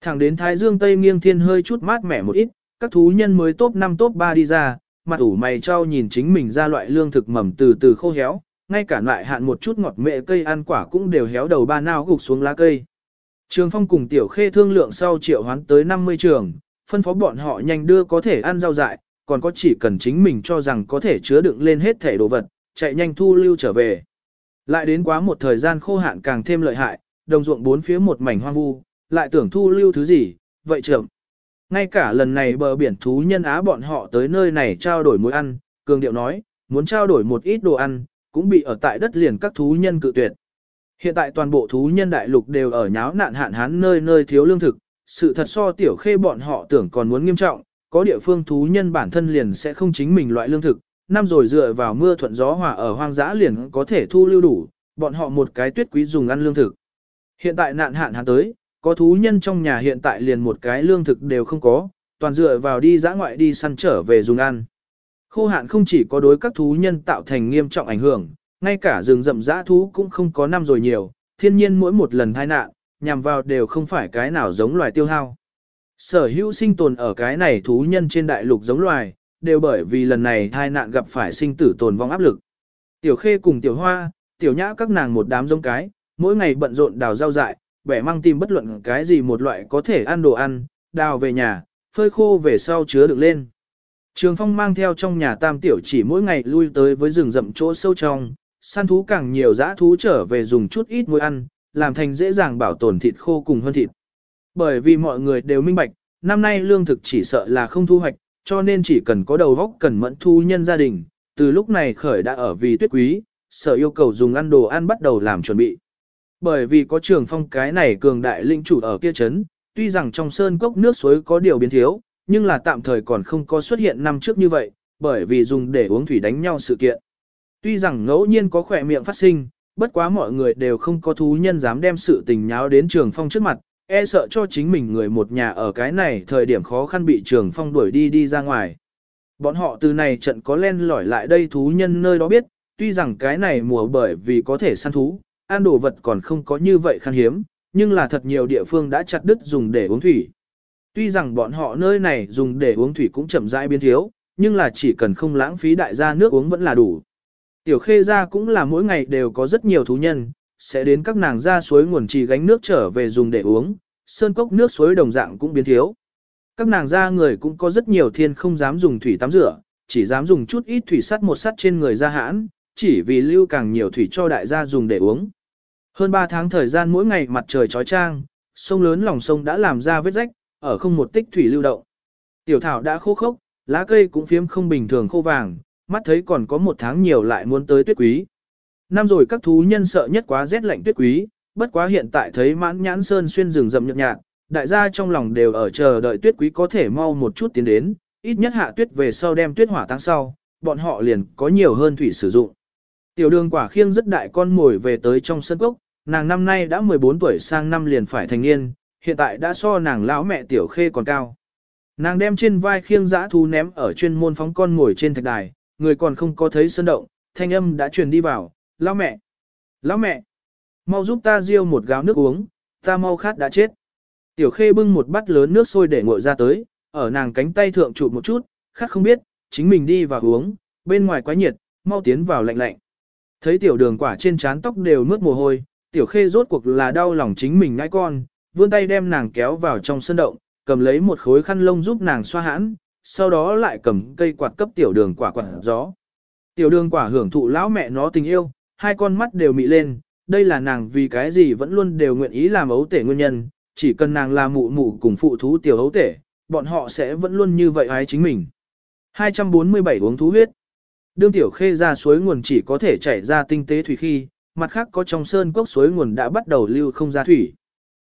Thẳng đến Thái Dương Tây nghiêng thiên hơi chút mát mẻ một ít, các thú nhân mới top 5 top 3 đi ra, mặt ủ mày trao nhìn chính mình ra loại lương thực mầm từ từ khô héo, ngay cả loại hạn một chút ngọt mệ cây ăn quả cũng đều héo đầu ba nao gục xuống lá cây. Trường Phong cùng Tiểu Khê thương lượng sau triệu hoán tới 50 trường, phân phó bọn họ nhanh đưa có thể ăn rau dại, còn có chỉ cần chính mình cho rằng có thể chứa đựng lên hết thể đồ vật, chạy nhanh thu lưu trở về. Lại đến quá một thời gian khô hạn càng thêm lợi hại, đồng ruộng bốn phía một mảnh hoang vu, lại tưởng thu lưu thứ gì, vậy chậm. Ngay cả lần này bờ biển thú nhân Á bọn họ tới nơi này trao đổi mối ăn, cường điệu nói, muốn trao đổi một ít đồ ăn, cũng bị ở tại đất liền các thú nhân cự tuyệt. Hiện tại toàn bộ thú nhân đại lục đều ở nháo nạn hạn hán nơi nơi thiếu lương thực, sự thật so tiểu khê bọn họ tưởng còn muốn nghiêm trọng, có địa phương thú nhân bản thân liền sẽ không chính mình loại lương thực, năm rồi dựa vào mưa thuận gió hòa ở hoang dã liền có thể thu lưu đủ, bọn họ một cái tuyết quý dùng ăn lương thực. Hiện tại nạn hạn hạn tới, có thú nhân trong nhà hiện tại liền một cái lương thực đều không có, toàn dựa vào đi dã ngoại đi săn trở về dùng ăn. Khô hạn không chỉ có đối các thú nhân tạo thành nghiêm trọng ảnh hưởng, ngay cả rừng rậm dã thú cũng không có năm rồi nhiều, thiên nhiên mỗi một lần tai nạn, nhằm vào đều không phải cái nào giống loài tiêu hao. Sở hữu sinh tồn ở cái này thú nhân trên đại lục giống loài, đều bởi vì lần này tai nạn gặp phải sinh tử tồn vong áp lực. Tiểu khê cùng tiểu hoa, tiểu nhã các nàng một đám giống cái, mỗi ngày bận rộn đào rau dại, bẻ mang tìm bất luận cái gì một loại có thể ăn đồ ăn, đào về nhà, phơi khô về sau chứa được lên. Trường Phong mang theo trong nhà tam tiểu chỉ mỗi ngày lui tới với rừng rậm chỗ sâu trong, săn thú càng nhiều dã thú trở về dùng chút ít muối ăn, làm thành dễ dàng bảo tồn thịt khô cùng hơn thịt. Bởi vì mọi người đều minh bạch, năm nay lương thực chỉ sợ là không thu hoạch, cho nên chỉ cần có đầu góc cần mẫn thu nhân gia đình, từ lúc này khởi đã ở vì tuyết quý, sở yêu cầu dùng ăn đồ ăn bắt đầu làm chuẩn bị. Bởi vì có trường phong cái này cường đại linh chủ ở kia chấn, tuy rằng trong sơn cốc nước suối có điều biến thiếu, nhưng là tạm thời còn không có xuất hiện năm trước như vậy, bởi vì dùng để uống thủy đánh nhau sự kiện. Tuy rằng ngẫu nhiên có khỏe miệng phát sinh, bất quá mọi người đều không có thú nhân dám đem sự tình nháo đến trường phong trước mặt, e sợ cho chính mình người một nhà ở cái này thời điểm khó khăn bị trường phong đuổi đi đi ra ngoài. Bọn họ từ này trận có len lỏi lại đây thú nhân nơi đó biết, tuy rằng cái này mùa bởi vì có thể săn thú, ăn đồ vật còn không có như vậy khan hiếm, nhưng là thật nhiều địa phương đã chặt đứt dùng để uống thủy. Tuy rằng bọn họ nơi này dùng để uống thủy cũng chậm rãi biến thiếu, nhưng là chỉ cần không lãng phí đại gia nước uống vẫn là đủ. Tiểu khê gia cũng là mỗi ngày đều có rất nhiều thú nhân, sẽ đến các nàng ra suối nguồn trì gánh nước trở về dùng để uống, sơn cốc nước suối đồng dạng cũng biến thiếu. Các nàng ra người cũng có rất nhiều thiên không dám dùng thủy tắm rửa, chỉ dám dùng chút ít thủy sắt một sắt trên người ra hãn, chỉ vì lưu càng nhiều thủy cho đại gia dùng để uống. Hơn 3 tháng thời gian mỗi ngày mặt trời trói trang, sông lớn lòng sông đã làm ra vết rách, ở không một tích thủy lưu động. Tiểu thảo đã khô khốc, lá cây cũng phiếm không bình thường khô vàng, mắt thấy còn có một tháng nhiều lại muốn tới tuyết quý. Năm rồi các thú nhân sợ nhất quá rét lạnh tuyết quý, bất quá hiện tại thấy mãn nhãn sơn xuyên rừng rậm nhợt nhạt, đại gia trong lòng đều ở chờ đợi tuyết quý có thể mau một chút tiến đến, ít nhất hạ tuyết về sau đem tuyết hỏa tăng sau, bọn họ liền có nhiều hơn thủy sử dụng. Tiểu đường quả khiêng rất đại con mồi về tới trong sân cốc, nàng năm nay đã 14 tuổi sang năm liền phải thành niên, hiện tại đã so nàng lão mẹ tiểu khê còn cao. Nàng đem trên vai khiêng dã thú ném ở chuyên môn phóng con ngồi trên thạch đài, người còn không có thấy sơn động, thanh âm đã truyền đi vào, lão mẹ, lão mẹ, mau giúp ta riêu một gáo nước uống, ta mau khát đã chết. Tiểu khê bưng một bát lớn nước sôi để nguội ra tới, ở nàng cánh tay thượng trụ một chút, khát không biết, chính mình đi vào uống, bên ngoài quá nhiệt, mau tiến vào lạnh lạnh. Thấy tiểu đường quả trên trán tóc đều mướt mồ hôi, tiểu khê rốt cuộc là đau lòng chính mình ngãi con, vươn tay đem nàng kéo vào trong sân động, cầm lấy một khối khăn lông giúp nàng xoa hãn, sau đó lại cầm cây quạt cấp tiểu đường quả quạt gió. Tiểu đường quả hưởng thụ lão mẹ nó tình yêu, hai con mắt đều mị lên, đây là nàng vì cái gì vẫn luôn đều nguyện ý làm ấu tể nguyên nhân, chỉ cần nàng là mụ mụ cùng phụ thú tiểu ấu tể, bọn họ sẽ vẫn luôn như vậy ái chính mình. 247 uống thú huyết. Đương tiểu khê ra suối nguồn chỉ có thể chảy ra tinh tế thủy khi, mặt khác có trong sơn cốc suối nguồn đã bắt đầu lưu không ra thủy.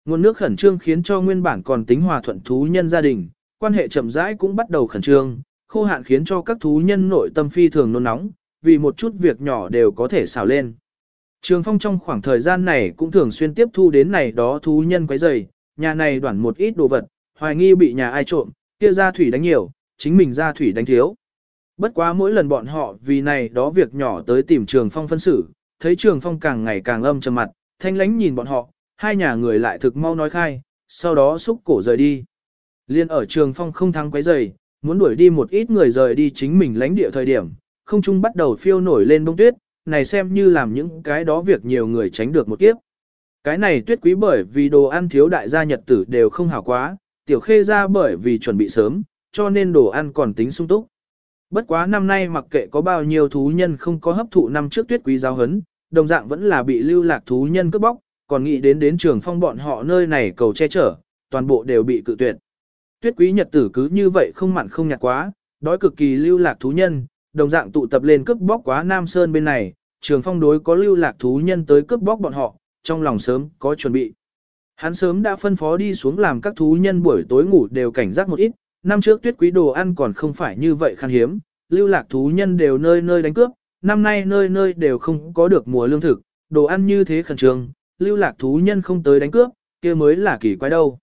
Nguồn nước khẩn trương khiến cho nguyên bản còn tính hòa thuận thú nhân gia đình, quan hệ chậm rãi cũng bắt đầu khẩn trương, khô hạn khiến cho các thú nhân nội tâm phi thường nôn nóng, vì một chút việc nhỏ đều có thể xào lên. Trường phong trong khoảng thời gian này cũng thường xuyên tiếp thu đến này đó thú nhân quấy rầy, nhà này đoản một ít đồ vật, hoài nghi bị nhà ai trộm, kia ra thủy đánh nhiều, chính mình ra thủy đánh thiếu. Bất quá mỗi lần bọn họ vì này đó việc nhỏ tới tìm trường phong phân xử, thấy trường phong càng ngày càng âm trầm mặt, thanh lánh nhìn bọn họ, hai nhà người lại thực mau nói khai, sau đó xúc cổ rời đi. Liên ở trường phong không thắng quấy rầy, muốn đuổi đi một ít người rời đi chính mình lãnh địa thời điểm, không trung bắt đầu phiêu nổi lên bông tuyết, này xem như làm những cái đó việc nhiều người tránh được một kiếp. Cái này tuyết quý bởi vì đồ ăn thiếu đại gia nhật tử đều không hảo quá, tiểu khê ra bởi vì chuẩn bị sớm, cho nên đồ ăn còn tính sung túc. Bất quá năm nay mặc kệ có bao nhiêu thú nhân không có hấp thụ năm trước tuyết quý giáo hấn, đồng dạng vẫn là bị lưu lạc thú nhân cướp bóc, còn nghĩ đến đến trường phong bọn họ nơi này cầu che chở, toàn bộ đều bị cự tuyệt. Tuyết quý nhật tử cứ như vậy không mặn không nhạt quá, đói cực kỳ lưu lạc thú nhân, đồng dạng tụ tập lên cướp bóc quá Nam Sơn bên này, trường phong đối có lưu lạc thú nhân tới cướp bóc bọn họ, trong lòng sớm có chuẩn bị. Hắn sớm đã phân phó đi xuống làm các thú nhân buổi tối ngủ đều cảnh giác một ít, năm trước tuyết quý đồ ăn còn không phải như vậy khan hiếm, lưu lạc thú nhân đều nơi nơi đánh cướp, năm nay nơi nơi đều không có được mùa lương thực, đồ ăn như thế khẩn trương, lưu lạc thú nhân không tới đánh cướp, kia mới là kỳ quái đâu.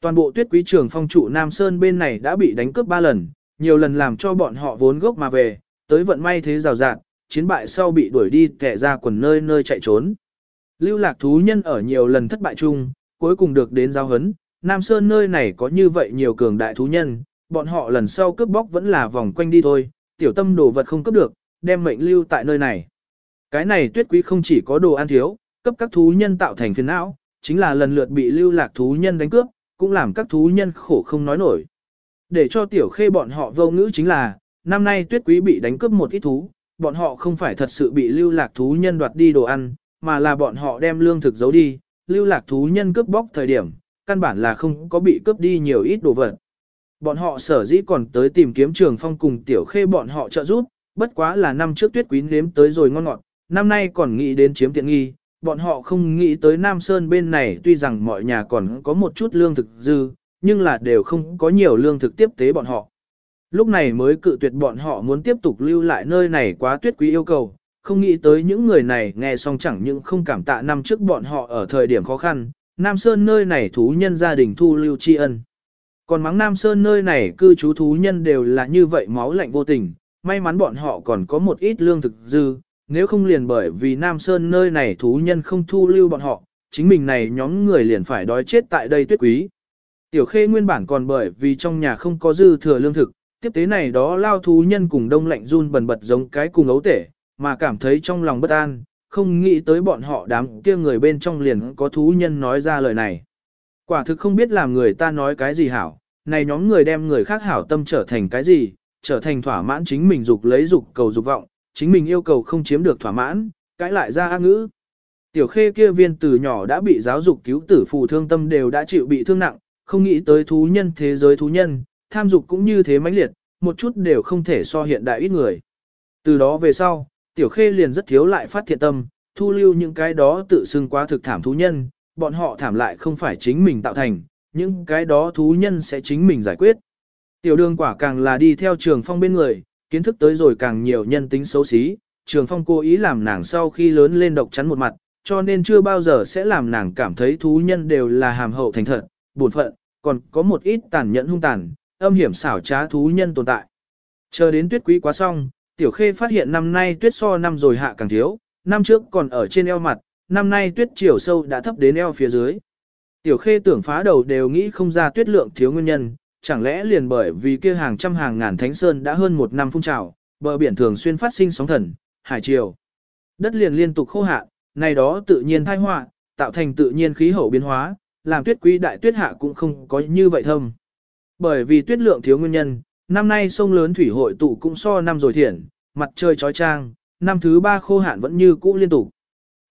Toàn bộ tuyết quý trường phong trụ Nam Sơn bên này đã bị đánh cướp ba lần, nhiều lần làm cho bọn họ vốn gốc mà về, tới vận may thế rào rạt, chiến bại sau bị đuổi đi kẻ ra quần nơi nơi chạy trốn. Lưu lạc thú nhân ở nhiều lần thất bại chung, cuối cùng được đến giao hấn, Nam Sơn nơi này có như vậy nhiều cường đại thú nhân, bọn họ lần sau cướp bóc vẫn là vòng quanh đi thôi, tiểu tâm đồ vật không cướp được, đem mệnh lưu tại nơi này. Cái này tuyết quý không chỉ có đồ ăn thiếu, cấp các thú nhân tạo thành phiền não, chính là lần lượt bị lưu lạc thú nhân đánh cướp, cũng làm các thú nhân khổ không nói nổi. Để cho tiểu khê bọn họ vô ngữ chính là, năm nay tuyết quý bị đánh cướp một ít thú, bọn họ không phải thật sự bị lưu lạc thú nhân đoạt đi đồ ăn, mà là bọn họ đem lương thực giấu đi, lưu lạc thú nhân cướp bóc thời điểm, căn bản là không có bị cướp đi nhiều ít đồ vật. Bọn họ sở dĩ còn tới tìm kiếm trường phong cùng tiểu khê bọn họ trợ giúp, bất quá là năm trước tuyết quý nếm tới rồi ngon ngọt, năm nay còn nghĩ đến chiếm tiện nghi, bọn họ không nghĩ tới Nam Sơn bên này tuy rằng mọi nhà còn có một chút lương thực dư, nhưng là đều không có nhiều lương thực tiếp tế bọn họ. Lúc này mới cự tuyệt bọn họ muốn tiếp tục lưu lại nơi này quá tuyết quý yêu cầu, không nghĩ tới những người này nghe xong chẳng những không cảm tạ năm trước bọn họ ở thời điểm khó khăn, Nam Sơn nơi này thú nhân gia đình thu lưu tri ân. Còn mắng Nam Sơn nơi này cư trú thú nhân đều là như vậy máu lạnh vô tình, may mắn bọn họ còn có một ít lương thực dư, nếu không liền bởi vì Nam Sơn nơi này thú nhân không thu lưu bọn họ, chính mình này nhóm người liền phải đói chết tại đây tuyết quý. Tiểu khê nguyên bản còn bởi vì trong nhà không có dư thừa lương thực, tiếp tế này đó lao thú nhân cùng đông lạnh run bần bật giống cái cùng ấu tể, mà cảm thấy trong lòng bất an, không nghĩ tới bọn họ đám kia người bên trong liền có thú nhân nói ra lời này. Quả thực không biết làm người ta nói cái gì hảo, này nhóm người đem người khác hảo tâm trở thành cái gì, trở thành thỏa mãn chính mình dục lấy dục cầu dục vọng, chính mình yêu cầu không chiếm được thỏa mãn, cãi lại ra ác ngữ. Tiểu khê kia viên từ nhỏ đã bị giáo dục cứu tử phù thương tâm đều đã chịu bị thương nặng, không nghĩ tới thú nhân thế giới thú nhân, tham dục cũng như thế mãnh liệt, một chút đều không thể so hiện đại ít người. Từ đó về sau, tiểu khê liền rất thiếu lại phát thiện tâm, thu lưu những cái đó tự xưng quá thực thảm thú nhân, bọn họ thảm lại không phải chính mình tạo thành, những cái đó thú nhân sẽ chính mình giải quyết. Tiểu đường quả càng là đi theo trường phong bên người, kiến thức tới rồi càng nhiều nhân tính xấu xí, trường phong cố ý làm nàng sau khi lớn lên độc chắn một mặt, cho nên chưa bao giờ sẽ làm nàng cảm thấy thú nhân đều là hàm hậu thành thật, buồn phận, còn có một ít tàn nhẫn hung tàn, âm hiểm xảo trá thú nhân tồn tại. Chờ đến tuyết quý quá xong, tiểu khê phát hiện năm nay tuyết so năm rồi hạ càng thiếu, năm trước còn ở trên eo mặt, năm nay tuyết chiều sâu đã thấp đến eo phía dưới. Tiểu khê tưởng phá đầu đều nghĩ không ra tuyết lượng thiếu nguyên nhân, chẳng lẽ liền bởi vì kia hàng trăm hàng ngàn thánh sơn đã hơn một năm phun trào, bờ biển thường xuyên phát sinh sóng thần, hải triều. Đất liền liên tục khô hạn, này đó tự nhiên thai họa, tạo thành tự nhiên khí hậu biến hóa, làm tuyết quý đại tuyết hạ cũng không có như vậy thâm. Bởi vì tuyết lượng thiếu nguyên nhân, năm nay sông lớn thủy hội tụ cũng so năm rồi thiện, mặt trời chói trang, năm thứ ba khô hạn vẫn như cũ liên tục.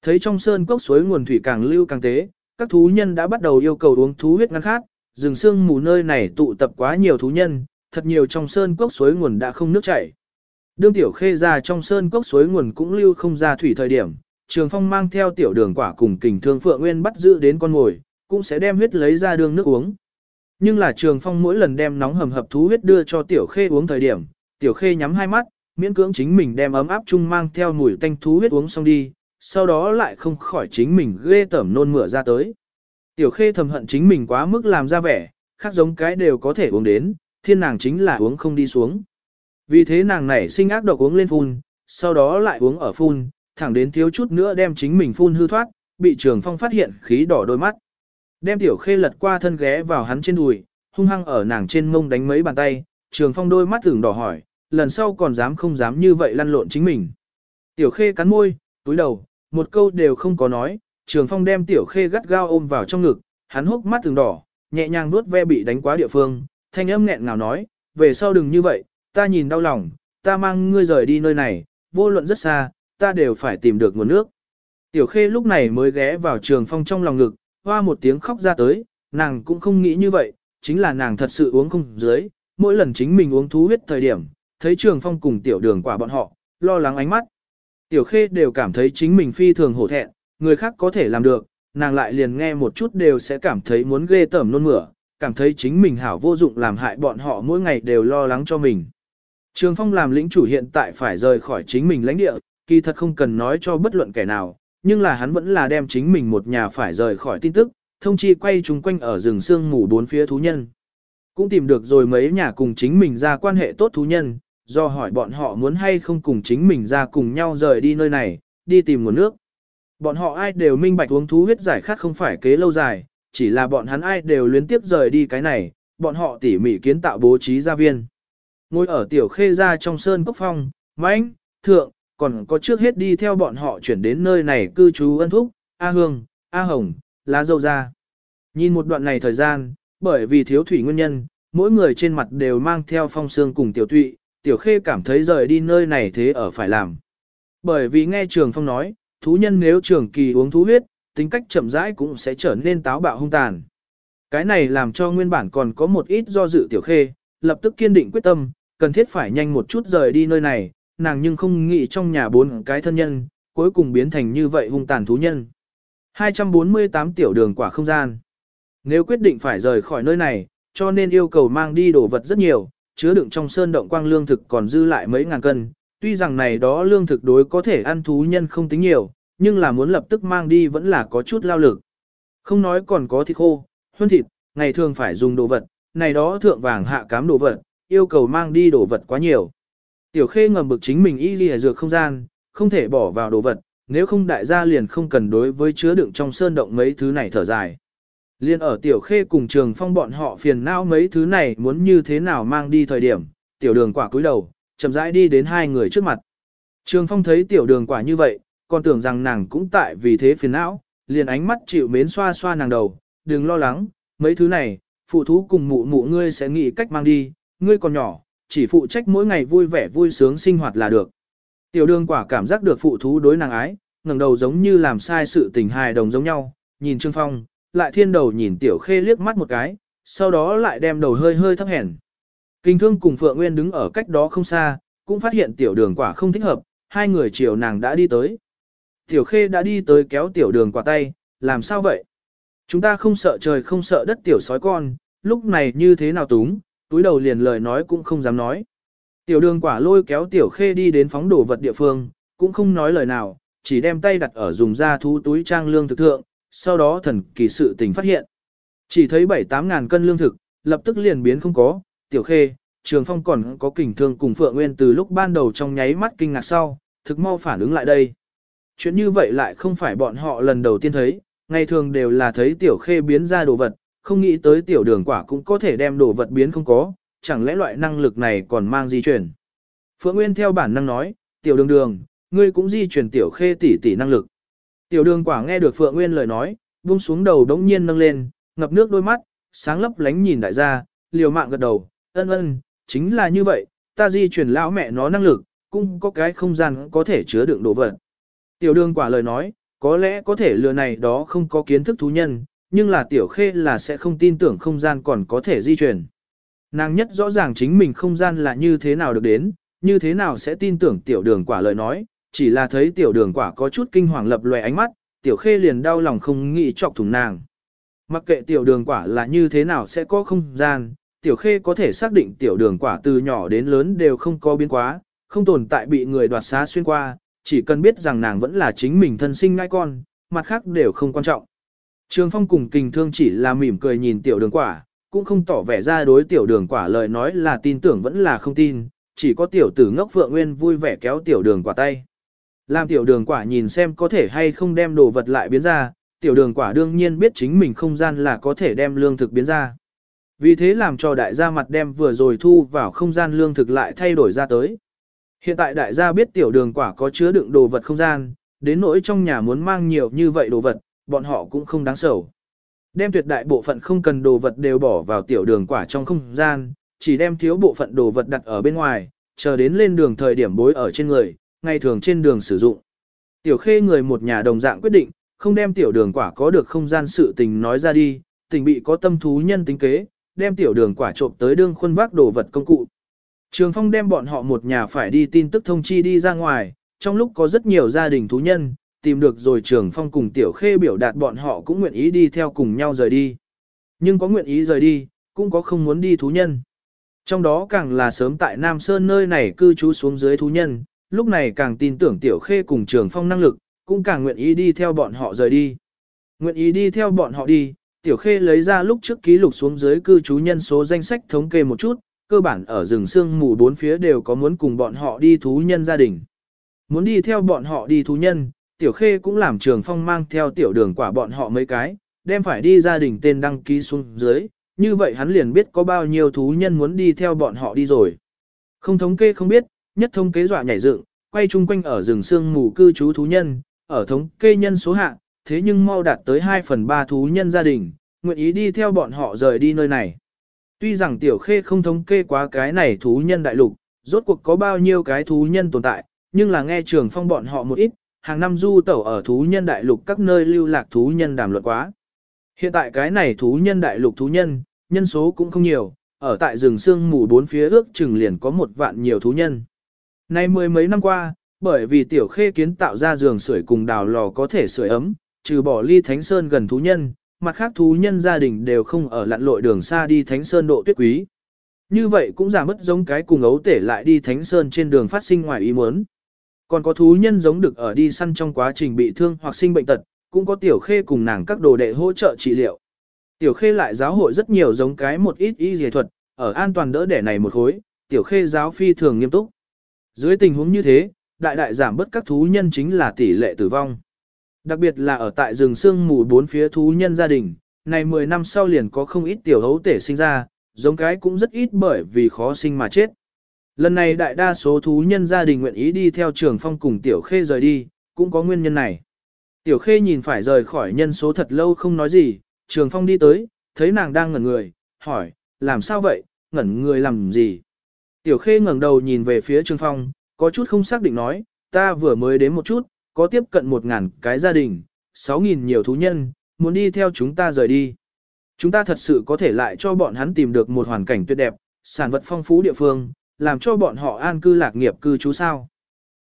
Thấy trong sơn cốc suối nguồn thủy càng lưu càng tế, các thú nhân đã bắt đầu yêu cầu uống thú huyết ngăn khát, rừng sương mù nơi này tụ tập quá nhiều thú nhân, thật nhiều trong sơn cốc suối nguồn đã không nước chảy. Đương tiểu khê ra trong sơn cốc suối nguồn cũng lưu không ra thủy thời điểm, trường phong mang theo tiểu đường quả cùng kình thương phượng nguyên bắt giữ đến con ngồi, cũng sẽ đem huyết lấy ra đường nước uống. Nhưng là trường phong mỗi lần đem nóng hầm hập thú huyết đưa cho tiểu khê uống thời điểm, tiểu khê nhắm hai mắt, miễn cưỡng chính mình đem ấm áp chung mang theo mùi tanh thú huyết uống xong đi, sau đó lại không khỏi chính mình ghê tởm nôn mửa ra tới. Tiểu khê thầm hận chính mình quá mức làm ra vẻ, khác giống cái đều có thể uống đến, thiên nàng chính là uống không đi xuống. Vì thế nàng nảy sinh ác độc uống lên phun, sau đó lại uống ở phun, thẳng đến thiếu chút nữa đem chính mình phun hư thoát, bị trường phong phát hiện khí đỏ đôi mắt. Đem tiểu khê lật qua thân ghé vào hắn trên đùi, hung hăng ở nàng trên mông đánh mấy bàn tay, trường phong đôi mắt tưởng đỏ hỏi, lần sau còn dám không dám như vậy lăn lộn chính mình. Tiểu khê cắn môi, túi đầu, một câu đều không có nói, trường phong đem tiểu khê gắt gao ôm vào trong ngực, hắn hốc mắt từng đỏ, nhẹ nhàng nuốt ve bị đánh quá địa phương, thanh âm nghẹn ngào nói, về sau đừng như vậy, ta nhìn đau lòng, ta mang ngươi rời đi nơi này, vô luận rất xa, ta đều phải tìm được nguồn nước. Tiểu khê lúc này mới ghé vào trường phong trong lòng ngực, hoa một tiếng khóc ra tới, nàng cũng không nghĩ như vậy, chính là nàng thật sự uống không dưới, mỗi lần chính mình uống thú huyết thời điểm, thấy trường phong cùng tiểu đường quả bọn họ, lo lắng ánh mắt. Tiểu khê đều cảm thấy chính mình phi thường hổ thẹn, người khác có thể làm được, nàng lại liền nghe một chút đều sẽ cảm thấy muốn ghê tởm nôn mửa, cảm thấy chính mình hảo vô dụng làm hại bọn họ mỗi ngày đều lo lắng cho mình. Trường Phong làm lĩnh chủ hiện tại phải rời khỏi chính mình lãnh địa, kỳ thật không cần nói cho bất luận kẻ nào, nhưng là hắn vẫn là đem chính mình một nhà phải rời khỏi tin tức, thông chi quay chung quanh ở rừng sương mù bốn phía thú nhân. Cũng tìm được rồi mấy nhà cùng chính mình ra quan hệ tốt thú nhân, do hỏi bọn họ muốn hay không cùng chính mình ra cùng nhau rời đi nơi này, đi tìm nguồn nước. Bọn họ ai đều minh bạch uống thú huyết giải khát không phải kế lâu dài, chỉ là bọn hắn ai đều luyến tiếp rời đi cái này, bọn họ tỉ mỉ kiến tạo bố trí gia viên. Ngồi ở tiểu khê ra trong sơn cốc phong, mãnh, thượng, còn có trước hết đi theo bọn họ chuyển đến nơi này cư trú ân thúc, A Hương, A Hồng, lá dâu ra. Nhìn một đoạn này thời gian, bởi vì thiếu thủy nguyên nhân, mỗi người trên mặt đều mang theo phong sương cùng tiểu tụy, tiểu khê cảm thấy rời đi nơi này thế ở phải làm. Bởi vì nghe trường phong nói, thú nhân nếu trường kỳ uống thú huyết, tính cách chậm rãi cũng sẽ trở nên táo bạo hung tàn. Cái này làm cho nguyên bản còn có một ít do dự tiểu khê, lập tức kiên định quyết tâm, cần thiết phải nhanh một chút rời đi nơi này, nàng nhưng không nghĩ trong nhà bốn cái thân nhân, cuối cùng biến thành như vậy hung tàn thú nhân. 248 tiểu đường quả không gian. Nếu quyết định phải rời khỏi nơi này, cho nên yêu cầu mang đi đồ vật rất nhiều, chứa đựng trong sơn động quang lương thực còn dư lại mấy ngàn cân. Tuy rằng này đó lương thực đối có thể ăn thú nhân không tính nhiều, nhưng là muốn lập tức mang đi vẫn là có chút lao lực. Không nói còn có thịt khô, huân thịt, ngày thường phải dùng đồ vật, này đó thượng vàng hạ cám đồ vật, yêu cầu mang đi đồ vật quá nhiều. Tiểu khê ngầm bực chính mình y ghi dược không gian, không thể bỏ vào đồ vật, nếu không đại gia liền không cần đối với chứa đựng trong sơn động mấy thứ này thở dài. Liên ở tiểu khê cùng trường phong bọn họ phiền não mấy thứ này muốn như thế nào mang đi thời điểm, tiểu đường quả cúi đầu, chậm rãi đi đến hai người trước mặt. Trường phong thấy tiểu đường quả như vậy, còn tưởng rằng nàng cũng tại vì thế phiền não, liền ánh mắt chịu mến xoa xoa nàng đầu, đừng lo lắng, mấy thứ này, phụ thú cùng mụ mụ ngươi sẽ nghĩ cách mang đi, ngươi còn nhỏ, chỉ phụ trách mỗi ngày vui vẻ vui sướng sinh hoạt là được. Tiểu đường quả cảm giác được phụ thú đối nàng ái, ngẩng đầu giống như làm sai sự tình hài đồng giống nhau, nhìn Trương Phong, lại thiên đầu nhìn tiểu khê liếc mắt một cái, sau đó lại đem đầu hơi hơi thấp hèn. Kinh thương cùng Phượng Nguyên đứng ở cách đó không xa, cũng phát hiện tiểu đường quả không thích hợp, hai người chiều nàng đã đi tới. Tiểu khê đã đi tới kéo tiểu đường quả tay, làm sao vậy? Chúng ta không sợ trời không sợ đất tiểu sói con, lúc này như thế nào túng, túi đầu liền lời nói cũng không dám nói. Tiểu đường quả lôi kéo tiểu khê đi đến phóng đổ vật địa phương, cũng không nói lời nào, chỉ đem tay đặt ở dùng da thú túi trang lương thực thượng, sau đó thần kỳ sự tình phát hiện. Chỉ thấy 7-8 ngàn cân lương thực, lập tức liền biến không có, tiểu khê, trường phong còn có kình thương cùng Phượng Nguyên từ lúc ban đầu trong nháy mắt kinh ngạc sau, thực mau phản ứng lại đây. Chuyện như vậy lại không phải bọn họ lần đầu tiên thấy, ngày thường đều là thấy tiểu khê biến ra đồ vật, không nghĩ tới tiểu đường quả cũng có thể đem đồ vật biến không có, chẳng lẽ loại năng lực này còn mang di chuyển. Phượng Nguyên theo bản năng nói, tiểu đường đường, ngươi cũng di chuyển tiểu khê tỷ tỷ năng lực. Tiểu đường quả nghe được Phượng Nguyên lời nói, buông xuống đầu đống nhiên nâng lên, ngập nước đôi mắt, sáng lấp lánh nhìn đại gia, liều mạng gật đầu, ân ân, chính là như vậy, ta di chuyển lão mẹ nó năng lực, cũng có cái không gian có thể chứa đựng đồ vật. Tiểu đường quả lời nói, có lẽ có thể lừa này đó không có kiến thức thú nhân, nhưng là tiểu khê là sẽ không tin tưởng không gian còn có thể di chuyển. Nàng nhất rõ ràng chính mình không gian là như thế nào được đến, như thế nào sẽ tin tưởng tiểu đường quả lời nói, chỉ là thấy tiểu đường quả có chút kinh hoàng lập loè ánh mắt, tiểu khê liền đau lòng không nghĩ chọc thủng nàng. Mặc kệ tiểu đường quả là như thế nào sẽ có không gian, tiểu khê có thể xác định tiểu đường quả từ nhỏ đến lớn đều không có biến quá, không tồn tại bị người đoạt xá xuyên qua, chỉ cần biết rằng nàng vẫn là chính mình thân sinh ngai con, mặt khác đều không quan trọng. Trường phong cùng kình thương chỉ là mỉm cười nhìn tiểu đường quả, cũng không tỏ vẻ ra đối tiểu đường quả lời nói là tin tưởng vẫn là không tin, chỉ có tiểu tử ngốc Phượng Nguyên vui vẻ kéo tiểu đường quả tay. Làm tiểu đường quả nhìn xem có thể hay không đem đồ vật lại biến ra, tiểu đường quả đương nhiên biết chính mình không gian là có thể đem lương thực biến ra. Vì thế làm cho đại gia mặt đem vừa rồi thu vào không gian lương thực lại thay đổi ra tới. Hiện tại đại gia biết tiểu đường quả có chứa đựng đồ vật không gian, đến nỗi trong nhà muốn mang nhiều như vậy đồ vật, bọn họ cũng không đáng sầu. Đem tuyệt đại bộ phận không cần đồ vật đều bỏ vào tiểu đường quả trong không gian, chỉ đem thiếu bộ phận đồ vật đặt ở bên ngoài, chờ đến lên đường thời điểm bối ở trên người, ngày thường trên đường sử dụng. Tiểu khê người một nhà đồng dạng quyết định, không đem tiểu đường quả có được không gian sự tình nói ra đi, tình bị có tâm thú nhân tính kế, đem tiểu đường quả trộm tới đương khuôn vác đồ vật công cụ. Trường Phong đem bọn họ một nhà phải đi tin tức thông chi đi ra ngoài, trong lúc có rất nhiều gia đình thú nhân, tìm được rồi Trường Phong cùng Tiểu Khê biểu đạt bọn họ cũng nguyện ý đi theo cùng nhau rời đi. Nhưng có nguyện ý rời đi, cũng có không muốn đi thú nhân. Trong đó càng là sớm tại Nam Sơn nơi này cư trú xuống dưới thú nhân, lúc này càng tin tưởng Tiểu Khê cùng Trường Phong năng lực, cũng càng nguyện ý đi theo bọn họ rời đi. Nguyện ý đi theo bọn họ đi, Tiểu Khê lấy ra lúc trước ký lục xuống dưới cư trú nhân số danh sách thống kê một chút, cơ bản ở rừng sương mù bốn phía đều có muốn cùng bọn họ đi thú nhân gia đình. Muốn đi theo bọn họ đi thú nhân, Tiểu Khê cũng làm trường phong mang theo tiểu đường quả bọn họ mấy cái, đem phải đi gia đình tên đăng ký xuống dưới, như vậy hắn liền biết có bao nhiêu thú nhân muốn đi theo bọn họ đi rồi. Không thống kê không biết, nhất thống kế dọa nhảy dựng, quay chung quanh ở rừng sương mù cư trú thú nhân, ở thống kê nhân số hạng, thế nhưng mau đạt tới 2 phần 3 thú nhân gia đình, nguyện ý đi theo bọn họ rời đi nơi này. Tuy rằng tiểu khê không thống kê quá cái này thú nhân đại lục, rốt cuộc có bao nhiêu cái thú nhân tồn tại, nhưng là nghe trường phong bọn họ một ít, hàng năm du tẩu ở thú nhân đại lục các nơi lưu lạc thú nhân đàm luận quá. Hiện tại cái này thú nhân đại lục thú nhân, nhân số cũng không nhiều, ở tại rừng sương mù bốn phía ước chừng liền có một vạn nhiều thú nhân. Nay mười mấy năm qua, bởi vì tiểu khê kiến tạo ra giường sưởi cùng đào lò có thể sưởi ấm, trừ bỏ ly thánh sơn gần thú nhân, mặt khác thú nhân gia đình đều không ở lặn lội đường xa đi thánh sơn độ tuyết quý. Như vậy cũng giảm mất giống cái cùng ấu tể lại đi thánh sơn trên đường phát sinh ngoài ý muốn. Còn có thú nhân giống được ở đi săn trong quá trình bị thương hoặc sinh bệnh tật, cũng có tiểu khê cùng nàng các đồ đệ hỗ trợ trị liệu. Tiểu khê lại giáo hội rất nhiều giống cái một ít y dề thuật, ở an toàn đỡ đẻ này một khối, tiểu khê giáo phi thường nghiêm túc. Dưới tình huống như thế, đại đại giảm bớt các thú nhân chính là tỷ lệ tử vong. Đặc biệt là ở tại rừng sương mù bốn phía thú nhân gia đình, này 10 năm sau liền có không ít tiểu hấu tể sinh ra, giống cái cũng rất ít bởi vì khó sinh mà chết. Lần này đại đa số thú nhân gia đình nguyện ý đi theo trường phong cùng tiểu khê rời đi, cũng có nguyên nhân này. Tiểu khê nhìn phải rời khỏi nhân số thật lâu không nói gì, trường phong đi tới, thấy nàng đang ngẩn người, hỏi, làm sao vậy, ngẩn người làm gì? Tiểu khê ngẩng đầu nhìn về phía trường phong, có chút không xác định nói, ta vừa mới đến một chút, có tiếp cận một ngàn cái gia đình, sáu nghìn nhiều thú nhân, muốn đi theo chúng ta rời đi. Chúng ta thật sự có thể lại cho bọn hắn tìm được một hoàn cảnh tuyệt đẹp, sản vật phong phú địa phương, làm cho bọn họ an cư lạc nghiệp cư trú sao.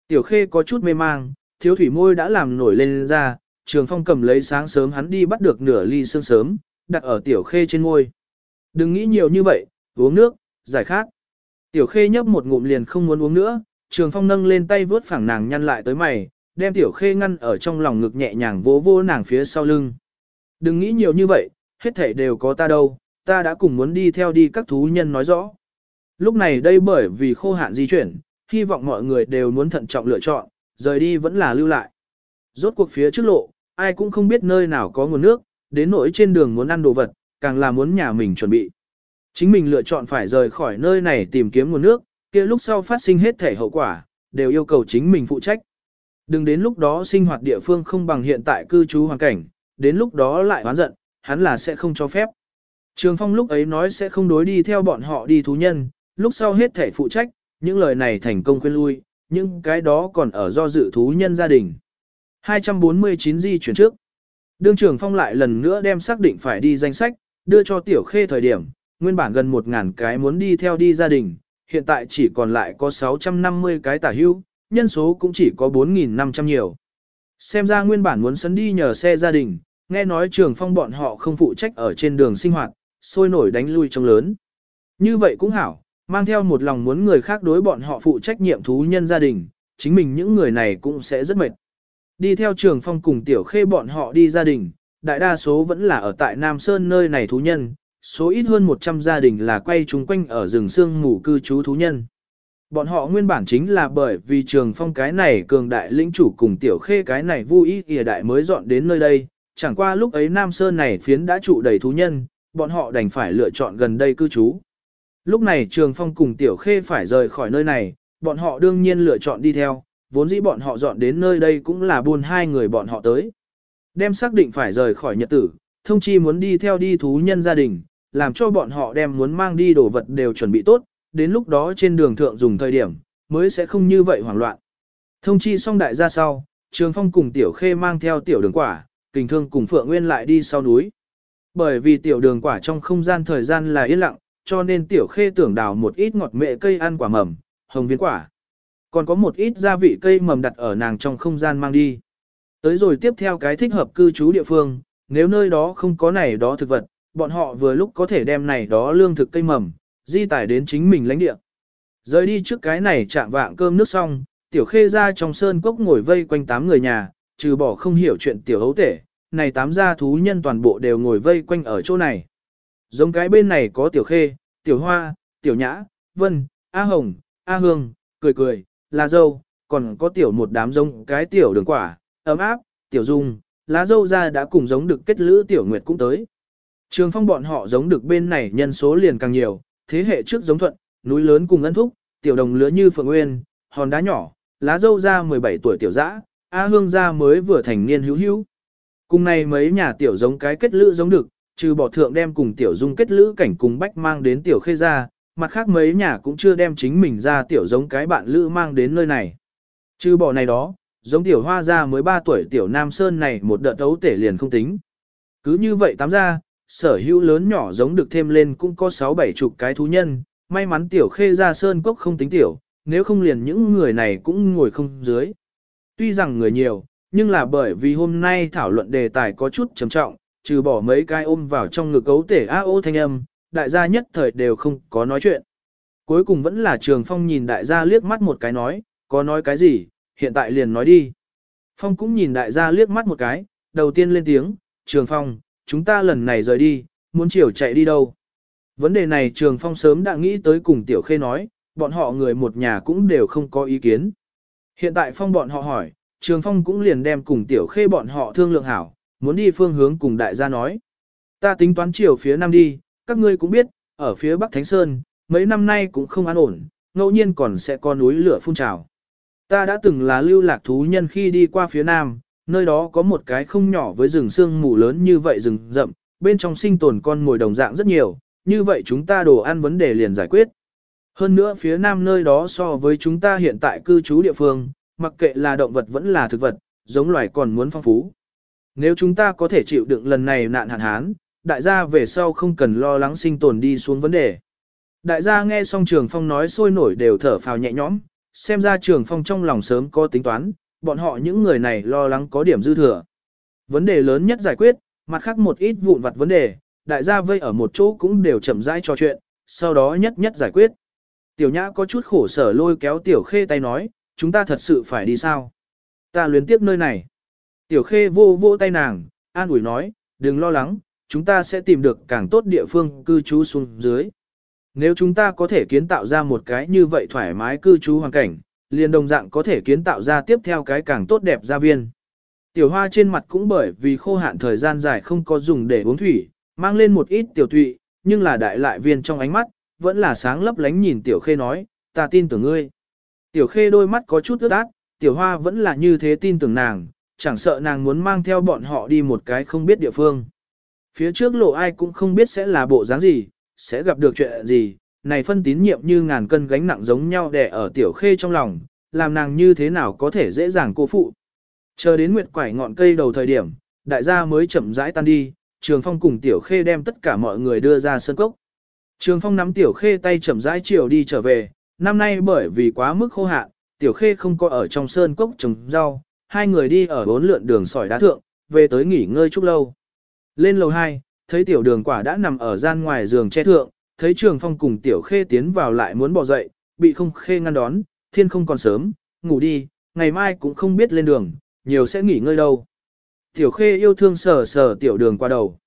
Tiểu khê có chút mê mang, thiếu thủy môi đã làm nổi lên ra, trường phong cầm lấy sáng sớm hắn đi bắt được nửa ly sương sớm, đặt ở tiểu khê trên môi. Đừng nghĩ nhiều như vậy, uống nước, giải khát. Tiểu khê nhấp một ngụm liền không muốn uống nữa, trường phong nâng lên tay vớt phẳng nàng nhăn lại tới mày, đem tiểu khê ngăn ở trong lòng ngực nhẹ nhàng vỗ vỗ nàng phía sau lưng. Đừng nghĩ nhiều như vậy, hết thảy đều có ta đâu, ta đã cùng muốn đi theo đi các thú nhân nói rõ. Lúc này đây bởi vì khô hạn di chuyển, hy vọng mọi người đều muốn thận trọng lựa chọn, rời đi vẫn là lưu lại. Rốt cuộc phía trước lộ, ai cũng không biết nơi nào có nguồn nước, đến nỗi trên đường muốn ăn đồ vật, càng là muốn nhà mình chuẩn bị. Chính mình lựa chọn phải rời khỏi nơi này tìm kiếm nguồn nước, kia lúc sau phát sinh hết thể hậu quả, đều yêu cầu chính mình phụ trách. Đừng đến lúc đó sinh hoạt địa phương không bằng hiện tại cư trú hoàn cảnh, đến lúc đó lại oán giận, hắn là sẽ không cho phép. Trường Phong lúc ấy nói sẽ không đối đi theo bọn họ đi thú nhân, lúc sau hết thể phụ trách, những lời này thành công khuyên lui, nhưng cái đó còn ở do dự thú nhân gia đình. 249 di chuyển trước. Đương trưởng Phong lại lần nữa đem xác định phải đi danh sách, đưa cho Tiểu Khê thời điểm, nguyên bản gần 1.000 cái muốn đi theo đi gia đình, hiện tại chỉ còn lại có 650 cái tả hưu, nhân số cũng chỉ có 4.500 nhiều. Xem ra nguyên bản muốn sấn đi nhờ xe gia đình, nghe nói trường phong bọn họ không phụ trách ở trên đường sinh hoạt, sôi nổi đánh lui trong lớn. Như vậy cũng hảo, mang theo một lòng muốn người khác đối bọn họ phụ trách nhiệm thú nhân gia đình, chính mình những người này cũng sẽ rất mệt. Đi theo trường phong cùng tiểu khê bọn họ đi gia đình, đại đa số vẫn là ở tại Nam Sơn nơi này thú nhân, số ít hơn 100 gia đình là quay chúng quanh ở rừng sương mù cư trú thú nhân. Bọn họ nguyên bản chính là bởi vì trường phong cái này cường đại lĩnh chủ cùng tiểu khê cái này vui ý kìa đại mới dọn đến nơi đây, chẳng qua lúc ấy Nam Sơn này phiến đã trụ đầy thú nhân, bọn họ đành phải lựa chọn gần đây cư trú. Lúc này Trường Phong cùng Tiểu Khê phải rời khỏi nơi này, bọn họ đương nhiên lựa chọn đi theo, vốn dĩ bọn họ dọn đến nơi đây cũng là buôn hai người bọn họ tới. Đem xác định phải rời khỏi nhật tử, thông chi muốn đi theo đi thú nhân gia đình, làm cho bọn họ đem muốn mang đi đồ vật đều chuẩn bị tốt, đến lúc đó trên đường thượng dùng thời điểm, mới sẽ không như vậy hoảng loạn. Thông chi xong đại gia sau, Trường Phong cùng Tiểu Khê mang theo tiểu đường quả, kình thương cùng Phượng Nguyên lại đi sau núi. Bởi vì tiểu đường quả trong không gian thời gian là yên lặng, cho nên tiểu khê tưởng đào một ít ngọt mệ cây ăn quả mầm, hồng viên quả. Còn có một ít gia vị cây mầm đặt ở nàng trong không gian mang đi. Tới rồi tiếp theo cái thích hợp cư trú địa phương, nếu nơi đó không có này đó thực vật, bọn họ vừa lúc có thể đem này đó lương thực cây mầm, di tải đến chính mình lãnh địa. Rời đi trước cái này chạm vạng cơm nước xong, tiểu khê ra trong sơn cốc ngồi vây quanh tám người nhà, trừ bỏ không hiểu chuyện tiểu hấu tể, này tám gia thú nhân toàn bộ đều ngồi vây quanh ở chỗ này. Giống cái bên này có tiểu khê, tiểu hoa, tiểu nhã, vân, a hồng, a hương, cười cười, là dâu, còn có tiểu một đám giống cái tiểu đường quả, ấm áp, tiểu dung, lá dâu ra đã cùng giống được kết lữ tiểu nguyệt cũng tới. Trường phong bọn họ giống được bên này nhân số liền càng nhiều, thế hệ trước giống thuận, núi lớn cùng ân thúc, tiểu đồng lứa như phượng nguyên, hòn đá nhỏ, lá dâu ra 17 tuổi tiểu dã, A hương ra mới vừa thành niên hữu hữu. Cùng này mấy nhà tiểu giống cái kết lữ giống được, trừ bỏ thượng đem cùng tiểu dung kết lữ cảnh cùng bách mang đến tiểu khê ra, mặt khác mấy nhà cũng chưa đem chính mình ra tiểu giống cái bạn lữ mang đến nơi này. Trừ bỏ này đó, giống tiểu hoa ra mới 3 tuổi tiểu nam sơn này một đợt đấu tể liền không tính. Cứ như vậy tám ra, sở hữu lớn nhỏ giống được thêm lên cũng có 6-7 chục cái thú nhân, may mắn tiểu khê ra sơn cốc không tính tiểu, nếu không liền những người này cũng ngồi không dưới. Tuy rằng người nhiều, nhưng là bởi vì hôm nay thảo luận đề tài có chút trầm trọng, trừ bỏ mấy cái ôm vào trong ngực cấu tể a ô thanh âm, đại gia nhất thời đều không có nói chuyện. Cuối cùng vẫn là trường phong nhìn đại gia liếc mắt một cái nói, có nói cái gì, hiện tại liền nói đi. Phong cũng nhìn đại gia liếc mắt một cái, đầu tiên lên tiếng, trường phong, chúng ta lần này rời đi, muốn chiều chạy đi đâu. Vấn đề này trường phong sớm đã nghĩ tới cùng tiểu khê nói, bọn họ người một nhà cũng đều không có ý kiến. Hiện tại phong bọn họ hỏi, trường phong cũng liền đem cùng tiểu khê bọn họ thương lượng hảo, muốn đi phương hướng cùng đại gia nói. Ta tính toán chiều phía nam đi, các ngươi cũng biết, ở phía bắc Thánh Sơn, mấy năm nay cũng không an ổn, ngẫu nhiên còn sẽ có núi lửa phun trào. Ta đã từng là lưu lạc thú nhân khi đi qua phía nam, nơi đó có một cái không nhỏ với rừng sương mù lớn như vậy rừng rậm, bên trong sinh tồn con mồi đồng dạng rất nhiều, như vậy chúng ta đồ ăn vấn đề liền giải quyết. Hơn nữa phía nam nơi đó so với chúng ta hiện tại cư trú địa phương, mặc kệ là động vật vẫn là thực vật, giống loài còn muốn phong phú. Nếu chúng ta có thể chịu đựng lần này nạn hạn hán, đại gia về sau không cần lo lắng sinh tồn đi xuống vấn đề. Đại gia nghe xong Trường Phong nói sôi nổi đều thở phào nhẹ nhõm, xem ra Trường Phong trong lòng sớm có tính toán, bọn họ những người này lo lắng có điểm dư thừa. Vấn đề lớn nhất giải quyết, mặt khác một ít vụn vặt vấn đề, đại gia vây ở một chỗ cũng đều chậm rãi trò chuyện, sau đó nhất nhất giải quyết. Tiểu Nhã có chút khổ sở lôi kéo Tiểu Khê tay nói, chúng ta thật sự phải đi sao? Ta luyến tiếp nơi này. Tiểu Khê vô vô tay nàng, an ủi nói, đừng lo lắng, chúng ta sẽ tìm được càng tốt địa phương cư trú xuống dưới. Nếu chúng ta có thể kiến tạo ra một cái như vậy thoải mái cư trú hoàn cảnh, liền đồng dạng có thể kiến tạo ra tiếp theo cái càng tốt đẹp gia viên. Tiểu hoa trên mặt cũng bởi vì khô hạn thời gian dài không có dùng để uống thủy, mang lên một ít tiểu tụy, nhưng là đại lại viên trong ánh mắt, vẫn là sáng lấp lánh nhìn tiểu khê nói, ta tin tưởng ngươi. Tiểu khê đôi mắt có chút ướt át, tiểu hoa vẫn là như thế tin tưởng nàng, chẳng sợ nàng muốn mang theo bọn họ đi một cái không biết địa phương. Phía trước lộ ai cũng không biết sẽ là bộ dáng gì, sẽ gặp được chuyện gì, này phân tín nhiệm như ngàn cân gánh nặng giống nhau đè ở tiểu khê trong lòng, làm nàng như thế nào có thể dễ dàng cô phụ. Chờ đến nguyệt quải ngọn cây đầu thời điểm, đại gia mới chậm rãi tan đi, Trường Phong cùng Tiểu Khê đem tất cả mọi người đưa ra sân cốc. Trường Phong nắm Tiểu Khê tay chậm rãi chiều đi trở về, năm nay bởi vì quá mức khô hạn, Tiểu Khê không có ở trong sơn cốc trồng rau, hai người đi ở bốn lượn đường sỏi đá thượng, về tới nghỉ ngơi chút lâu. Lên lầu 2, thấy Tiểu Đường Quả đã nằm ở gian ngoài giường che thượng, thấy Trường Phong cùng Tiểu Khê tiến vào lại muốn bỏ dậy, bị không Khê ngăn đón, thiên không còn sớm, ngủ đi, ngày mai cũng không biết lên đường, nhiều sẽ nghỉ ngơi đâu. Tiểu Khê yêu thương sờ sờ Tiểu Đường qua đầu.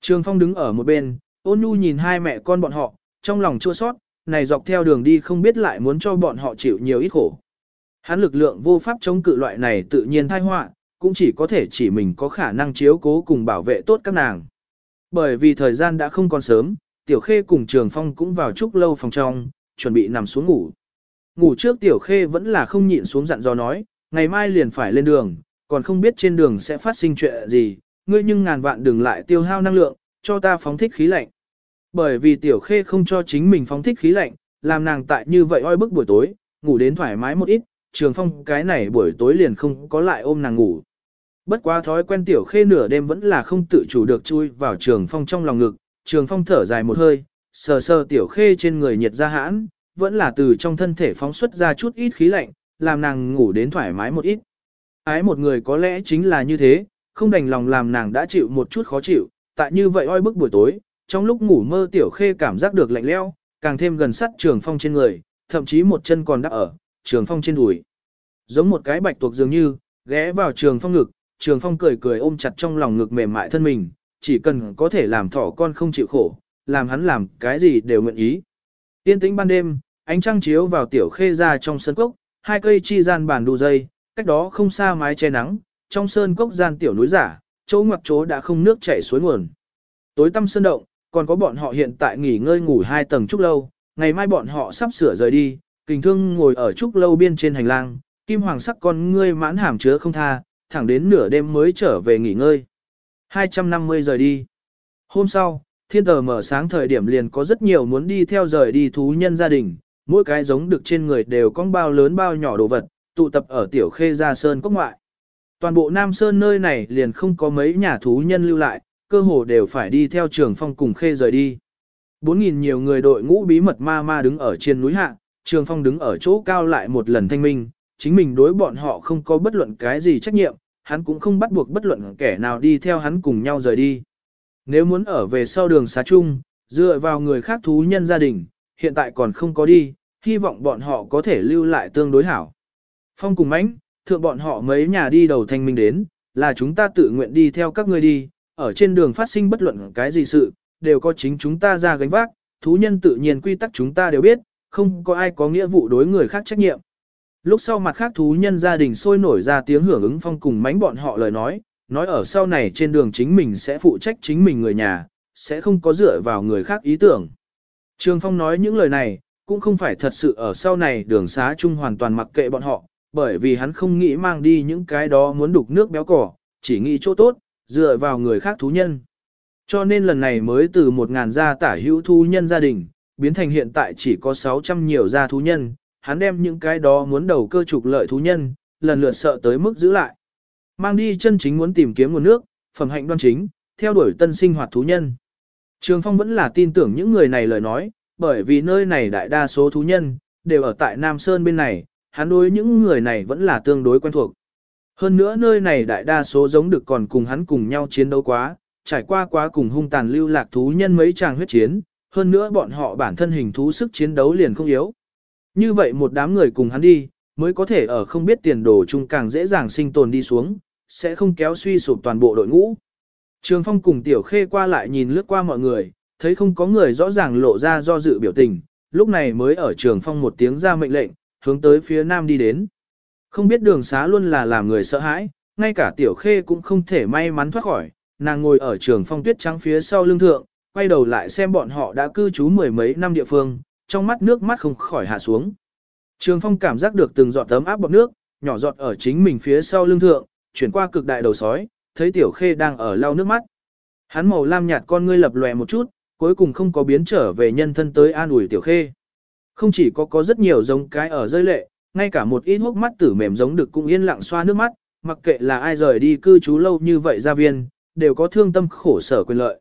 Trường Phong đứng ở một bên, ôn nhu nhìn hai mẹ con bọn họ, trong lòng chua sót, này dọc theo đường đi không biết lại muốn cho bọn họ chịu nhiều ít khổ. Hắn lực lượng vô pháp chống cự loại này tự nhiên thai họa, cũng chỉ có thể chỉ mình có khả năng chiếu cố cùng bảo vệ tốt các nàng. Bởi vì thời gian đã không còn sớm, Tiểu Khê cùng Trường Phong cũng vào chúc lâu phòng trong, chuẩn bị nằm xuống ngủ. Ngủ trước Tiểu Khê vẫn là không nhịn xuống dặn dò nói, ngày mai liền phải lên đường, còn không biết trên đường sẽ phát sinh chuyện gì, ngươi nhưng ngàn vạn đừng lại tiêu hao năng lượng, cho ta phóng thích khí lạnh. Bởi vì Tiểu Khê không cho chính mình phóng thích khí lạnh, làm nàng tại như vậy oi bức buổi tối, ngủ đến thoải mái một ít, Trường Phong cái này buổi tối liền không có lại ôm nàng ngủ. Bất quá thói quen Tiểu Khê nửa đêm vẫn là không tự chủ được chui vào Trường Phong trong lòng ngực, Trường Phong thở dài một hơi, sờ sờ Tiểu Khê trên người nhiệt ra hãn, vẫn là từ trong thân thể phóng xuất ra chút ít khí lạnh, làm nàng ngủ đến thoải mái một ít. Ái một người có lẽ chính là như thế, không đành lòng làm nàng đã chịu một chút khó chịu, tại như vậy oi bức buổi tối, trong lúc ngủ mơ tiểu khê cảm giác được lạnh leo, càng thêm gần sát trường phong trên người, thậm chí một chân còn đã ở, trường phong trên đùi. Giống một cái bạch tuộc dường như, ghé vào trường phong ngực, trường phong cười cười ôm chặt trong lòng ngực mềm mại thân mình, chỉ cần có thể làm thỏ con không chịu khổ, làm hắn làm cái gì đều nguyện ý. Tiên tĩnh ban đêm, ánh trăng chiếu vào tiểu khê ra trong sân cốc, hai cây chi gian bàn đu dây, cách đó không xa mái che nắng, trong sơn cốc gian tiểu núi giả, chỗ ngoặc chỗ đã không nước chảy suối nguồn. Tối tăm sơn động, còn có bọn họ hiện tại nghỉ ngơi ngủ hai tầng chút lâu, ngày mai bọn họ sắp sửa rời đi, kình thương ngồi ở trúc lâu biên trên hành lang, kim hoàng sắc con ngươi mãn hàm chứa không tha, thẳng đến nửa đêm mới trở về nghỉ ngơi. 250 rời đi. Hôm sau, thiên tờ mở sáng thời điểm liền có rất nhiều muốn đi theo rời đi thú nhân gia đình, mỗi cái giống được trên người đều có bao lớn bao nhỏ đồ vật, tụ tập ở tiểu khê gia sơn cốc ngoại. Toàn bộ Nam Sơn nơi này liền không có mấy nhà thú nhân lưu lại, cơ hồ đều phải đi theo trường phong cùng khê rời đi. 4.000 nhiều người đội ngũ bí mật ma ma đứng ở trên núi hạ, trường phong đứng ở chỗ cao lại một lần thanh minh, chính mình đối bọn họ không có bất luận cái gì trách nhiệm, hắn cũng không bắt buộc bất luận kẻ nào đi theo hắn cùng nhau rời đi. Nếu muốn ở về sau đường xá chung, dựa vào người khác thú nhân gia đình, hiện tại còn không có đi, hy vọng bọn họ có thể lưu lại tương đối hảo. Phong cùng mãnh, thượng bọn họ mấy nhà đi đầu thanh minh đến, là chúng ta tự nguyện đi theo các ngươi đi, ở trên đường phát sinh bất luận cái gì sự, đều có chính chúng ta ra gánh vác, thú nhân tự nhiên quy tắc chúng ta đều biết, không có ai có nghĩa vụ đối người khác trách nhiệm. Lúc sau mặt khác thú nhân gia đình sôi nổi ra tiếng hưởng ứng phong cùng mánh bọn họ lời nói, nói ở sau này trên đường chính mình sẽ phụ trách chính mình người nhà, sẽ không có dựa vào người khác ý tưởng. Trường Phong nói những lời này, cũng không phải thật sự ở sau này đường xá chung hoàn toàn mặc kệ bọn họ, bởi vì hắn không nghĩ mang đi những cái đó muốn đục nước béo cỏ, chỉ nghĩ chỗ tốt, dựa vào người khác thú nhân. Cho nên lần này mới từ một ngàn gia tả hữu thú nhân gia đình, biến thành hiện tại chỉ có 600 nhiều gia thú nhân, hắn đem những cái đó muốn đầu cơ trục lợi thú nhân, lần lượt sợ tới mức giữ lại. Mang đi chân chính muốn tìm kiếm nguồn nước, phẩm hạnh đoan chính, theo đuổi tân sinh hoạt thú nhân. Trường Phong vẫn là tin tưởng những người này lời nói, bởi vì nơi này đại đa số thú nhân, đều ở tại Nam Sơn bên này, hắn đối những người này vẫn là tương đối quen thuộc. Hơn nữa nơi này đại đa số giống được còn cùng hắn cùng nhau chiến đấu quá, trải qua quá cùng hung tàn lưu lạc thú nhân mấy chàng huyết chiến, hơn nữa bọn họ bản thân hình thú sức chiến đấu liền không yếu. Như vậy một đám người cùng hắn đi, mới có thể ở không biết tiền đồ chung càng dễ dàng sinh tồn đi xuống, sẽ không kéo suy sụp toàn bộ đội ngũ. Trường Phong cùng Tiểu Khê qua lại nhìn lướt qua mọi người, thấy không có người rõ ràng lộ ra do dự biểu tình, lúc này mới ở Trường Phong một tiếng ra mệnh lệnh, hướng tới phía nam đi đến. Không biết đường xá luôn là làm người sợ hãi, ngay cả Tiểu Khê cũng không thể may mắn thoát khỏi, nàng ngồi ở Trường Phong tuyết trắng phía sau lưng thượng, quay đầu lại xem bọn họ đã cư trú mười mấy năm địa phương, trong mắt nước mắt không khỏi hạ xuống. Trường Phong cảm giác được từng giọt tấm áp bọt nước, nhỏ giọt ở chính mình phía sau lưng thượng, chuyển qua cực đại đầu sói, thấy Tiểu Khê đang ở lau nước mắt. Hắn màu lam nhạt con ngươi lập lòe một chút, cuối cùng không có biến trở về nhân thân tới an ủi Tiểu Khê. Không chỉ có có rất nhiều giống cái ở rơi lệ, ngay cả một ít hốc mắt tử mềm giống được cũng yên lặng xoa nước mắt, mặc kệ là ai rời đi cư trú lâu như vậy gia viên, đều có thương tâm khổ sở quyền lợi.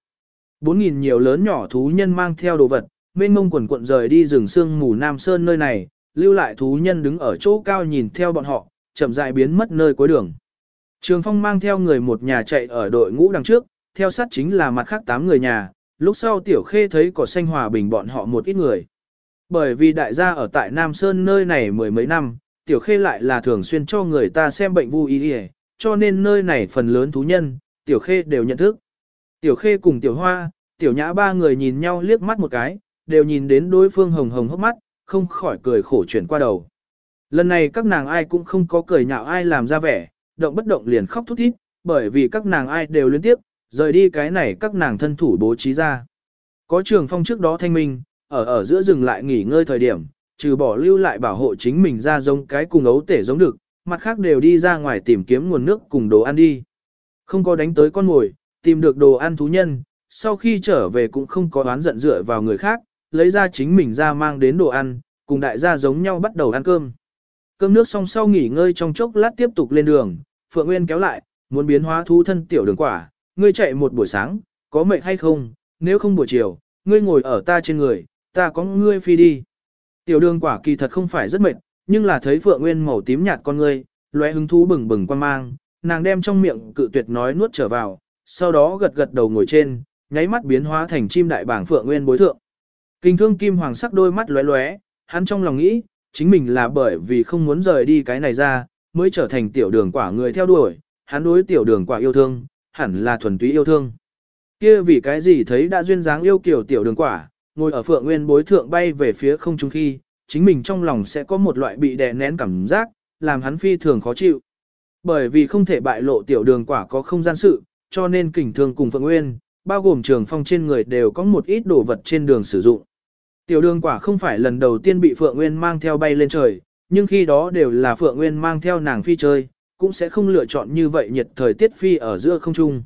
Bốn nghìn nhiều lớn nhỏ thú nhân mang theo đồ vật, mênh mông quần cuộn rời đi rừng sương mù Nam Sơn nơi này, lưu lại thú nhân đứng ở chỗ cao nhìn theo bọn họ, chậm rãi biến mất nơi cuối đường. Trường Phong mang theo người một nhà chạy ở đội ngũ đằng trước, theo sát chính là mặt khác tám người nhà, lúc sau Tiểu Khê thấy cỏ xanh hòa bình bọn họ một ít người. Bởi vì đại gia ở tại Nam Sơn nơi này mười mấy năm, Tiểu Khê lại là thường xuyên cho người ta xem bệnh vui y cho nên nơi này phần lớn thú nhân, Tiểu Khê đều nhận thức. Tiểu Khê cùng Tiểu Hoa, Tiểu Nhã ba người nhìn nhau liếc mắt một cái, đều nhìn đến đối phương hồng hồng hốc mắt, không khỏi cười khổ chuyển qua đầu. Lần này các nàng ai cũng không có cười nhạo ai làm ra vẻ, động bất động liền khóc thút thít, bởi vì các nàng ai đều liên tiếp, rời đi cái này các nàng thân thủ bố trí ra. Có trường phong trước đó thanh minh, ở ở giữa rừng lại nghỉ ngơi thời điểm, trừ bỏ lưu lại bảo hộ chính mình ra giống cái cùng ấu tể giống được, mặt khác đều đi ra ngoài tìm kiếm nguồn nước cùng đồ ăn đi. Không có đánh tới con mồi, tìm được đồ ăn thú nhân, sau khi trở về cũng không có đoán giận dựa vào người khác, lấy ra chính mình ra mang đến đồ ăn, cùng đại gia giống nhau bắt đầu ăn cơm. Cơm nước xong sau nghỉ ngơi trong chốc lát tiếp tục lên đường, Phượng Nguyên kéo lại, muốn biến hóa thú thân tiểu đường quả, ngươi chạy một buổi sáng, có mệt hay không, nếu không buổi chiều, ngươi ngồi ở ta trên người, ta có ngươi phi đi. Tiểu đường quả kỳ thật không phải rất mệt, nhưng là thấy Phượng Nguyên màu tím nhạt con ngươi, lóe hứng thú bừng bừng quan mang, nàng đem trong miệng cự tuyệt nói nuốt trở vào, sau đó gật gật đầu ngồi trên, nháy mắt biến hóa thành chim đại bảng Phượng Nguyên bối thượng. Kinh thương kim hoàng sắc đôi mắt lóe lóe, hắn trong lòng nghĩ, chính mình là bởi vì không muốn rời đi cái này ra, mới trở thành tiểu đường quả người theo đuổi, hắn đối tiểu đường quả yêu thương, hẳn là thuần túy yêu thương. Kia vì cái gì thấy đã duyên dáng yêu kiểu tiểu đường quả, ngồi ở phượng nguyên bối thượng bay về phía không trung khi, chính mình trong lòng sẽ có một loại bị đè nén cảm giác, làm hắn phi thường khó chịu. Bởi vì không thể bại lộ tiểu đường quả có không gian sự, cho nên kình thương cùng phượng nguyên, bao gồm trường phong trên người đều có một ít đồ vật trên đường sử dụng. Tiểu đường quả không phải lần đầu tiên bị Phượng Nguyên mang theo bay lên trời, nhưng khi đó đều là Phượng Nguyên mang theo nàng phi chơi, cũng sẽ không lựa chọn như vậy nhiệt thời tiết phi ở giữa không trung.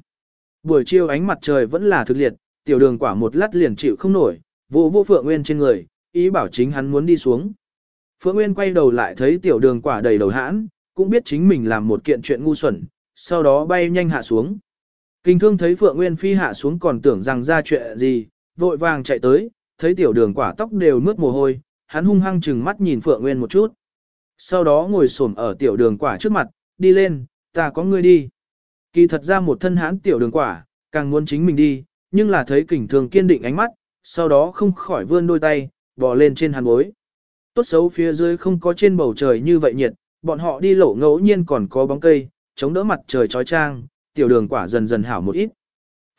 Buổi chiều ánh mặt trời vẫn là thực liệt, tiểu đường quả một lát liền chịu không nổi, vô vô Phượng Nguyên trên người, ý bảo chính hắn muốn đi xuống. Phượng Nguyên quay đầu lại thấy tiểu đường quả đầy đầu hãn, cũng biết chính mình làm một kiện chuyện ngu xuẩn, sau đó bay nhanh hạ xuống. Kinh thương thấy Phượng Nguyên phi hạ xuống còn tưởng rằng ra chuyện gì, vội vàng chạy tới, thấy tiểu đường quả tóc đều mướt mồ hôi, hắn hung hăng chừng mắt nhìn Phượng Nguyên một chút. Sau đó ngồi xổm ở tiểu đường quả trước mặt, đi lên, ta có ngươi đi. Kỳ thật ra một thân hãn tiểu đường quả, càng muốn chính mình đi, nhưng là thấy kình thường kiên định ánh mắt, sau đó không khỏi vươn đôi tay, bò lên trên hàn bối. Tốt xấu phía dưới không có trên bầu trời như vậy nhiệt, bọn họ đi lộ ngẫu nhiên còn có bóng cây, chống đỡ mặt trời trói trang, tiểu đường quả dần dần hảo một ít.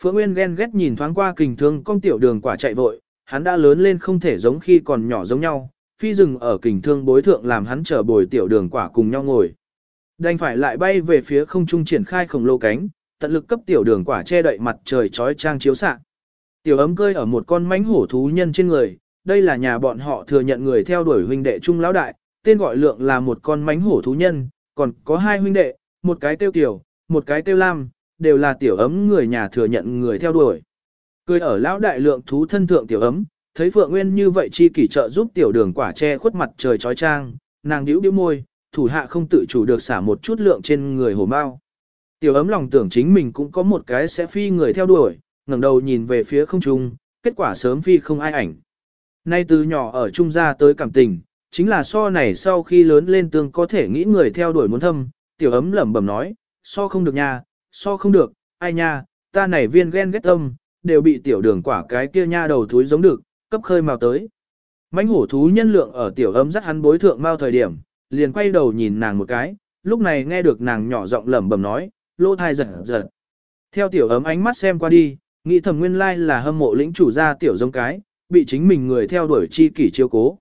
Phượng Nguyên ghen ghét nhìn thoáng qua kình thương con tiểu đường quả chạy vội, hắn đã lớn lên không thể giống khi còn nhỏ giống nhau, phi rừng ở kình thương bối thượng làm hắn trở bồi tiểu đường quả cùng nhau ngồi. Đành phải lại bay về phía không trung triển khai khổng lồ cánh, tận lực cấp tiểu đường quả che đậy mặt trời trói trang chiếu xạ. Tiểu ấm cơi ở một con mánh hổ thú nhân trên người, đây là nhà bọn họ thừa nhận người theo đuổi huynh đệ trung lão đại, tên gọi lượng là một con mánh hổ thú nhân, còn có hai huynh đệ, một cái tiêu tiểu, một cái tiêu lam, đều là tiểu ấm người nhà thừa nhận người theo đuổi. Cười ở lão đại lượng thú thân thượng tiểu ấm, thấy Phượng Nguyên như vậy chi kỷ trợ giúp tiểu đường quả che khuất mặt trời trói trang, nàng nhíu điếu môi, thủ hạ không tự chủ được xả một chút lượng trên người hồ mao. Tiểu ấm lòng tưởng chính mình cũng có một cái sẽ phi người theo đuổi, ngẩng đầu nhìn về phía không trung, kết quả sớm phi không ai ảnh. Nay từ nhỏ ở trung gia tới cảm tình, chính là so này sau khi lớn lên tương có thể nghĩ người theo đuổi muốn thâm, tiểu ấm lẩm bẩm nói, so không được nha, so không được, ai nha, ta này viên ghen ghét tâm, đều bị tiểu đường quả cái kia nha đầu thúi giống được, cấp khơi màu tới. mãnh hổ thú nhân lượng ở tiểu ấm dắt hắn bối thượng mau thời điểm, liền quay đầu nhìn nàng một cái, lúc này nghe được nàng nhỏ giọng lẩm bẩm nói, lô thai giật giật. Theo tiểu ấm ánh mắt xem qua đi, nghĩ thầm nguyên lai là hâm mộ lĩnh chủ gia tiểu giống cái, bị chính mình người theo đuổi chi kỷ chiêu cố.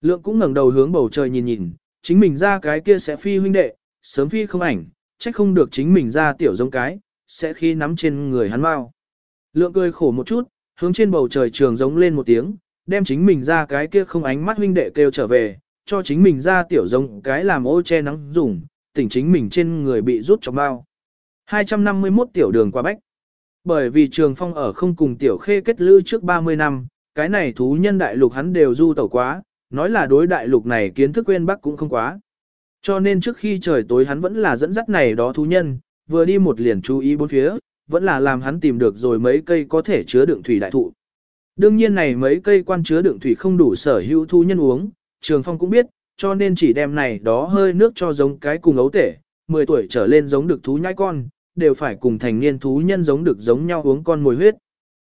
Lượng cũng ngẩng đầu hướng bầu trời nhìn nhìn, chính mình ra cái kia sẽ phi huynh đệ, sớm phi không ảnh, trách không được chính mình ra tiểu giống cái, sẽ khi nắm trên người hắn mau. Lượng cười khổ một chút, hướng trên bầu trời trường giống lên một tiếng, đem chính mình ra cái kia không ánh mắt huynh đệ kêu trở về, cho chính mình ra tiểu giống cái làm ô che nắng dùng, tỉnh chính mình trên người bị rút trong bao. 251 tiểu đường qua bách. Bởi vì trường phong ở không cùng tiểu khê kết lữ trước 30 năm, cái này thú nhân đại lục hắn đều du tẩu quá, nói là đối đại lục này kiến thức quên bắc cũng không quá. Cho nên trước khi trời tối hắn vẫn là dẫn dắt này đó thú nhân, vừa đi một liền chú ý bốn phía, vẫn là làm hắn tìm được rồi mấy cây có thể chứa đựng thủy đại thụ. Đương nhiên này mấy cây quan chứa đựng thủy không đủ sở hữu thú nhân uống, Trường Phong cũng biết, cho nên chỉ đem này đó hơi nước cho giống cái cùng ấu tể, 10 tuổi trở lên giống được thú nhãi con, đều phải cùng thành niên thú nhân giống được giống nhau uống con mồi huyết.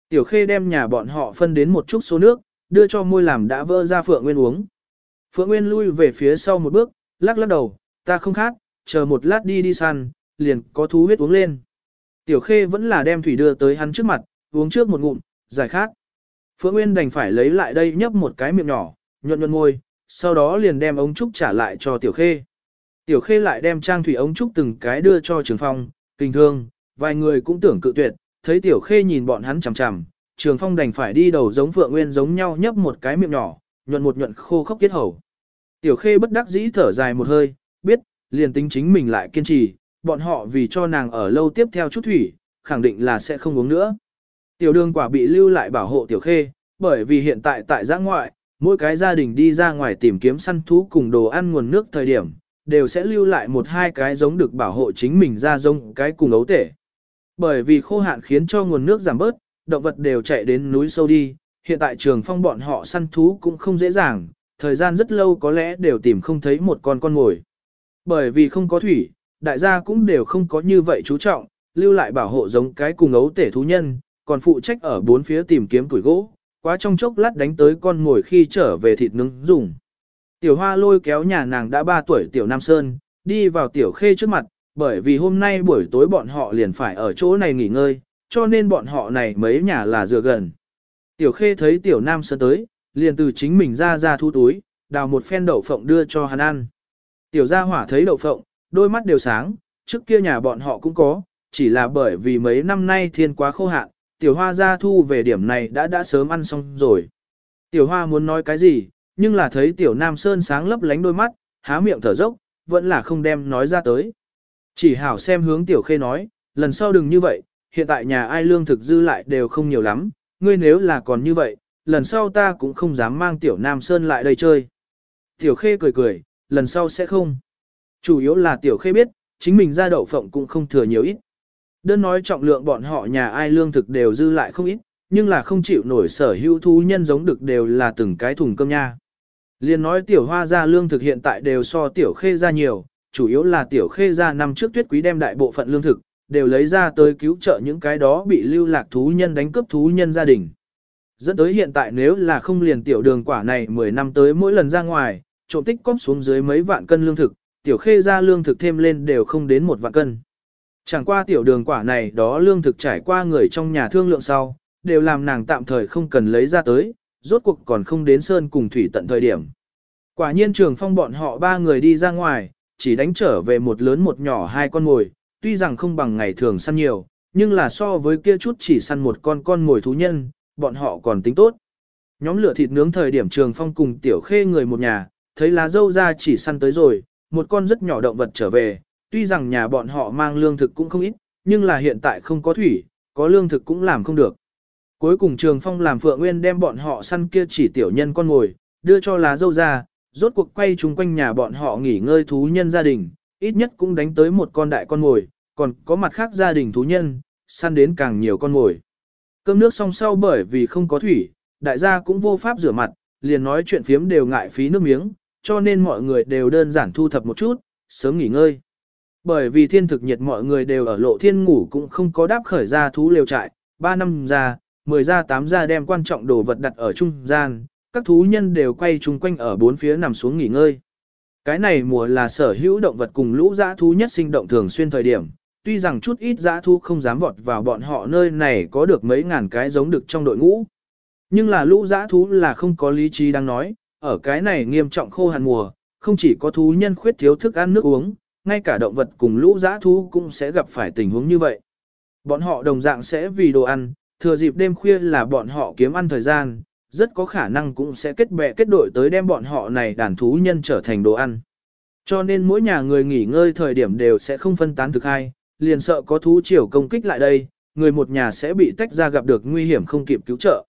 Tiểu Khê đem nhà bọn họ phân đến một chút số nước, đưa cho môi làm đã vỡ ra Phượng Nguyên uống. Phượng Nguyên lui về phía sau một bước, lắc lắc đầu, ta không khát, chờ một lát đi đi săn, liền có thú huyết uống lên. Tiểu Khê vẫn là đem thủy đưa tới hắn trước mặt, uống trước một ngụm, giải khát. Phượng Nguyên đành phải lấy lại đây nhấp một cái miệng nhỏ, nhuận nhuận môi, sau đó liền đem ống trúc trả lại cho Tiểu Khê. Tiểu Khê lại đem trang thủy ống trúc từng cái đưa cho Trường Phong, kinh thương, vài người cũng tưởng cự tuyệt, thấy Tiểu Khê nhìn bọn hắn chằm chằm, Trường Phong đành phải đi đầu giống Phượng Nguyên giống nhau nhấp một cái miệng nhỏ, nhuận một nhuận khô khốc kết hầu. Tiểu Khê bất đắc dĩ thở dài một hơi, biết, liền tính chính mình lại kiên trì, bọn họ vì cho nàng ở lâu tiếp theo chút thủy, khẳng định là sẽ không uống nữa. Tiểu đường quả bị lưu lại bảo hộ Tiểu Khê, bởi vì hiện tại tại giã ngoại, mỗi cái gia đình đi ra ngoài tìm kiếm săn thú cùng đồ ăn nguồn nước thời điểm, đều sẽ lưu lại một hai cái giống được bảo hộ chính mình ra giống cái cùng ấu tể. Bởi vì khô hạn khiến cho nguồn nước giảm bớt, động vật đều chạy đến núi sâu đi, hiện tại trường phong bọn họ săn thú cũng không dễ dàng, thời gian rất lâu có lẽ đều tìm không thấy một con con ngồi. Bởi vì không có thủy, đại gia cũng đều không có như vậy chú trọng, lưu lại bảo hộ giống cái cùng ấu tể thú nhân, còn phụ trách ở bốn phía tìm kiếm tuổi gỗ, quá trong chốc lát đánh tới con ngồi khi trở về thịt nướng dùng. Tiểu hoa lôi kéo nhà nàng đã 3 tuổi tiểu Nam Sơn, đi vào tiểu khê trước mặt, bởi vì hôm nay buổi tối bọn họ liền phải ở chỗ này nghỉ ngơi, cho nên bọn họ này mấy nhà là dựa gần. Tiểu khê thấy tiểu Nam Sơn tới, liền từ chính mình ra ra thu túi, đào một phen đậu phộng đưa cho hắn ăn. Tiểu gia hỏa thấy đậu phộng, đôi mắt đều sáng, trước kia nhà bọn họ cũng có, chỉ là bởi vì mấy năm nay thiên quá khô hạn, tiểu hoa gia thu về điểm này đã đã sớm ăn xong rồi. Tiểu hoa muốn nói cái gì, nhưng là thấy tiểu nam sơn sáng lấp lánh đôi mắt, há miệng thở dốc, vẫn là không đem nói ra tới. Chỉ hảo xem hướng tiểu khê nói, lần sau đừng như vậy, hiện tại nhà ai lương thực dư lại đều không nhiều lắm, ngươi nếu là còn như vậy, lần sau ta cũng không dám mang tiểu nam sơn lại đây chơi. Tiểu khê cười cười, lần sau sẽ không. Chủ yếu là tiểu khê biết, chính mình ra đậu phộng cũng không thừa nhiều ít. Đơn nói trọng lượng bọn họ nhà ai lương thực đều dư lại không ít, nhưng là không chịu nổi sở hữu thú nhân giống được đều là từng cái thùng cơm nha. Liên nói tiểu hoa ra lương thực hiện tại đều so tiểu khê ra nhiều, chủ yếu là tiểu khê ra năm trước tuyết quý đem đại bộ phận lương thực, đều lấy ra tới cứu trợ những cái đó bị lưu lạc thú nhân đánh cướp thú nhân gia đình. Dẫn tới hiện tại nếu là không liền tiểu đường quả này 10 năm tới mỗi lần ra ngoài, trộm tích cóp xuống dưới mấy vạn cân lương thực, tiểu khê ra lương thực thêm lên đều không đến một vạn cân. Chẳng qua tiểu đường quả này đó lương thực trải qua người trong nhà thương lượng sau, đều làm nàng tạm thời không cần lấy ra tới, rốt cuộc còn không đến sơn cùng thủy tận thời điểm. Quả nhiên trường phong bọn họ ba người đi ra ngoài, chỉ đánh trở về một lớn một nhỏ hai con ngồi, tuy rằng không bằng ngày thường săn nhiều, nhưng là so với kia chút chỉ săn một con con ngồi thú nhân, bọn họ còn tính tốt. Nhóm lửa thịt nướng thời điểm trường phong cùng tiểu khê người một nhà, thấy lá dâu ra chỉ săn tới rồi, một con rất nhỏ động vật trở về, tuy rằng nhà bọn họ mang lương thực cũng không ít, nhưng là hiện tại không có thủy, có lương thực cũng làm không được. Cuối cùng Trường Phong làm Phượng Nguyên đem bọn họ săn kia chỉ tiểu nhân con ngồi, đưa cho lá dâu ra, rốt cuộc quay chung quanh nhà bọn họ nghỉ ngơi thú nhân gia đình, ít nhất cũng đánh tới một con đại con ngồi, còn có mặt khác gia đình thú nhân, săn đến càng nhiều con ngồi. Cơm nước xong sau bởi vì không có thủy, đại gia cũng vô pháp rửa mặt, liền nói chuyện phiếm đều ngại phí nước miếng, cho nên mọi người đều đơn giản thu thập một chút, sớm nghỉ ngơi. Bởi vì thiên thực nhiệt mọi người đều ở lộ thiên ngủ cũng không có đáp khởi ra thú lều trại, 3 năm ra, 10 ra 8 ra đem quan trọng đồ vật đặt ở trung gian, các thú nhân đều quay chung quanh ở bốn phía nằm xuống nghỉ ngơi. Cái này mùa là sở hữu động vật cùng lũ dã thú nhất sinh động thường xuyên thời điểm, tuy rằng chút ít dã thú không dám vọt vào bọn họ nơi này có được mấy ngàn cái giống được trong đội ngũ. Nhưng là lũ dã thú là không có lý trí đang nói, ở cái này nghiêm trọng khô hạn mùa, không chỉ có thú nhân khuyết thiếu thức ăn nước uống, ngay cả động vật cùng lũ dã thú cũng sẽ gặp phải tình huống như vậy. Bọn họ đồng dạng sẽ vì đồ ăn, thừa dịp đêm khuya là bọn họ kiếm ăn thời gian, rất có khả năng cũng sẽ kết bè kết đội tới đem bọn họ này đàn thú nhân trở thành đồ ăn. Cho nên mỗi nhà người nghỉ ngơi thời điểm đều sẽ không phân tán thực hai, liền sợ có thú triều công kích lại đây, người một nhà sẽ bị tách ra gặp được nguy hiểm không kịp cứu trợ.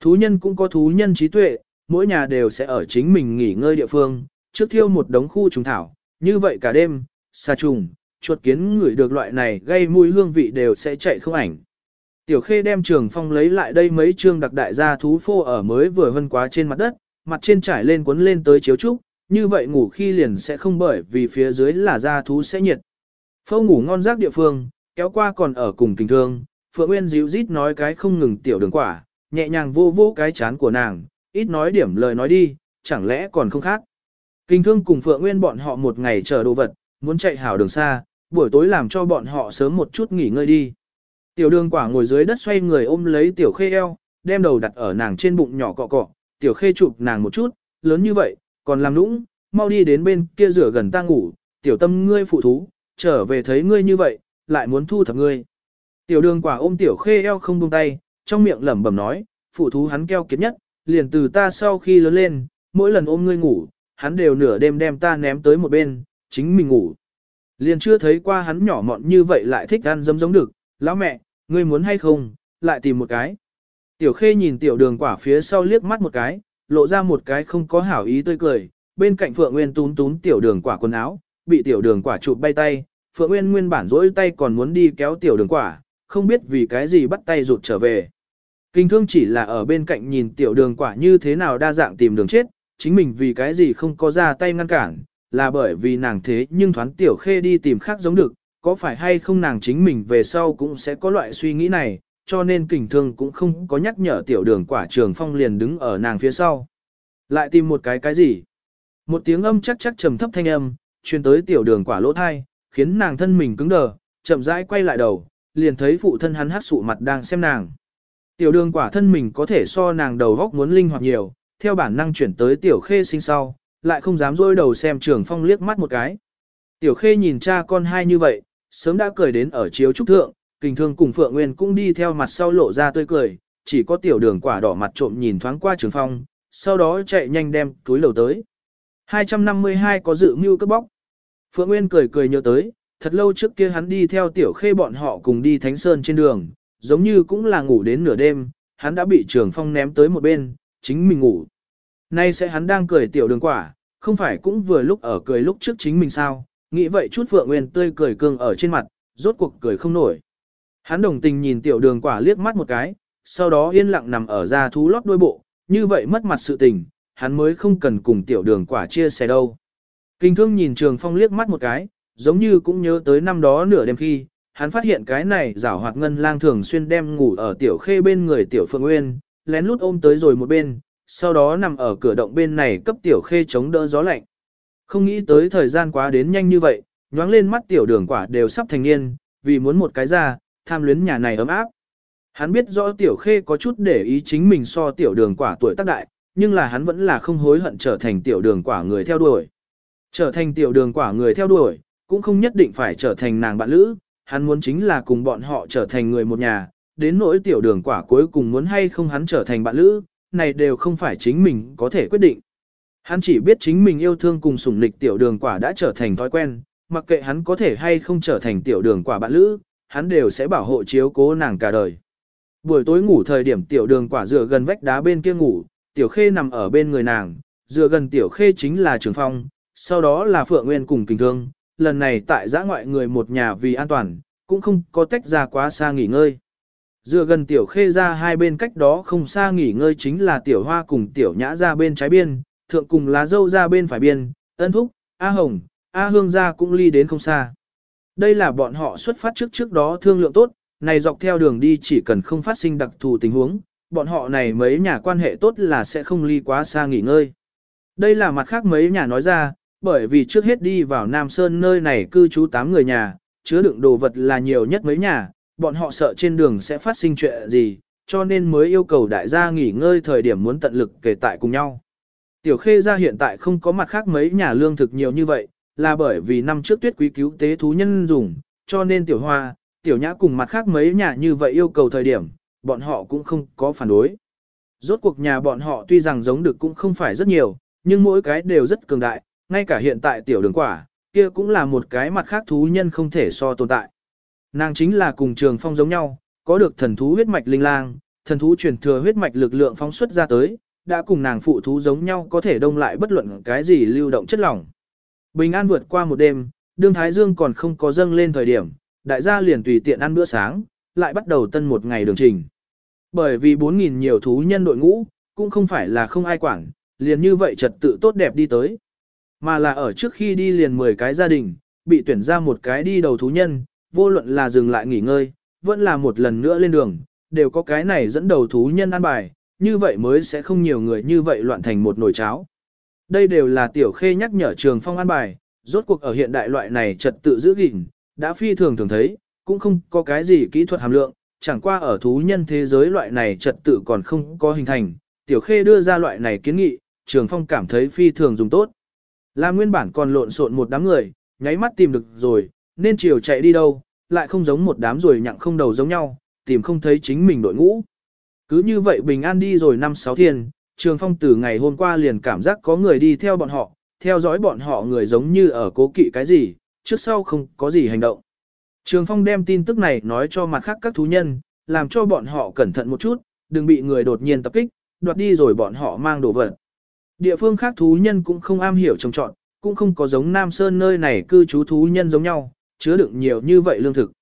Thú nhân cũng có thú nhân trí tuệ, mỗi nhà đều sẽ ở chính mình nghỉ ngơi địa phương, trước thiêu một đống khu trùng thảo, như vậy cả đêm, xa trùng, chuột kiến ngửi được loại này gây mùi hương vị đều sẽ chạy không ảnh. Tiểu khê đem trường phong lấy lại đây mấy chương đặc đại gia thú phô ở mới vừa vân quá trên mặt đất, mặt trên trải lên cuốn lên tới chiếu trúc, như vậy ngủ khi liền sẽ không bởi vì phía dưới là gia thú sẽ nhiệt. Phâu ngủ ngon giấc địa phương, kéo qua còn ở cùng tình thương, Phượng Nguyên dịu rít nói cái không ngừng tiểu đường quả, nhẹ nhàng vô vô cái chán của nàng, ít nói điểm lời nói đi, chẳng lẽ còn không khác. Kinh thương cùng Phượng Nguyên bọn họ một ngày chờ đồ vật, muốn chạy hảo đường xa, buổi tối làm cho bọn họ sớm một chút nghỉ ngơi đi. Tiểu đường quả ngồi dưới đất xoay người ôm lấy tiểu khê eo, đem đầu đặt ở nàng trên bụng nhỏ cọ cọ, tiểu khê chụp nàng một chút, lớn như vậy, còn làm nũng, mau đi đến bên kia rửa gần ta ngủ, tiểu tâm ngươi phụ thú, trở về thấy ngươi như vậy, lại muốn thu thập ngươi. Tiểu đường quả ôm tiểu khê eo không buông tay, trong miệng lẩm bẩm nói, phụ thú hắn keo kiệt nhất, liền từ ta sau khi lớn lên, mỗi lần ôm ngươi ngủ, hắn đều nửa đêm đem ta ném tới một bên, chính mình ngủ. Liền chưa thấy qua hắn nhỏ mọn như vậy lại thích ăn dấm giống được, lão mẹ, ngươi muốn hay không, lại tìm một cái. Tiểu khê nhìn tiểu đường quả phía sau liếc mắt một cái, lộ ra một cái không có hảo ý tươi cười, bên cạnh Phượng Nguyên tún tún tiểu đường quả quần áo, bị tiểu đường quả chụp bay tay, Phượng Nguyên nguyên bản rỗi tay còn muốn đi kéo tiểu đường quả, không biết vì cái gì bắt tay rụt trở về. Kinh thương chỉ là ở bên cạnh nhìn tiểu đường quả như thế nào đa dạng tìm đường chết, chính mình vì cái gì không có ra tay ngăn cản, là bởi vì nàng thế nhưng thoán tiểu khê đi tìm khác giống được, có phải hay không nàng chính mình về sau cũng sẽ có loại suy nghĩ này, cho nên kình thương cũng không có nhắc nhở tiểu đường quả trường phong liền đứng ở nàng phía sau. Lại tìm một cái cái gì? Một tiếng âm chắc chắc trầm thấp thanh âm, truyền tới tiểu đường quả lỗ thai, khiến nàng thân mình cứng đờ, chậm rãi quay lại đầu, liền thấy phụ thân hắn hát sụ mặt đang xem nàng. Tiểu đường quả thân mình có thể so nàng đầu góc muốn linh hoạt nhiều, theo bản năng chuyển tới tiểu khê sinh sau, lại không dám dôi đầu xem trường phong liếc mắt một cái. Tiểu khê nhìn cha con hai như vậy, sớm đã cười đến ở chiếu trúc thượng, kình thương cùng Phượng Nguyên cũng đi theo mặt sau lộ ra tươi cười, chỉ có tiểu đường quả đỏ mặt trộm nhìn thoáng qua trường phong, sau đó chạy nhanh đem túi lầu tới. 252 có dự mưu cướp bóc. Phượng Nguyên cười cười nhớ tới, thật lâu trước kia hắn đi theo tiểu khê bọn họ cùng đi Thánh Sơn trên đường, giống như cũng là ngủ đến nửa đêm, hắn đã bị trường phong ném tới một bên, chính mình ngủ. Nay sẽ hắn đang cười tiểu đường quả, không phải cũng vừa lúc ở cười lúc trước chính mình sao, nghĩ vậy chút Phượng Nguyên tươi cười cương ở trên mặt, rốt cuộc cười không nổi. Hắn đồng tình nhìn tiểu đường quả liếc mắt một cái, sau đó yên lặng nằm ở ra thú lót đuôi bộ, như vậy mất mặt sự tình, hắn mới không cần cùng tiểu đường quả chia sẻ đâu. Kinh thương nhìn trường phong liếc mắt một cái, giống như cũng nhớ tới năm đó nửa đêm khi, hắn phát hiện cái này rảo hoạt ngân lang thường xuyên đem ngủ ở tiểu khê bên người tiểu phượng nguyên, lén lút ôm tới rồi một bên, sau đó nằm ở cửa động bên này cấp tiểu khê chống đỡ gió lạnh. Không nghĩ tới thời gian quá đến nhanh như vậy, nhoáng lên mắt tiểu đường quả đều sắp thành niên, vì muốn một cái ra, tham luyến nhà này ấm áp. Hắn biết rõ tiểu khê có chút để ý chính mình so tiểu đường quả tuổi tác đại, nhưng là hắn vẫn là không hối hận trở thành tiểu đường quả người theo đuổi. Trở thành tiểu đường quả người theo đuổi, cũng không nhất định phải trở thành nàng bạn lữ, hắn muốn chính là cùng bọn họ trở thành người một nhà, đến nỗi tiểu đường quả cuối cùng muốn hay không hắn trở thành bạn lữ, này đều không phải chính mình có thể quyết định. Hắn chỉ biết chính mình yêu thương cùng sủng lịch tiểu đường quả đã trở thành thói quen, mặc kệ hắn có thể hay không trở thành tiểu đường quả bạn lữ, hắn đều sẽ bảo hộ chiếu cố nàng cả đời. Buổi tối ngủ thời điểm tiểu đường quả dựa gần vách đá bên kia ngủ, tiểu khê nằm ở bên người nàng, dựa gần tiểu khê chính là trường phong, sau đó là phượng nguyên cùng kình thương, lần này tại giã ngoại người một nhà vì an toàn, cũng không có tách ra quá xa nghỉ ngơi. Dựa gần tiểu khê ra hai bên cách đó không xa nghỉ ngơi chính là tiểu hoa cùng tiểu nhã ra bên trái biên, thượng cùng lá dâu ra bên phải biên, ân thúc, A Hồng, A Hương ra cũng ly đến không xa. Đây là bọn họ xuất phát trước trước đó thương lượng tốt, này dọc theo đường đi chỉ cần không phát sinh đặc thù tình huống, bọn họ này mấy nhà quan hệ tốt là sẽ không ly quá xa nghỉ ngơi. Đây là mặt khác mấy nhà nói ra, bởi vì trước hết đi vào Nam Sơn nơi này cư trú 8 người nhà, chứa đựng đồ vật là nhiều nhất mấy nhà, bọn họ sợ trên đường sẽ phát sinh chuyện gì, cho nên mới yêu cầu đại gia nghỉ ngơi thời điểm muốn tận lực kể tại cùng nhau. Tiểu Khê gia hiện tại không có mặt khác mấy nhà lương thực nhiều như vậy, là bởi vì năm trước tuyết quý cứu tế thú nhân dùng, cho nên Tiểu Hoa, Tiểu Nhã cùng mặt khác mấy nhà như vậy yêu cầu thời điểm, bọn họ cũng không có phản đối. Rốt cuộc nhà bọn họ tuy rằng giống được cũng không phải rất nhiều, nhưng mỗi cái đều rất cường đại, ngay cả hiện tại Tiểu Đường Quả, kia cũng là một cái mặt khác thú nhân không thể so tồn tại. Nàng chính là cùng trường phong giống nhau, có được thần thú huyết mạch linh lang, thần thú truyền thừa huyết mạch lực lượng phóng xuất ra tới, đã cùng nàng phụ thú giống nhau có thể đông lại bất luận cái gì lưu động chất lỏng. Bình an vượt qua một đêm, đương Thái Dương còn không có dâng lên thời điểm, đại gia liền tùy tiện ăn bữa sáng, lại bắt đầu tân một ngày đường trình. Bởi vì 4.000 nhiều thú nhân đội ngũ, cũng không phải là không ai quản, liền như vậy trật tự tốt đẹp đi tới. Mà là ở trước khi đi liền 10 cái gia đình, bị tuyển ra một cái đi đầu thú nhân, vô luận là dừng lại nghỉ ngơi, vẫn là một lần nữa lên đường, đều có cái này dẫn đầu thú nhân ăn bài, như vậy mới sẽ không nhiều người như vậy loạn thành một nồi cháo. Đây đều là tiểu khê nhắc nhở trường phong ăn bài, rốt cuộc ở hiện đại loại này trật tự giữ gìn, đã phi thường thường thấy, cũng không có cái gì kỹ thuật hàm lượng, chẳng qua ở thú nhân thế giới loại này trật tự còn không có hình thành, tiểu khê đưa ra loại này kiến nghị, trường phong cảm thấy phi thường dùng tốt. Là nguyên bản còn lộn xộn một đám người, nháy mắt tìm được rồi, nên chiều chạy đi đâu, lại không giống một đám rồi nhặng không đầu giống nhau, tìm không thấy chính mình đội ngũ. Cứ như vậy bình an đi rồi năm sáu thiên, Trường Phong từ ngày hôm qua liền cảm giác có người đi theo bọn họ, theo dõi bọn họ người giống như ở cố kỵ cái gì, trước sau không có gì hành động. Trường Phong đem tin tức này nói cho mặt khác các thú nhân, làm cho bọn họ cẩn thận một chút, đừng bị người đột nhiên tập kích, đoạt đi rồi bọn họ mang đồ vật. Địa phương khác thú nhân cũng không am hiểu trồng trọt, cũng không có giống Nam Sơn nơi này cư trú thú nhân giống nhau, chứa đựng nhiều như vậy lương thực.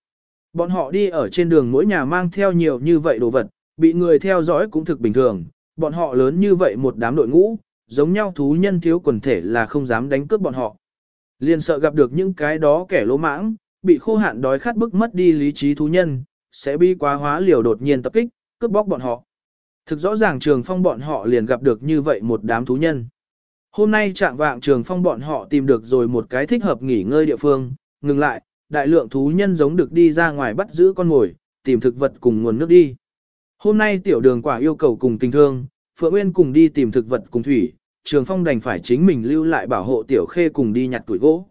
Bọn họ đi ở trên đường mỗi nhà mang theo nhiều như vậy đồ vật, bị người theo dõi cũng thực bình thường, bọn họ lớn như vậy một đám đội ngũ, giống nhau thú nhân thiếu quần thể là không dám đánh cướp bọn họ. Liền sợ gặp được những cái đó kẻ lỗ mãng, bị khô hạn đói khát bức mất đi lý trí thú nhân, sẽ bi quá hóa liều đột nhiên tập kích, cướp bóc bọn họ. Thực rõ ràng trường phong bọn họ liền gặp được như vậy một đám thú nhân. Hôm nay trạng vạng trường phong bọn họ tìm được rồi một cái thích hợp nghỉ ngơi địa phương, ngừng lại, đại lượng thú nhân giống được đi ra ngoài bắt giữ con mồi, tìm thực vật cùng nguồn nước đi. Hôm nay tiểu đường quả yêu cầu cùng tình thương, Phượng Nguyên cùng đi tìm thực vật cùng thủy, Trường Phong đành phải chính mình lưu lại bảo hộ tiểu khê cùng đi nhặt tuổi gỗ.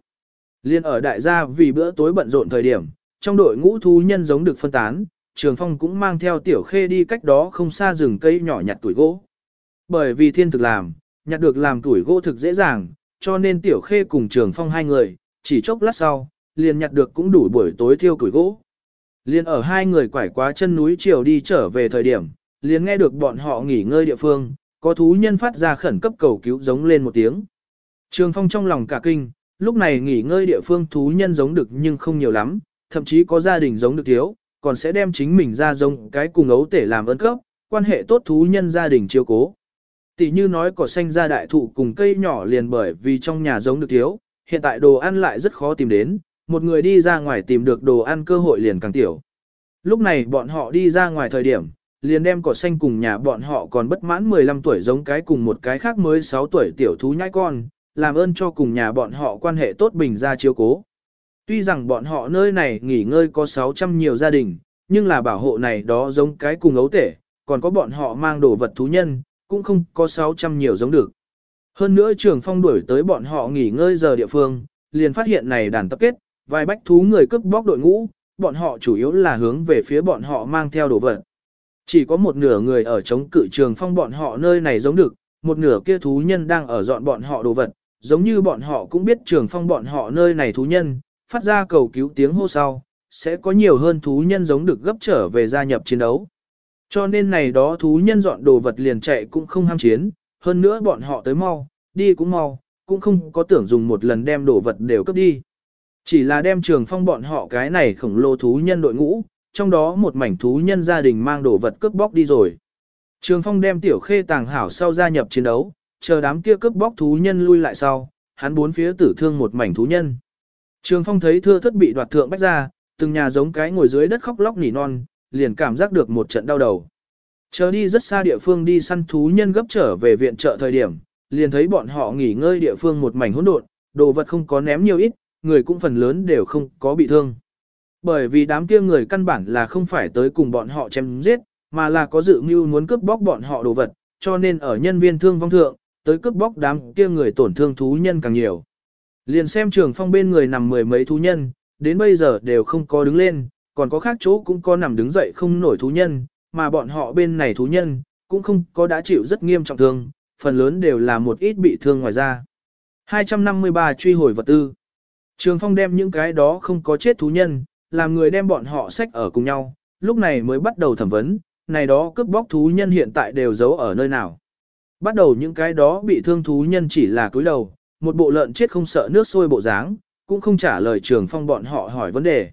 Liên ở đại gia vì bữa tối bận rộn thời điểm, trong đội ngũ thú nhân giống được phân tán, Trường Phong cũng mang theo tiểu khê đi cách đó không xa rừng cây nhỏ nhặt tuổi gỗ. Bởi vì thiên thực làm, nhặt được làm tuổi gỗ thực dễ dàng, cho nên tiểu khê cùng Trường Phong hai người, chỉ chốc lát sau, liền nhặt được cũng đủ buổi tối thiêu tuổi gỗ. Liên ở hai người quải quá chân núi chiều đi trở về thời điểm, liền nghe được bọn họ nghỉ ngơi địa phương, có thú nhân phát ra khẩn cấp cầu cứu giống lên một tiếng. Trường Phong trong lòng cả kinh, lúc này nghỉ ngơi địa phương thú nhân giống được nhưng không nhiều lắm, thậm chí có gia đình giống được thiếu, còn sẽ đem chính mình ra giống cái cùng ấu tể làm ơn cấp, quan hệ tốt thú nhân gia đình chiếu cố. Tỷ như nói cỏ xanh ra đại thụ cùng cây nhỏ liền bởi vì trong nhà giống được thiếu, hiện tại đồ ăn lại rất khó tìm đến, một người đi ra ngoài tìm được đồ ăn cơ hội liền càng tiểu. Lúc này bọn họ đi ra ngoài thời điểm, liền đem cỏ xanh cùng nhà bọn họ còn bất mãn 15 tuổi giống cái cùng một cái khác mới 6 tuổi tiểu thú nhãi con, làm ơn cho cùng nhà bọn họ quan hệ tốt bình ra chiếu cố. Tuy rằng bọn họ nơi này nghỉ ngơi có 600 nhiều gia đình, nhưng là bảo hộ này đó giống cái cùng ấu tể, còn có bọn họ mang đồ vật thú nhân, cũng không có 600 nhiều giống được. Hơn nữa trường phong đuổi tới bọn họ nghỉ ngơi giờ địa phương, liền phát hiện này đàn tập kết, vài bách thú người cướp bóc đội ngũ, bọn họ chủ yếu là hướng về phía bọn họ mang theo đồ vật. Chỉ có một nửa người ở chống cự trường phong bọn họ nơi này giống được, một nửa kia thú nhân đang ở dọn bọn họ đồ vật, giống như bọn họ cũng biết trường phong bọn họ nơi này thú nhân, phát ra cầu cứu tiếng hô sau, sẽ có nhiều hơn thú nhân giống được gấp trở về gia nhập chiến đấu. Cho nên này đó thú nhân dọn đồ vật liền chạy cũng không ham chiến, hơn nữa bọn họ tới mau, đi cũng mau, cũng không có tưởng dùng một lần đem đồ vật đều cấp đi. Chỉ là đem trường phong bọn họ cái này khổng lồ thú nhân đội ngũ, trong đó một mảnh thú nhân gia đình mang đồ vật cướp bóc đi rồi. Trường phong đem tiểu khê tàng hảo sau gia nhập chiến đấu, chờ đám kia cướp bóc thú nhân lui lại sau, hắn bốn phía tử thương một mảnh thú nhân. Trường phong thấy thưa thất bị đoạt thượng bách ra, từng nhà giống cái ngồi dưới đất khóc lóc nỉ non, liền cảm giác được một trận đau đầu. Chờ đi rất xa địa phương đi săn thú nhân gấp trở về viện trợ thời điểm, liền thấy bọn họ nghỉ ngơi địa phương một mảnh hỗn độn, đồ vật không có ném nhiều ít, người cũng phần lớn đều không có bị thương. Bởi vì đám kia người căn bản là không phải tới cùng bọn họ chém giết, mà là có dự mưu muốn cướp bóc bọn họ đồ vật, cho nên ở nhân viên thương vong thượng, tới cướp bóc đám kia người tổn thương thú nhân càng nhiều. Liền xem trường phong bên người nằm mười mấy thú nhân, đến bây giờ đều không có đứng lên, còn có khác chỗ cũng có nằm đứng dậy không nổi thú nhân, mà bọn họ bên này thú nhân, cũng không có đã chịu rất nghiêm trọng thương, phần lớn đều là một ít bị thương ngoài ra. 253 truy hồi vật tư. Trường phong đem những cái đó không có chết thú nhân, làm người đem bọn họ sách ở cùng nhau, lúc này mới bắt đầu thẩm vấn, này đó cướp bóc thú nhân hiện tại đều giấu ở nơi nào. Bắt đầu những cái đó bị thương thú nhân chỉ là cúi đầu, một bộ lợn chết không sợ nước sôi bộ dáng, cũng không trả lời trường phong bọn họ hỏi vấn đề.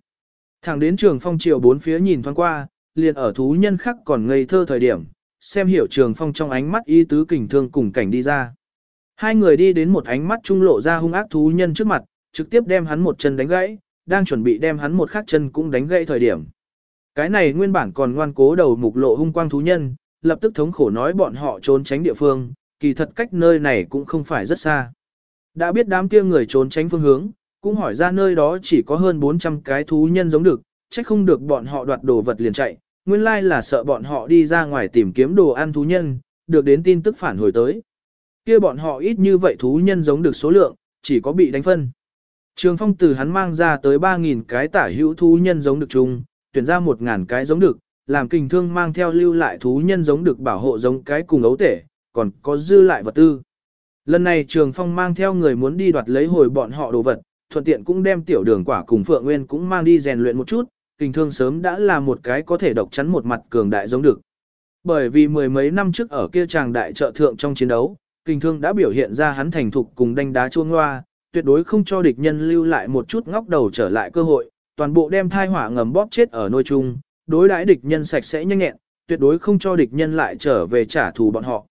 Thẳng đến trường phong chiều bốn phía nhìn thoáng qua, liền ở thú nhân khác còn ngây thơ thời điểm, xem hiểu trường phong trong ánh mắt y tứ kình thương cùng cảnh đi ra. Hai người đi đến một ánh mắt trung lộ ra hung ác thú nhân trước mặt, trực tiếp đem hắn một chân đánh gãy, đang chuẩn bị đem hắn một khác chân cũng đánh gãy thời điểm. Cái này nguyên bản còn ngoan cố đầu mục lộ hung quang thú nhân, lập tức thống khổ nói bọn họ trốn tránh địa phương, kỳ thật cách nơi này cũng không phải rất xa. Đã biết đám kia người trốn tránh phương hướng, cũng hỏi ra nơi đó chỉ có hơn 400 cái thú nhân giống được, trách không được bọn họ đoạt đồ vật liền chạy, nguyên lai là sợ bọn họ đi ra ngoài tìm kiếm đồ ăn thú nhân, được đến tin tức phản hồi tới. Kia bọn họ ít như vậy thú nhân giống được số lượng, chỉ có bị đánh phân. Trường phong từ hắn mang ra tới 3.000 cái tả hữu thú nhân giống được chung, tuyển ra 1.000 cái giống được, làm kình thương mang theo lưu lại thú nhân giống được bảo hộ giống cái cùng ấu tể, còn có dư lại vật tư. Lần này trường phong mang theo người muốn đi đoạt lấy hồi bọn họ đồ vật, thuận tiện cũng đem tiểu đường quả cùng Phượng Nguyên cũng mang đi rèn luyện một chút, kình thương sớm đã là một cái có thể độc chắn một mặt cường đại giống được. Bởi vì mười mấy năm trước ở kia chàng đại trợ thượng trong chiến đấu, kình thương đã biểu hiện ra hắn thành thục cùng đánh đá chuông hoa, tuyệt đối không cho địch nhân lưu lại một chút ngóc đầu trở lại cơ hội, toàn bộ đem thai hỏa ngầm bóp chết ở nôi chung, đối đãi địch nhân sạch sẽ nhanh nhẹn, tuyệt đối không cho địch nhân lại trở về trả thù bọn họ.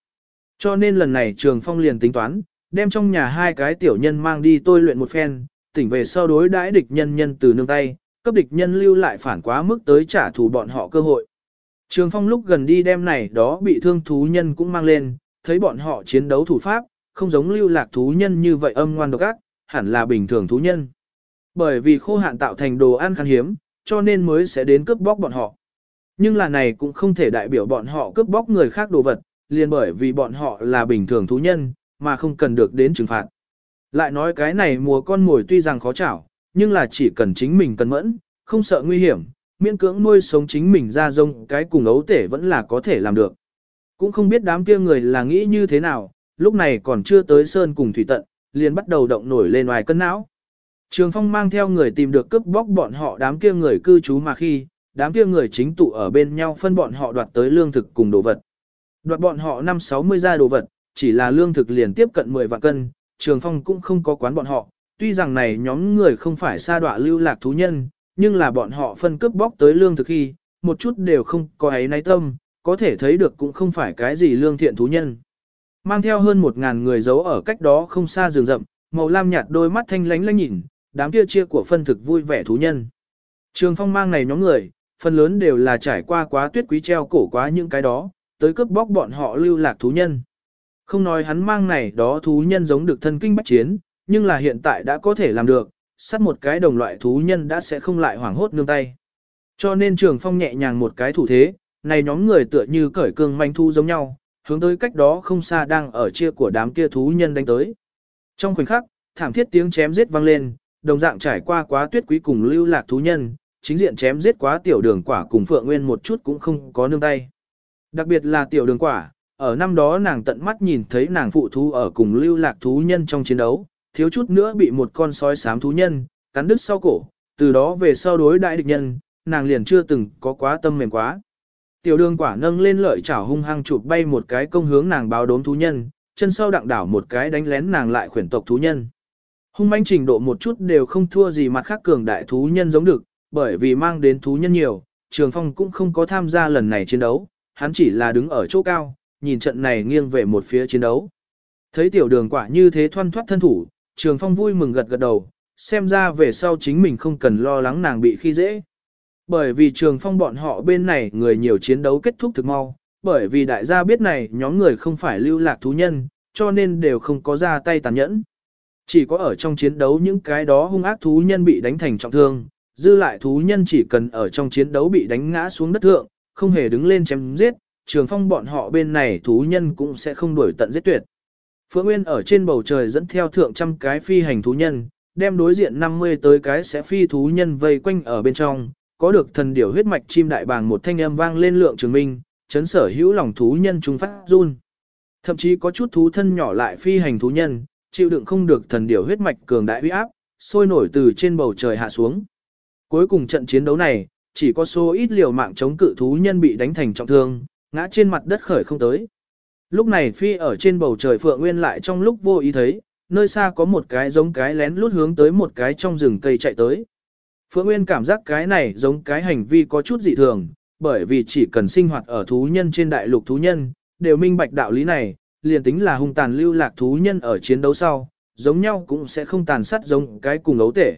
Cho nên lần này Trường Phong liền tính toán, đem trong nhà hai cái tiểu nhân mang đi tôi luyện một phen, tỉnh về sau đối đãi địch nhân nhân từ nương tay, cấp địch nhân lưu lại phản quá mức tới trả thù bọn họ cơ hội. Trường Phong lúc gần đi đem này đó bị thương thú nhân cũng mang lên, thấy bọn họ chiến đấu thủ pháp, không giống lưu lạc thú nhân như vậy âm ngoan độc ác, hẳn là bình thường thú nhân. Bởi vì khô hạn tạo thành đồ ăn khan hiếm, cho nên mới sẽ đến cướp bóc bọn họ. Nhưng là này cũng không thể đại biểu bọn họ cướp bóc người khác đồ vật, liền bởi vì bọn họ là bình thường thú nhân, mà không cần được đến trừng phạt. Lại nói cái này mùa con mồi tuy rằng khó chảo, nhưng là chỉ cần chính mình cẩn mẫn, không sợ nguy hiểm, miễn cưỡng nuôi sống chính mình ra rông cái cùng ấu tể vẫn là có thể làm được. Cũng không biết đám kia người là nghĩ như thế nào, lúc này còn chưa tới sơn cùng thủy tận, liền bắt đầu động nổi lên ngoài cân não. Trường Phong mang theo người tìm được cướp bóc bọn họ đám kia người cư trú mà khi, đám kia người chính tụ ở bên nhau phân bọn họ đoạt tới lương thực cùng đồ vật. Đoạt bọn họ 5-60 gia đồ vật, chỉ là lương thực liền tiếp cận 10 vạn cân, Trường Phong cũng không có quán bọn họ, tuy rằng này nhóm người không phải xa đọa lưu lạc thú nhân, nhưng là bọn họ phân cướp bóc tới lương thực khi, một chút đều không có ấy náy tâm, có thể thấy được cũng không phải cái gì lương thiện thú nhân. Mang theo hơn 1.000 người giấu ở cách đó không xa rừng rậm, màu lam nhạt đôi mắt thanh lánh lánh nhìn, đám kia chia của phân thực vui vẻ thú nhân. Trường phong mang này nhóm người, phần lớn đều là trải qua quá tuyết quý treo cổ quá những cái đó, tới cướp bóc bọn họ lưu lạc thú nhân. Không nói hắn mang này đó thú nhân giống được thân kinh bách chiến, nhưng là hiện tại đã có thể làm được, sát một cái đồng loại thú nhân đã sẽ không lại hoảng hốt nương tay. Cho nên trường phong nhẹ nhàng một cái thủ thế, này nhóm người tựa như cởi cương manh thu giống nhau, hướng tới cách đó không xa đang ở chia của đám kia thú nhân đánh tới. Trong khoảnh khắc, thảm thiết tiếng chém giết vang lên, đồng dạng trải qua quá tuyết quý cùng lưu lạc thú nhân, chính diện chém giết quá tiểu đường quả cùng Phượng Nguyên một chút cũng không có nương tay. Đặc biệt là tiểu đường quả, ở năm đó nàng tận mắt nhìn thấy nàng phụ thú ở cùng lưu lạc thú nhân trong chiến đấu, thiếu chút nữa bị một con sói xám thú nhân, cắn đứt sau cổ, từ đó về sau đối đại địch nhân, nàng liền chưa từng có quá tâm mềm quá. Tiểu đường quả nâng lên lợi chảo hung hăng chụp bay một cái công hướng nàng báo đốm thú nhân, chân sau đặng đảo một cái đánh lén nàng lại khuyển tộc thú nhân. Hung manh trình độ một chút đều không thua gì mặt khác cường đại thú nhân giống được, bởi vì mang đến thú nhân nhiều, Trường Phong cũng không có tham gia lần này chiến đấu, hắn chỉ là đứng ở chỗ cao, nhìn trận này nghiêng về một phía chiến đấu. Thấy tiểu đường quả như thế thoăn thoát thân thủ, Trường Phong vui mừng gật gật đầu, xem ra về sau chính mình không cần lo lắng nàng bị khi dễ. Bởi vì Trường Phong bọn họ bên này người nhiều chiến đấu kết thúc thực mau, bởi vì đại gia biết này nhóm người không phải lưu lạc thú nhân, cho nên đều không có ra tay tàn nhẫn. Chỉ có ở trong chiến đấu những cái đó hung ác thú nhân bị đánh thành trọng thương, dư lại thú nhân chỉ cần ở trong chiến đấu bị đánh ngã xuống đất thượng, không hề đứng lên chém giết, trường phong bọn họ bên này thú nhân cũng sẽ không đuổi tận giết tuyệt. Phượng Nguyên ở trên bầu trời dẫn theo thượng trăm cái phi hành thú nhân, đem đối diện 50 tới cái sẽ phi thú nhân vây quanh ở bên trong, có được thần điểu huyết mạch chim đại bàng một thanh âm vang lên lượng trường minh, chấn sở hữu lòng thú nhân trung phát run. Thậm chí có chút thú thân nhỏ lại phi hành thú nhân, chịu đựng không được thần điểu huyết mạch cường đại uy áp, sôi nổi từ trên bầu trời hạ xuống. Cuối cùng trận chiến đấu này, chỉ có số ít liều mạng chống cự thú nhân bị đánh thành trọng thương, ngã trên mặt đất khởi không tới. Lúc này phi ở trên bầu trời Phượng Nguyên lại trong lúc vô ý thấy, nơi xa có một cái giống cái lén lút hướng tới một cái trong rừng cây chạy tới. Phượng Nguyên cảm giác cái này giống cái hành vi có chút dị thường, bởi vì chỉ cần sinh hoạt ở thú nhân trên đại lục thú nhân, đều minh bạch đạo lý này, liền tính là hung tàn lưu lạc thú nhân ở chiến đấu sau, giống nhau cũng sẽ không tàn sát giống cái cùng ấu tể.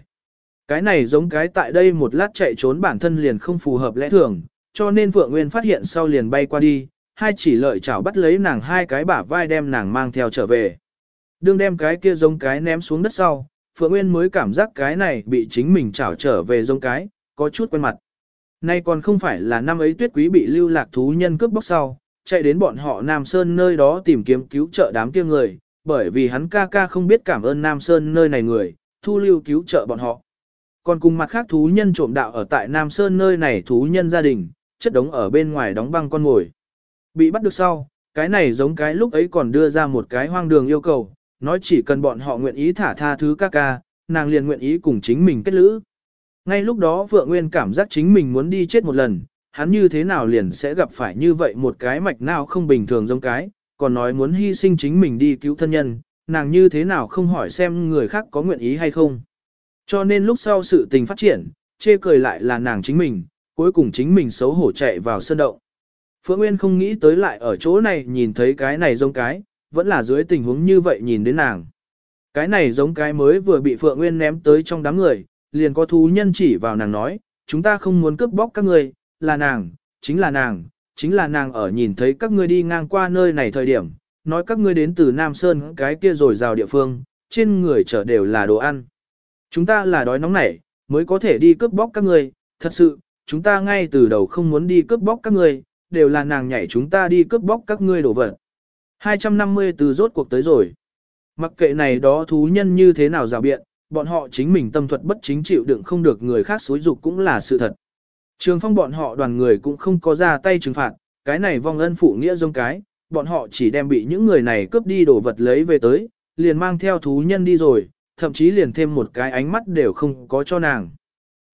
Cái này giống cái tại đây một lát chạy trốn bản thân liền không phù hợp lẽ thường, cho nên Phượng Nguyên phát hiện sau liền bay qua đi, hai chỉ lợi chảo bắt lấy nàng hai cái bả vai đem nàng mang theo trở về. Đương đem cái kia giống cái ném xuống đất sau, Phượng Nguyên mới cảm giác cái này bị chính mình chảo trở về giống cái, có chút quen mặt. Nay còn không phải là năm ấy tuyết quý bị lưu lạc thú nhân cướp bóc sau, chạy đến bọn họ Nam Sơn nơi đó tìm kiếm cứu trợ đám kia người, bởi vì hắn ca ca không biết cảm ơn Nam Sơn nơi này người, thu lưu cứu trợ bọn họ. Còn cùng mặt khác thú nhân trộm đạo ở tại Nam Sơn nơi này thú nhân gia đình, chất đống ở bên ngoài đóng băng con ngồi. Bị bắt được sau, cái này giống cái lúc ấy còn đưa ra một cái hoang đường yêu cầu, nói chỉ cần bọn họ nguyện ý thả tha thứ ca ca, nàng liền nguyện ý cùng chính mình kết lữ. Ngay lúc đó Phượng Nguyên cảm giác chính mình muốn đi chết một lần, hắn như thế nào liền sẽ gặp phải như vậy một cái mạch nào không bình thường giống cái, còn nói muốn hy sinh chính mình đi cứu thân nhân, nàng như thế nào không hỏi xem người khác có nguyện ý hay không. Cho nên lúc sau sự tình phát triển, chê cười lại là nàng chính mình, cuối cùng chính mình xấu hổ chạy vào sơn động. Phượng Nguyên không nghĩ tới lại ở chỗ này nhìn thấy cái này giống cái, vẫn là dưới tình huống như vậy nhìn đến nàng. Cái này giống cái mới vừa bị Phượng Nguyên ném tới trong đám người, liền có thú nhân chỉ vào nàng nói, chúng ta không muốn cướp bóc các người, là nàng, chính là nàng, chính là nàng ở nhìn thấy các ngươi đi ngang qua nơi này thời điểm, nói các ngươi đến từ Nam Sơn cái kia rồi rào địa phương, trên người chở đều là đồ ăn. Chúng ta là đói nóng nảy, mới có thể đi cướp bóc các ngươi, thật sự, chúng ta ngay từ đầu không muốn đi cướp bóc các ngươi, đều là nàng nhảy chúng ta đi cướp bóc các ngươi đổ vật. 250 từ rốt cuộc tới rồi. Mặc kệ này đó thú nhân như thế nào rào biện, bọn họ chính mình tâm thuật bất chính chịu đựng không được người khác xối dục cũng là sự thật. Trường phong bọn họ đoàn người cũng không có ra tay trừng phạt, cái này vong ân phụ nghĩa giống cái, bọn họ chỉ đem bị những người này cướp đi đồ vật lấy về tới, liền mang theo thú nhân đi rồi, thậm chí liền thêm một cái ánh mắt đều không có cho nàng.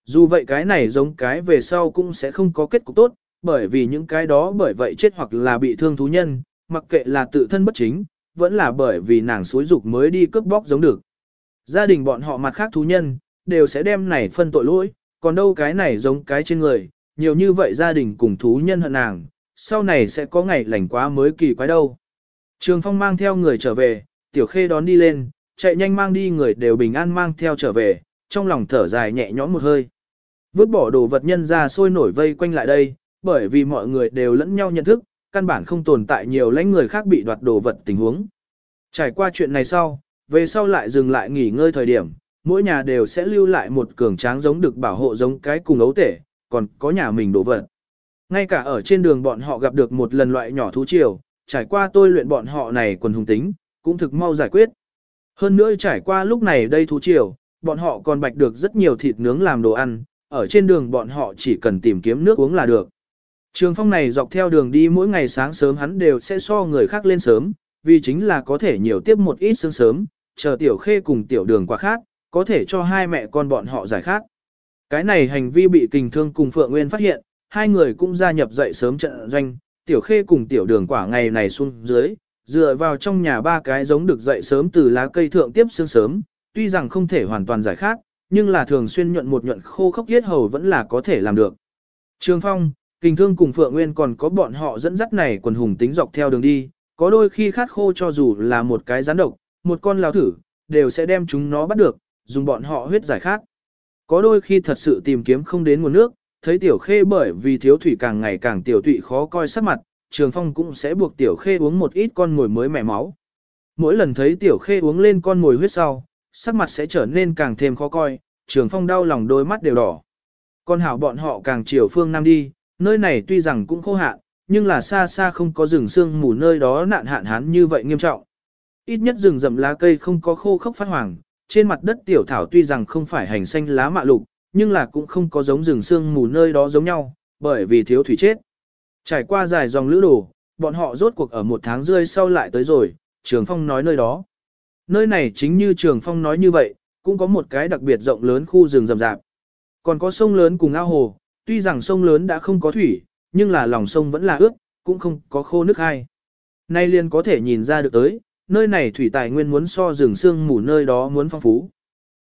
Dù vậy cái này giống cái về sau cũng sẽ không có kết cục tốt, bởi vì những cái đó bởi vậy chết hoặc là bị thương thú nhân, mặc kệ là tự thân bất chính, vẫn là bởi vì nàng suối dục mới đi cướp bóc giống được. Gia đình bọn họ mặt khác thú nhân, đều sẽ đem này phân tội lỗi, còn đâu cái này giống cái trên người, nhiều như vậy gia đình cùng thú nhân hận nàng, sau này sẽ có ngày lành quá mới kỳ quái đâu. Trường Phong mang theo người trở về, Tiểu Khê đón đi lên, chạy nhanh mang đi người đều bình an mang theo trở về, trong lòng thở dài nhẹ nhõm một hơi. Vứt bỏ đồ vật nhân ra sôi nổi vây quanh lại đây, bởi vì mọi người đều lẫn nhau nhận thức, căn bản không tồn tại nhiều lãnh người khác bị đoạt đồ vật tình huống. Trải qua chuyện này sau, về sau lại dừng lại nghỉ ngơi thời điểm, mỗi nhà đều sẽ lưu lại một cường tráng giống được bảo hộ giống cái cùng ấu tể, còn có nhà mình đồ vật. Ngay cả ở trên đường bọn họ gặp được một lần loại nhỏ thú triều, trải qua tôi luyện bọn họ này quần hùng tính, cũng thực mau giải quyết. Hơn nữa trải qua lúc này đây thú triều, bọn họ còn bạch được rất nhiều thịt nướng làm đồ ăn, ở trên đường bọn họ chỉ cần tìm kiếm nước uống là được. Trường phong này dọc theo đường đi mỗi ngày sáng sớm hắn đều sẽ so người khác lên sớm, vì chính là có thể nhiều tiếp một ít sương sớm, chờ tiểu khê cùng tiểu đường qua khác, có thể cho hai mẹ con bọn họ giải khác. Cái này hành vi bị kình thương cùng Phượng Nguyên phát hiện, hai người cũng gia nhập dậy sớm trận doanh, tiểu khê cùng tiểu đường quả ngày này xuống dưới, dựa vào trong nhà ba cái giống được dậy sớm từ lá cây thượng tiếp sương sớm, tuy rằng không thể hoàn toàn giải khác, nhưng là thường xuyên nhuận một nhuận khô khốc yết hầu vẫn là có thể làm được. Trường Phong, Kình Thương cùng Phượng Nguyên còn có bọn họ dẫn dắt này quần hùng tính dọc theo đường đi, có đôi khi khát khô cho dù là một cái rắn độc, một con lao thử, đều sẽ đem chúng nó bắt được, dùng bọn họ huyết giải khác. Có đôi khi thật sự tìm kiếm không đến nguồn nước, thấy tiểu khê bởi vì thiếu thủy càng ngày càng tiểu tụy khó coi sắc mặt, trường phong cũng sẽ buộc tiểu khê uống một ít con mồi mới mẻ máu. Mỗi lần thấy tiểu khê uống lên con mồi huyết sau, sắc mặt sẽ trở nên càng thêm khó coi, trường phong đau lòng đôi mắt đều đỏ. Con hảo bọn họ càng chiều phương Nam đi, nơi này tuy rằng cũng khô hạn, nhưng là xa xa không có rừng sương mù nơi đó nạn hạn hán như vậy nghiêm trọng. Ít nhất rừng rậm lá cây không có khô khốc phát hoàng, trên mặt đất tiểu thảo tuy rằng không phải hành xanh lá mạ lục, nhưng là cũng không có giống rừng sương mù nơi đó giống nhau, bởi vì thiếu thủy chết. Trải qua dài dòng lữ đồ, bọn họ rốt cuộc ở một tháng rơi sau lại tới rồi, Trường Phong nói nơi đó. Nơi này chính như Trường Phong nói như vậy, cũng có một cái đặc biệt rộng lớn khu rừng rậm rạp. Còn có sông lớn cùng ao hồ, tuy rằng sông lớn đã không có thủy, nhưng là lòng sông vẫn là ướt, cũng không có khô nước hay. Nay liền có thể nhìn ra được tới, nơi này thủy tài nguyên muốn so rừng sương mù nơi đó muốn phong phú.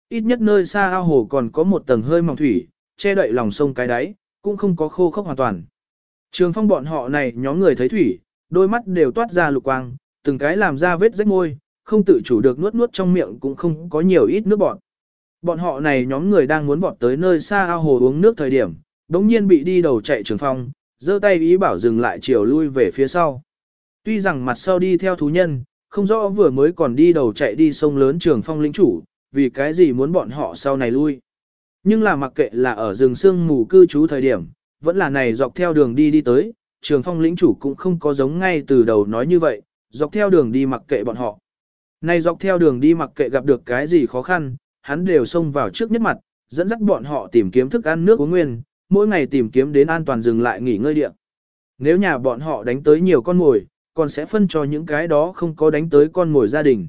Ít nhất nơi xa ao hồ còn có một tầng hơi mỏng thủy, che đậy lòng sông cái đáy, cũng không có khô khốc hoàn toàn. Trường phong bọn họ này nhóm người thấy thủy, đôi mắt đều toát ra lục quang, từng cái làm ra vết rách môi, không tự chủ được nuốt nuốt trong miệng cũng không có nhiều ít nước bọt. Bọn họ này nhóm người đang muốn vọt tới nơi xa ao hồ uống nước thời điểm, đống nhiên bị đi đầu chạy trường phong, giơ tay ý bảo dừng lại chiều lui về phía sau. Tuy rằng mặt sau đi theo thú nhân, không rõ vừa mới còn đi đầu chạy đi sông lớn trường phong lĩnh chủ, vì cái gì muốn bọn họ sau này lui. Nhưng là mặc kệ là ở rừng sương mù cư trú thời điểm, vẫn là này dọc theo đường đi đi tới, trường phong lĩnh chủ cũng không có giống ngay từ đầu nói như vậy, dọc theo đường đi mặc kệ bọn họ. Này dọc theo đường đi mặc kệ gặp được cái gì khó khăn, hắn đều xông vào trước nhất mặt, dẫn dắt bọn họ tìm kiếm thức ăn nước uống nguyên, mỗi ngày tìm kiếm đến an toàn dừng lại nghỉ ngơi địa. Nếu nhà bọn họ đánh tới nhiều con mồi, còn sẽ phân cho những cái đó không có đánh tới con mồi gia đình.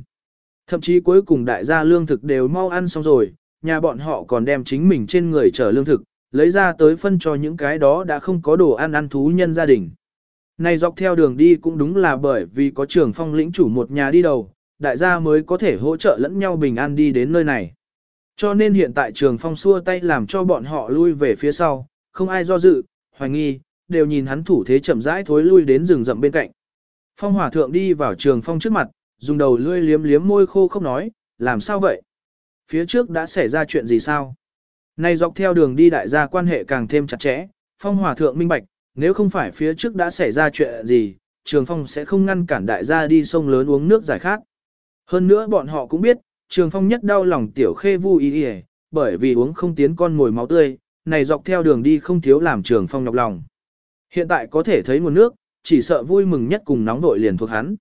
Thậm chí cuối cùng đại gia lương thực đều mau ăn xong rồi, nhà bọn họ còn đem chính mình trên người chở lương thực, lấy ra tới phân cho những cái đó đã không có đồ ăn ăn thú nhân gia đình. Này dọc theo đường đi cũng đúng là bởi vì có trường phong lĩnh chủ một nhà đi đầu, đại gia mới có thể hỗ trợ lẫn nhau bình an đi đến nơi này. Cho nên hiện tại trường phong xua tay làm cho bọn họ lui về phía sau, không ai do dự, hoài nghi, đều nhìn hắn thủ thế chậm rãi thối lui đến rừng rậm bên cạnh. Phong hỏa thượng đi vào trường phong trước mặt, dùng đầu lươi liếm liếm môi khô không nói, làm sao vậy? Phía trước đã xảy ra chuyện gì sao? Này dọc theo đường đi đại gia quan hệ càng thêm chặt chẽ, phong hòa thượng minh bạch, nếu không phải phía trước đã xảy ra chuyện gì, trường phong sẽ không ngăn cản đại gia đi sông lớn uống nước giải khát. Hơn nữa bọn họ cũng biết, trường phong nhất đau lòng tiểu khê vui ý ý, bởi vì uống không tiến con mồi máu tươi, này dọc theo đường đi không thiếu làm trường phong nhọc lòng. Hiện tại có thể thấy nguồn nước, chỉ sợ vui mừng nhất cùng nóng vội liền thuộc hắn.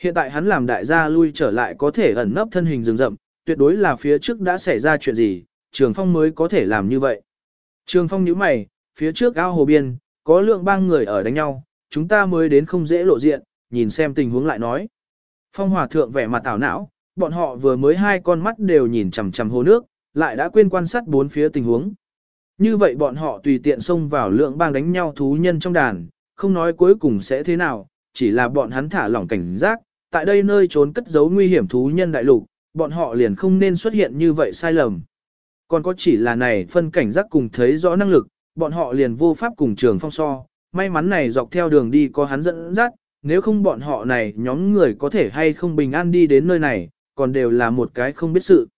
Hiện tại hắn làm đại gia lui trở lại có thể ẩn nấp thân hình rừng rậm, tuyệt đối là phía trước đã xảy ra chuyện gì, Trường Phong mới có thể làm như vậy. Trường Phong nhíu mày, phía trước ao hồ biên, có lượng bang người ở đánh nhau, chúng ta mới đến không dễ lộ diện, nhìn xem tình huống lại nói. Phong Hòa Thượng vẻ mặt tảo não, bọn họ vừa mới hai con mắt đều nhìn chằm chằm hồ nước, lại đã quên quan sát bốn phía tình huống. Như vậy bọn họ tùy tiện xông vào lượng bang đánh nhau thú nhân trong đàn, không nói cuối cùng sẽ thế nào, chỉ là bọn hắn thả lỏng cảnh giác, tại đây nơi trốn cất giấu nguy hiểm thú nhân đại lục, bọn họ liền không nên xuất hiện như vậy sai lầm. Còn có chỉ là này phân cảnh giác cùng thấy rõ năng lực, bọn họ liền vô pháp cùng trường phong so, may mắn này dọc theo đường đi có hắn dẫn dắt, nếu không bọn họ này nhóm người có thể hay không bình an đi đến nơi này, còn đều là một cái không biết sự.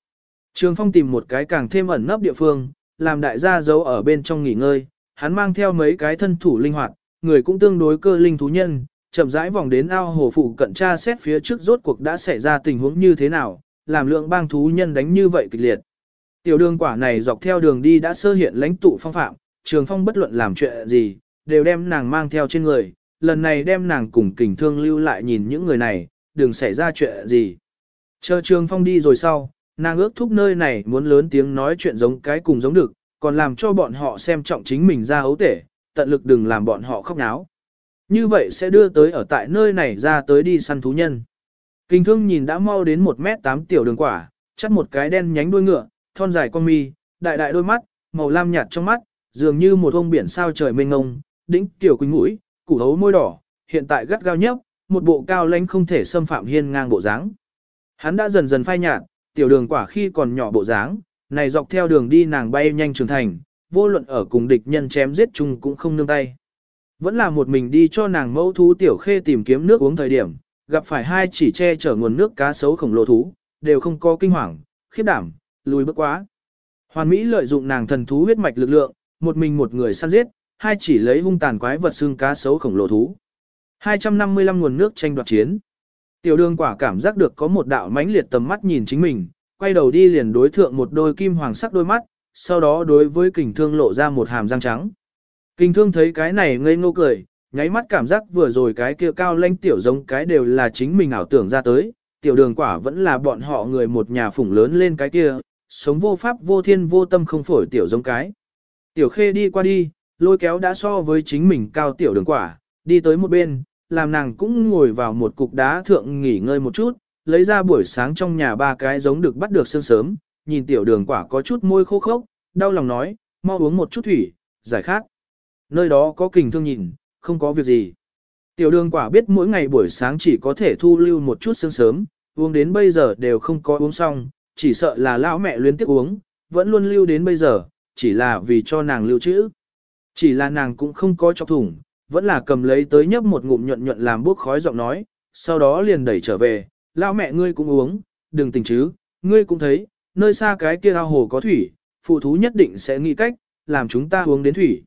Trường phong tìm một cái càng thêm ẩn nấp địa phương, làm đại gia giấu ở bên trong nghỉ ngơi, hắn mang theo mấy cái thân thủ linh hoạt, người cũng tương đối cơ linh thú nhân, chậm rãi vòng đến ao hồ phụ cận tra xét phía trước rốt cuộc đã xảy ra tình huống như thế nào, làm lượng bang thú nhân đánh như vậy kịch liệt. Tiểu đường quả này dọc theo đường đi đã sơ hiện lãnh tụ phong phạm, trường phong bất luận làm chuyện gì, đều đem nàng mang theo trên người, lần này đem nàng cùng kình thương lưu lại nhìn những người này, đừng xảy ra chuyện gì. Chờ trường phong đi rồi sau, nàng ước thúc nơi này muốn lớn tiếng nói chuyện giống cái cùng giống được, còn làm cho bọn họ xem trọng chính mình ra ấu tể, tận lực đừng làm bọn họ khóc náo. Như vậy sẽ đưa tới ở tại nơi này ra tới đi săn thú nhân. Kinh thương nhìn đã mau đến 1 mét 8 tiểu đường quả, chắt một cái đen nhánh đuôi ngựa, thon dài con mi, đại đại đôi mắt, màu lam nhạt trong mắt, dường như một ông biển sao trời mênh ngông, đỉnh tiểu quỳnh mũi, củ hấu môi đỏ, hiện tại gắt gao nhấp, một bộ cao lãnh không thể xâm phạm hiên ngang bộ dáng. Hắn đã dần dần phai nhạt, tiểu đường quả khi còn nhỏ bộ dáng, này dọc theo đường đi nàng bay nhanh trưởng thành, vô luận ở cùng địch nhân chém giết chung cũng không nương tay. Vẫn là một mình đi cho nàng mẫu thú tiểu khê tìm kiếm nước uống thời điểm, gặp phải hai chỉ che chở nguồn nước cá sấu khổng lồ thú, đều không có kinh hoàng, khiếp đảm, lùi bước quá. Hoàn Mỹ lợi dụng nàng thần thú huyết mạch lực lượng, một mình một người săn giết, hai chỉ lấy hung tàn quái vật xương cá sấu khổng lồ thú. 255 nguồn nước tranh đoạt chiến. Tiểu đường quả cảm giác được có một đạo mãnh liệt tầm mắt nhìn chính mình, quay đầu đi liền đối thượng một đôi kim hoàng sắc đôi mắt, sau đó đối với kình thương lộ ra một hàm răng trắng. Kình thương thấy cái này ngây ngô cười, nháy mắt cảm giác vừa rồi cái kia cao lanh tiểu giống cái đều là chính mình ảo tưởng ra tới, tiểu đường quả vẫn là bọn họ người một nhà phủng lớn lên cái kia, sống vô pháp vô thiên vô tâm không phổi tiểu giống cái. Tiểu khê đi qua đi, lôi kéo đã so với chính mình cao tiểu đường quả, đi tới một bên, làm nàng cũng ngồi vào một cục đá thượng nghỉ ngơi một chút, lấy ra buổi sáng trong nhà ba cái giống được bắt được sương sớm, nhìn tiểu đường quả có chút môi khô khốc, đau lòng nói, mau uống một chút thủy, giải khát. Nơi đó có kình thương nhìn, không có việc gì. Tiểu đường quả biết mỗi ngày buổi sáng chỉ có thể thu lưu một chút sương sớm, uống đến bây giờ đều không có uống xong, chỉ sợ là lão mẹ luyến tiếc uống, vẫn luôn lưu đến bây giờ, chỉ là vì cho nàng lưu trữ. Chỉ là nàng cũng không có chọc thủng, vẫn là cầm lấy tới nhấp một ngụm nhuận nhuận làm bốc khói giọng nói, sau đó liền đẩy trở về, lão mẹ ngươi cũng uống, đừng tỉnh chứ, ngươi cũng thấy, nơi xa cái kia ao hồ có thủy, phụ thú nhất định sẽ nghĩ cách, làm chúng ta uống đến thủy.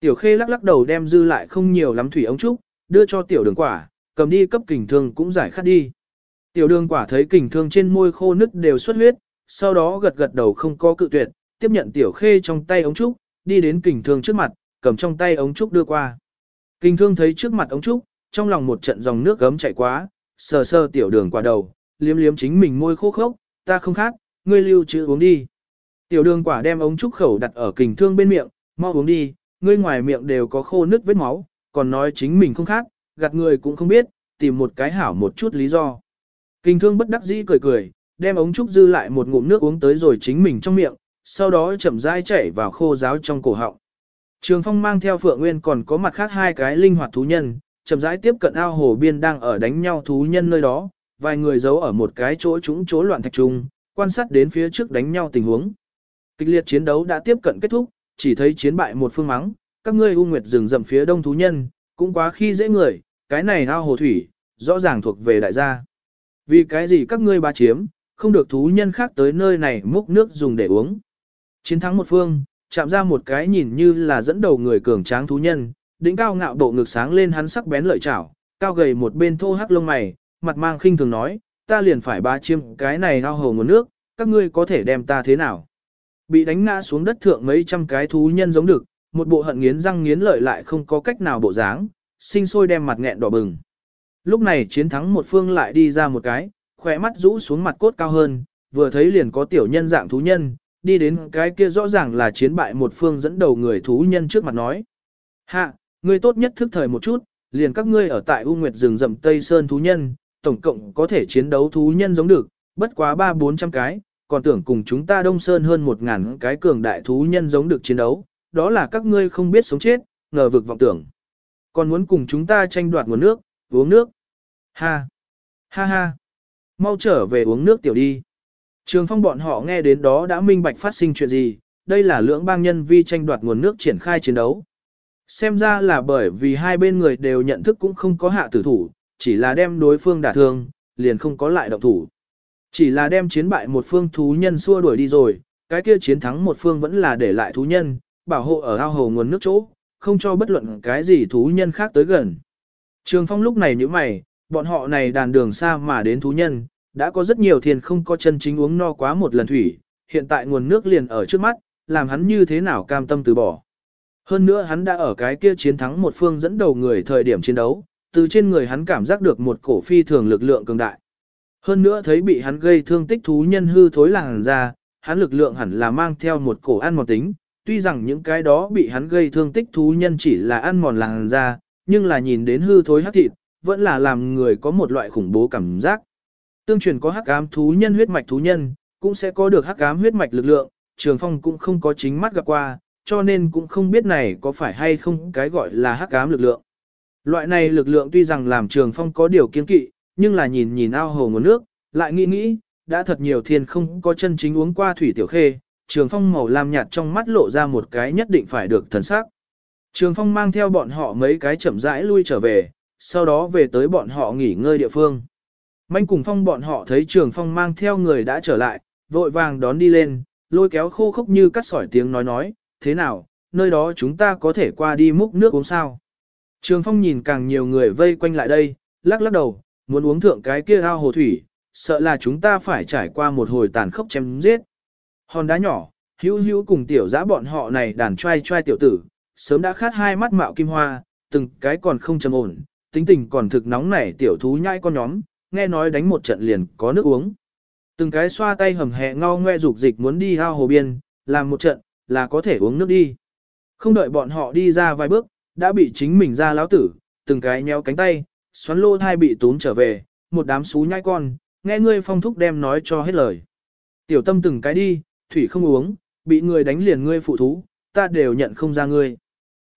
Tiểu khê lắc lắc đầu đem dư lại không nhiều lắm thủy ống trúc, đưa cho tiểu đường quả, cầm đi cấp kình thương cũng giải khát đi. Tiểu đường quả thấy kình thương trên môi khô nứt đều xuất huyết, sau đó gật gật đầu không có cự tuyệt, tiếp nhận tiểu khê trong tay ống trúc, đi đến kình thương trước mặt, cầm trong tay ống trúc đưa qua. Kình thương thấy trước mặt ống trúc, trong lòng một trận dòng nước gấm chảy quá, sờ sờ tiểu đường quả đầu, liếm liếm chính mình môi khô khốc, ta không khát, ngươi lưu chữ uống đi. Tiểu đường quả đem ống trúc khẩu đặt ở kình thương bên miệng, mau uống đi, ngươi ngoài miệng đều có khô nước vết máu, còn nói chính mình không khát, gạt người cũng không biết, tìm một cái hảo một chút lý do. Kinh thương bất đắc dĩ cười cười, đem ống trúc dư lại một ngụm nước uống tới rồi chính mình trong miệng, sau đó chậm rãi chảy vào khô giáo trong cổ họng. Trường Phong mang theo Phượng Nguyên còn có mặt khác hai cái linh hoạt thú nhân, chậm rãi tiếp cận ao hồ biên đang ở đánh nhau thú nhân nơi đó, vài người giấu ở một cái chỗ chúng chỗ loạn thạch trung, quan sát đến phía trước đánh nhau tình huống. Kịch liệt chiến đấu đã tiếp cận kết thúc, chỉ thấy chiến bại một phương mắng, các ngươi u nguyệt rừng rậm phía đông thú nhân, cũng quá khi dễ người, cái này ao hồ thủy, rõ ràng thuộc về đại gia. Vì cái gì các ngươi ba chiếm, không được thú nhân khác tới nơi này múc nước dùng để uống. Chiến thắng một phương, chạm ra một cái nhìn như là dẫn đầu người cường tráng thú nhân, đỉnh cao ngạo độ ngực sáng lên hắn sắc bén lợi chảo, cao gầy một bên thô hắc lông mày, mặt mang khinh thường nói, ta liền phải ba chiếm cái này ao hồ nguồn nước, các ngươi có thể đem ta thế nào. Bị đánh ngã xuống đất thượng mấy trăm cái thú nhân giống được, một bộ hận nghiến răng nghiến lợi lại không có cách nào bộ dáng, sinh sôi đem mặt nghẹn đỏ bừng. Lúc này chiến thắng một phương lại đi ra một cái, khỏe mắt rũ xuống mặt cốt cao hơn, vừa thấy liền có tiểu nhân dạng thú nhân, đi đến cái kia rõ ràng là chiến bại một phương dẫn đầu người thú nhân trước mặt nói. Hạ, ngươi tốt nhất thức thời một chút, liền các ngươi ở tại U Nguyệt rừng rậm Tây Sơn thú nhân, tổng cộng có thể chiến đấu thú nhân giống được, bất quá ba bốn trăm cái, còn tưởng cùng chúng ta Đông Sơn hơn một ngàn cái cường đại thú nhân giống được chiến đấu, đó là các ngươi không biết sống chết, ngờ vực vọng tưởng. Còn muốn cùng chúng ta tranh đoạt nguồn nước, uống nước. Ha! Ha ha! Mau trở về uống nước tiểu đi. Trường phong bọn họ nghe đến đó đã minh bạch phát sinh chuyện gì, đây là lưỡng bang nhân vi tranh đoạt nguồn nước triển khai chiến đấu. Xem ra là bởi vì hai bên người đều nhận thức cũng không có hạ tử thủ, chỉ là đem đối phương đả thương, liền không có lại động thủ. Chỉ là đem chiến bại một phương thú nhân xua đuổi đi rồi, cái kia chiến thắng một phương vẫn là để lại thú nhân, bảo hộ ở ao hồ nguồn nước chỗ, không cho bất luận cái gì thú nhân khác tới gần. Trường phong lúc này như mày, bọn họ này đàn đường xa mà đến thú nhân, đã có rất nhiều thiền không có chân chính uống no quá một lần thủy, hiện tại nguồn nước liền ở trước mắt, làm hắn như thế nào cam tâm từ bỏ. Hơn nữa hắn đã ở cái kia chiến thắng một phương dẫn đầu người thời điểm chiến đấu, từ trên người hắn cảm giác được một cổ phi thường lực lượng cường đại. Hơn nữa thấy bị hắn gây thương tích thú nhân hư thối làng ra, hắn lực lượng hẳn là mang theo một cổ ăn mòn tính, tuy rằng những cái đó bị hắn gây thương tích thú nhân chỉ là ăn mòn làng ra, nhưng là nhìn đến hư thối hắc thịt, vẫn là làm người có một loại khủng bố cảm giác. Tương truyền có hắc ám thú nhân huyết mạch thú nhân, cũng sẽ có được hắc ám huyết mạch lực lượng, Trường Phong cũng không có chính mắt gặp qua, cho nên cũng không biết này có phải hay không cái gọi là hắc ám lực lượng. Loại này lực lượng tuy rằng làm Trường Phong có điều kiên kỵ, nhưng là nhìn nhìn ao hồ nguồn nước, lại nghĩ nghĩ, đã thật nhiều thiên không có chân chính uống qua thủy tiểu khê, Trường Phong màu lam nhạt trong mắt lộ ra một cái nhất định phải được thần sắc. Trường Phong mang theo bọn họ mấy cái chậm rãi lui trở về, sau đó về tới bọn họ nghỉ ngơi địa phương. Manh cùng Phong bọn họ thấy Trường Phong mang theo người đã trở lại, vội vàng đón đi lên, lôi kéo khô khốc như cắt sỏi tiếng nói nói, thế nào, nơi đó chúng ta có thể qua đi múc nước uống sao. Trường Phong nhìn càng nhiều người vây quanh lại đây, lắc lắc đầu, muốn uống thượng cái kia ao hồ thủy, sợ là chúng ta phải trải qua một hồi tàn khốc chém giết. Hòn đá nhỏ, hữu hữu cùng tiểu giã bọn họ này đàn trai trai tiểu tử, sớm đã khát hai mắt mạo kim hoa, từng cái còn không trầm ổn, tính tình còn thực nóng nảy tiểu thú nhai con nhóm, nghe nói đánh một trận liền có nước uống. Từng cái xoa tay hầm hẹ ngao ngoe dục dịch muốn đi ao hồ biên, làm một trận, là có thể uống nước đi. Không đợi bọn họ đi ra vài bước, đã bị chính mình ra lão tử, từng cái nhéo cánh tay, xoắn lô thai bị tốn trở về, một đám xú nhai con, nghe ngươi phong thúc đem nói cho hết lời. Tiểu tâm từng cái đi, thủy không uống, bị người đánh liền ngươi phụ thú, ta đều nhận không ra ngươi.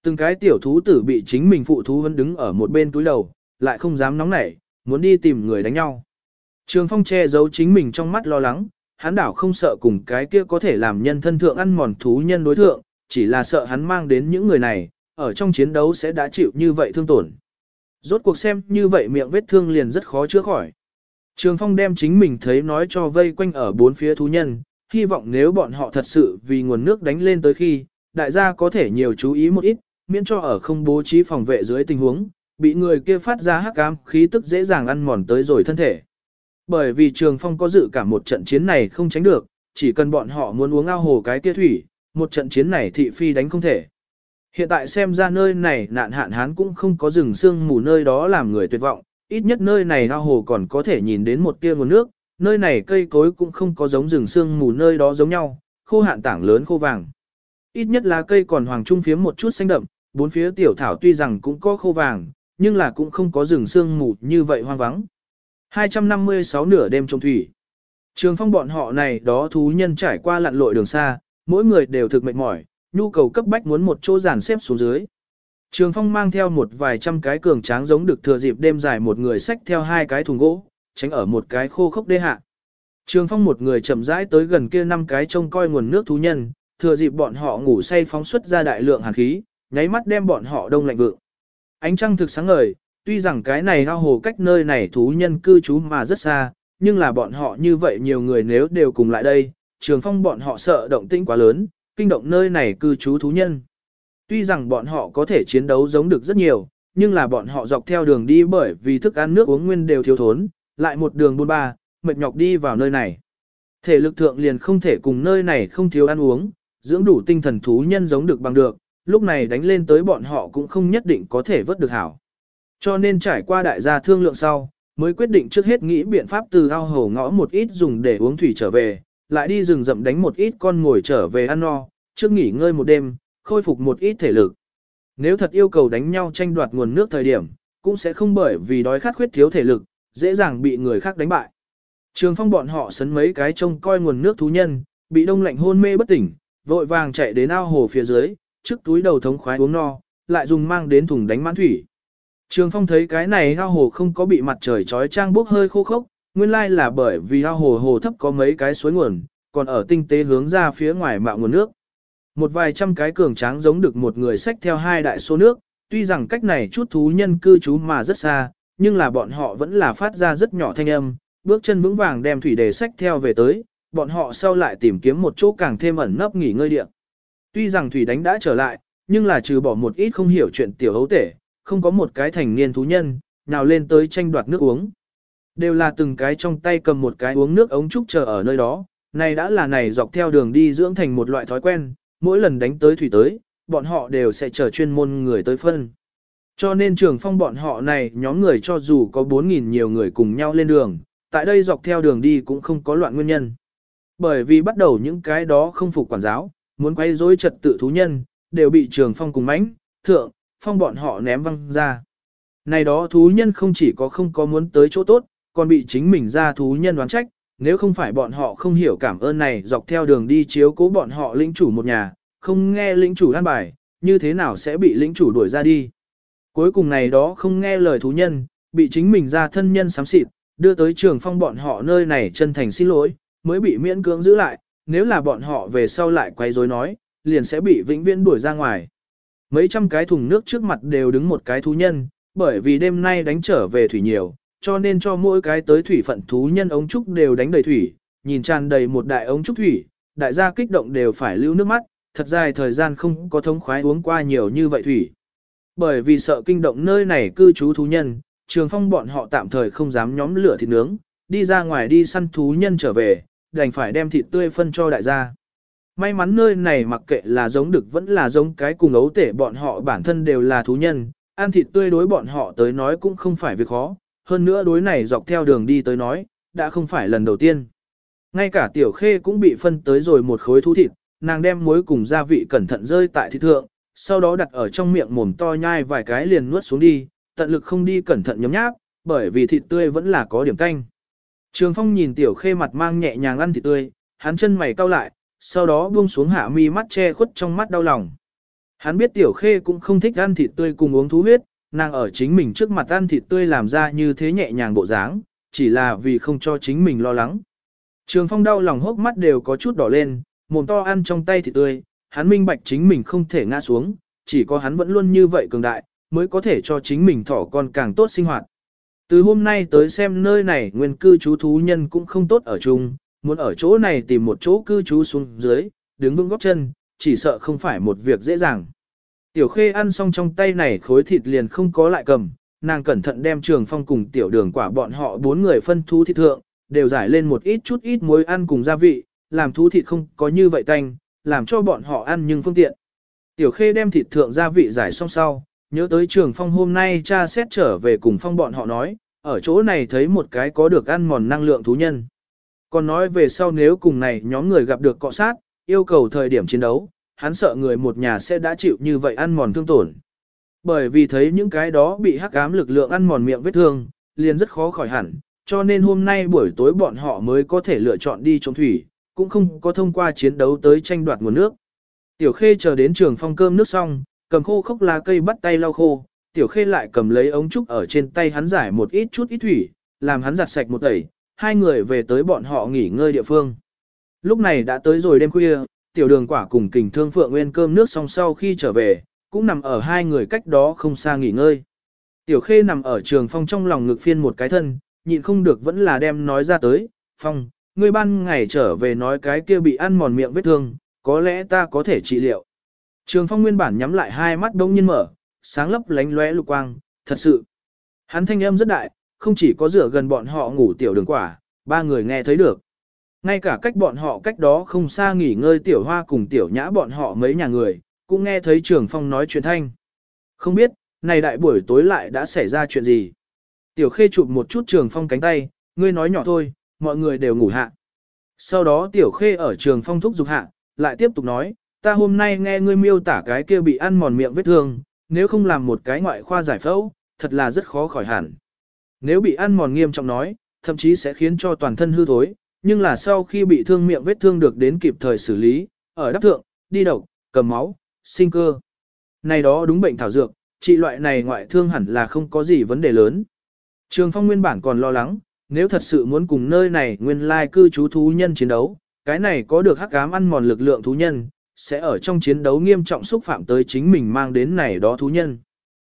Từng cái tiểu thú tử bị chính mình phụ thú vẫn đứng ở một bên túi đầu, lại không dám nóng nảy, muốn đi tìm người đánh nhau. Trường phong che giấu chính mình trong mắt lo lắng, hắn đảo không sợ cùng cái kia có thể làm nhân thân thượng ăn mòn thú nhân đối thượng, chỉ là sợ hắn mang đến những người này, ở trong chiến đấu sẽ đã chịu như vậy thương tổn. Rốt cuộc xem như vậy miệng vết thương liền rất khó chữa khỏi. Trường Phong đem chính mình thấy nói cho vây quanh ở bốn phía thú nhân, hy vọng nếu bọn họ thật sự vì nguồn nước đánh lên tới khi, đại gia có thể nhiều chú ý một ít, miễn cho ở không bố trí phòng vệ dưới tình huống, bị người kia phát ra hắc ám khí tức dễ dàng ăn mòn tới rồi thân thể. Bởi vì Trường Phong có dự cả một trận chiến này không tránh được, chỉ cần bọn họ muốn uống ao hồ cái kia thủy, một trận chiến này thị phi đánh không thể. Hiện tại xem ra nơi này nạn hạn hán cũng không có rừng sương mù nơi đó làm người tuyệt vọng, ít nhất nơi này ao hồ còn có thể nhìn đến một tia nguồn nước, nơi này cây cối cũng không có giống rừng sương mù nơi đó giống nhau, khô hạn tảng lớn khô vàng. Ít nhất là cây còn hoàng trung phiếm một chút xanh đậm, bốn phía tiểu thảo tuy rằng cũng có khô vàng, nhưng là cũng không có rừng sương mù như vậy hoang vắng. 256 nửa đêm trong thủy. Trường phong bọn họ này đó thú nhân trải qua lặn lội đường xa, mỗi người đều thực mệt mỏi, nhu cầu cấp bách muốn một chỗ giàn xếp xuống dưới. Trường phong mang theo một vài trăm cái cường tráng giống được thừa dịp đêm dài một người xách theo hai cái thùng gỗ, tránh ở một cái khô khốc đê hạ. Trường phong một người chậm rãi tới gần kia năm cái trông coi nguồn nước thú nhân, thừa dịp bọn họ ngủ say phóng xuất ra đại lượng hàn khí, nháy mắt đem bọn họ đông lạnh vượng. Ánh trăng thực sáng ngời, tuy rằng cái này ao hồ cách nơi này thú nhân cư trú mà rất xa, nhưng là bọn họ như vậy nhiều người nếu đều cùng lại đây, trường phong bọn họ sợ động tĩnh quá lớn, kinh động nơi này cư trú thú nhân. Tuy rằng bọn họ có thể chiến đấu giống được rất nhiều, nhưng là bọn họ dọc theo đường đi bởi vì thức ăn nước uống nguyên đều thiếu thốn, lại một đường buôn ba, mệt nhọc đi vào nơi này. Thể lực thượng liền không thể cùng nơi này không thiếu ăn uống, dưỡng đủ tinh thần thú nhân giống được bằng được, lúc này đánh lên tới bọn họ cũng không nhất định có thể vớt được hảo. Cho nên trải qua đại gia thương lượng sau, mới quyết định trước hết nghĩ biện pháp từ ao hồ ngõ một ít dùng để uống thủy trở về, lại đi rừng rậm đánh một ít con ngồi trở về ăn no, trước nghỉ ngơi một đêm, khôi phục một ít thể lực. Nếu thật yêu cầu đánh nhau tranh đoạt nguồn nước thời điểm, cũng sẽ không bởi vì đói khát khuyết thiếu thể lực, dễ dàng bị người khác đánh bại. Trường phong bọn họ sấn mấy cái trông coi nguồn nước thú nhân, bị đông lạnh hôn mê bất tỉnh, vội vàng chạy đến ao hồ phía dưới, trước túi đầu thống khoái uống no, lại dùng mang đến thùng đánh mãn thủy. Trường phong thấy cái này ao hồ không có bị mặt trời trói trang bốc hơi khô khốc, nguyên lai là bởi vì ao hồ hồ thấp có mấy cái suối nguồn, còn ở tinh tế hướng ra phía ngoài mạo nguồn nước. Một vài trăm cái cường tráng giống được một người xách theo hai đại số nước, tuy rằng cách này chút thú nhân cư trú mà rất xa, nhưng là bọn họ vẫn là phát ra rất nhỏ thanh âm, bước chân vững vàng đem thủy đề xách theo về tới, bọn họ sau lại tìm kiếm một chỗ càng thêm ẩn nấp nghỉ ngơi địa. Tuy rằng thủy đánh đã trở lại, nhưng là trừ bỏ một ít không hiểu chuyện tiểu hấu tể, không có một cái thành niên thú nhân, nào lên tới tranh đoạt nước uống. Đều là từng cái trong tay cầm một cái uống nước ống trúc chờ ở nơi đó, này đã là này dọc theo đường đi dưỡng thành một loại thói quen, mỗi lần đánh tới thủy tới, bọn họ đều sẽ chờ chuyên môn người tới phân. Cho nên trường phong bọn họ này nhóm người cho dù có 4.000 nhiều người cùng nhau lên đường, tại đây dọc theo đường đi cũng không có loạn nguyên nhân. Bởi vì bắt đầu những cái đó không phục quản giáo, muốn quay rối trật tự thú nhân, đều bị trường phong cùng mãnh, thượng, phong bọn họ ném văng ra. Này đó thú nhân không chỉ có không có muốn tới chỗ tốt, còn bị chính mình ra thú nhân đoán trách, nếu không phải bọn họ không hiểu cảm ơn này dọc theo đường đi chiếu cố bọn họ lĩnh chủ một nhà, không nghe lĩnh chủ an bài, như thế nào sẽ bị lĩnh chủ đuổi ra đi. Cuối cùng này đó không nghe lời thú nhân, bị chính mình ra thân nhân sám xịt, đưa tới trường phong bọn họ nơi này chân thành xin lỗi, mới bị miễn cưỡng giữ lại, nếu là bọn họ về sau lại quay rối nói, liền sẽ bị vĩnh viễn đuổi ra ngoài. Mấy trăm cái thùng nước trước mặt đều đứng một cái thú nhân, bởi vì đêm nay đánh trở về thủy nhiều, cho nên cho mỗi cái tới thủy phận thú nhân ống trúc đều đánh đầy thủy, nhìn tràn đầy một đại ống trúc thủy, đại gia kích động đều phải lưu nước mắt, thật dài thời gian không có thống khoái uống qua nhiều như vậy thủy. Bởi vì sợ kinh động nơi này cư trú thú nhân, trường phong bọn họ tạm thời không dám nhóm lửa thịt nướng, đi ra ngoài đi săn thú nhân trở về, đành phải đem thịt tươi phân cho đại gia. May mắn nơi này mặc kệ là giống đực vẫn là giống cái cùng ấu tể bọn họ bản thân đều là thú nhân, ăn thịt tươi đối bọn họ tới nói cũng không phải việc khó, hơn nữa đối này dọc theo đường đi tới nói, đã không phải lần đầu tiên. Ngay cả tiểu khê cũng bị phân tới rồi một khối thú thịt, nàng đem muối cùng gia vị cẩn thận rơi tại thịt thượng, sau đó đặt ở trong miệng mồm to nhai vài cái liền nuốt xuống đi, tận lực không đi cẩn thận nhấm nháp, bởi vì thịt tươi vẫn là có điểm canh. Trường Phong nhìn tiểu khê mặt mang nhẹ nhàng ăn thịt tươi, hắn chân mày cau lại, sau đó buông xuống hạ mi mắt che khuất trong mắt đau lòng. Hắn biết tiểu khê cũng không thích ăn thịt tươi cùng uống thú huyết, nàng ở chính mình trước mặt ăn thịt tươi làm ra như thế nhẹ nhàng bộ dáng, chỉ là vì không cho chính mình lo lắng. Trường phong đau lòng hốc mắt đều có chút đỏ lên, mồm to ăn trong tay thịt tươi, hắn minh bạch chính mình không thể ngã xuống, chỉ có hắn vẫn luôn như vậy cường đại, mới có thể cho chính mình thỏ con càng tốt sinh hoạt. Từ hôm nay tới xem nơi này nguyên cư trú thú nhân cũng không tốt ở chung, muốn ở chỗ này tìm một chỗ cư trú xuống dưới, đứng vững góc chân, chỉ sợ không phải một việc dễ dàng. Tiểu khê ăn xong trong tay này khối thịt liền không có lại cầm, nàng cẩn thận đem trường phong cùng tiểu đường quả bọn họ bốn người phân thú thịt thượng, đều giải lên một ít chút ít muối ăn cùng gia vị, làm thú thịt không có như vậy tanh, làm cho bọn họ ăn nhưng phương tiện. Tiểu khê đem thịt thượng gia vị giải xong sau, nhớ tới trường phong hôm nay cha xét trở về cùng phong bọn họ nói, ở chỗ này thấy một cái có được ăn mòn năng lượng thú nhân. Còn nói về sau nếu cùng này nhóm người gặp được cọ sát, yêu cầu thời điểm chiến đấu, hắn sợ người một nhà sẽ đã chịu như vậy ăn mòn thương tổn. Bởi vì thấy những cái đó bị hắc ám lực lượng ăn mòn miệng vết thương, liền rất khó khỏi hẳn, cho nên hôm nay buổi tối bọn họ mới có thể lựa chọn đi chống thủy, cũng không có thông qua chiến đấu tới tranh đoạt nguồn nước. Tiểu Khê chờ đến trường phong cơm nước xong, cầm khô khốc lá cây bắt tay lau khô, Tiểu Khê lại cầm lấy ống trúc ở trên tay hắn giải một ít chút ít thủy, làm hắn giặt sạch một tẩy, hai người về tới bọn họ nghỉ ngơi địa phương. Lúc này đã tới rồi đêm khuya, tiểu đường quả cùng kình thương phượng nguyên cơm nước xong sau khi trở về, cũng nằm ở hai người cách đó không xa nghỉ ngơi. Tiểu khê nằm ở trường phong trong lòng ngực phiên một cái thân, nhịn không được vẫn là đem nói ra tới, phong, ngươi ban ngày trở về nói cái kia bị ăn mòn miệng vết thương, có lẽ ta có thể trị liệu. Trường phong nguyên bản nhắm lại hai mắt đông nhiên mở, sáng lấp lánh lóe lục quang, thật sự. Hắn thanh âm rất đại, không chỉ có rửa gần bọn họ ngủ tiểu đường quả, ba người nghe thấy được. Ngay cả cách bọn họ cách đó không xa nghỉ ngơi tiểu hoa cùng tiểu nhã bọn họ mấy nhà người, cũng nghe thấy trường phong nói chuyện thanh. Không biết, này đại buổi tối lại đã xảy ra chuyện gì. Tiểu khê chụp một chút trường phong cánh tay, ngươi nói nhỏ thôi, mọi người đều ngủ hạ. Sau đó tiểu khê ở trường phong thúc dục hạ, lại tiếp tục nói, ta hôm nay nghe ngươi miêu tả cái kia bị ăn mòn miệng vết thương, nếu không làm một cái ngoại khoa giải phẫu, thật là rất khó khỏi hẳn. Nếu bị ăn mòn nghiêm trọng nói, thậm chí sẽ khiến cho toàn thân hư thối, nhưng là sau khi bị thương miệng vết thương được đến kịp thời xử lý, ở đắp thượng, đi độc, cầm máu, sinh cơ. Này đó đúng bệnh thảo dược, trị loại này ngoại thương hẳn là không có gì vấn đề lớn. Trường phong nguyên bản còn lo lắng, nếu thật sự muốn cùng nơi này nguyên lai cư trú thú nhân chiến đấu, cái này có được hắc ám ăn mòn lực lượng thú nhân, sẽ ở trong chiến đấu nghiêm trọng xúc phạm tới chính mình mang đến này đó thú nhân.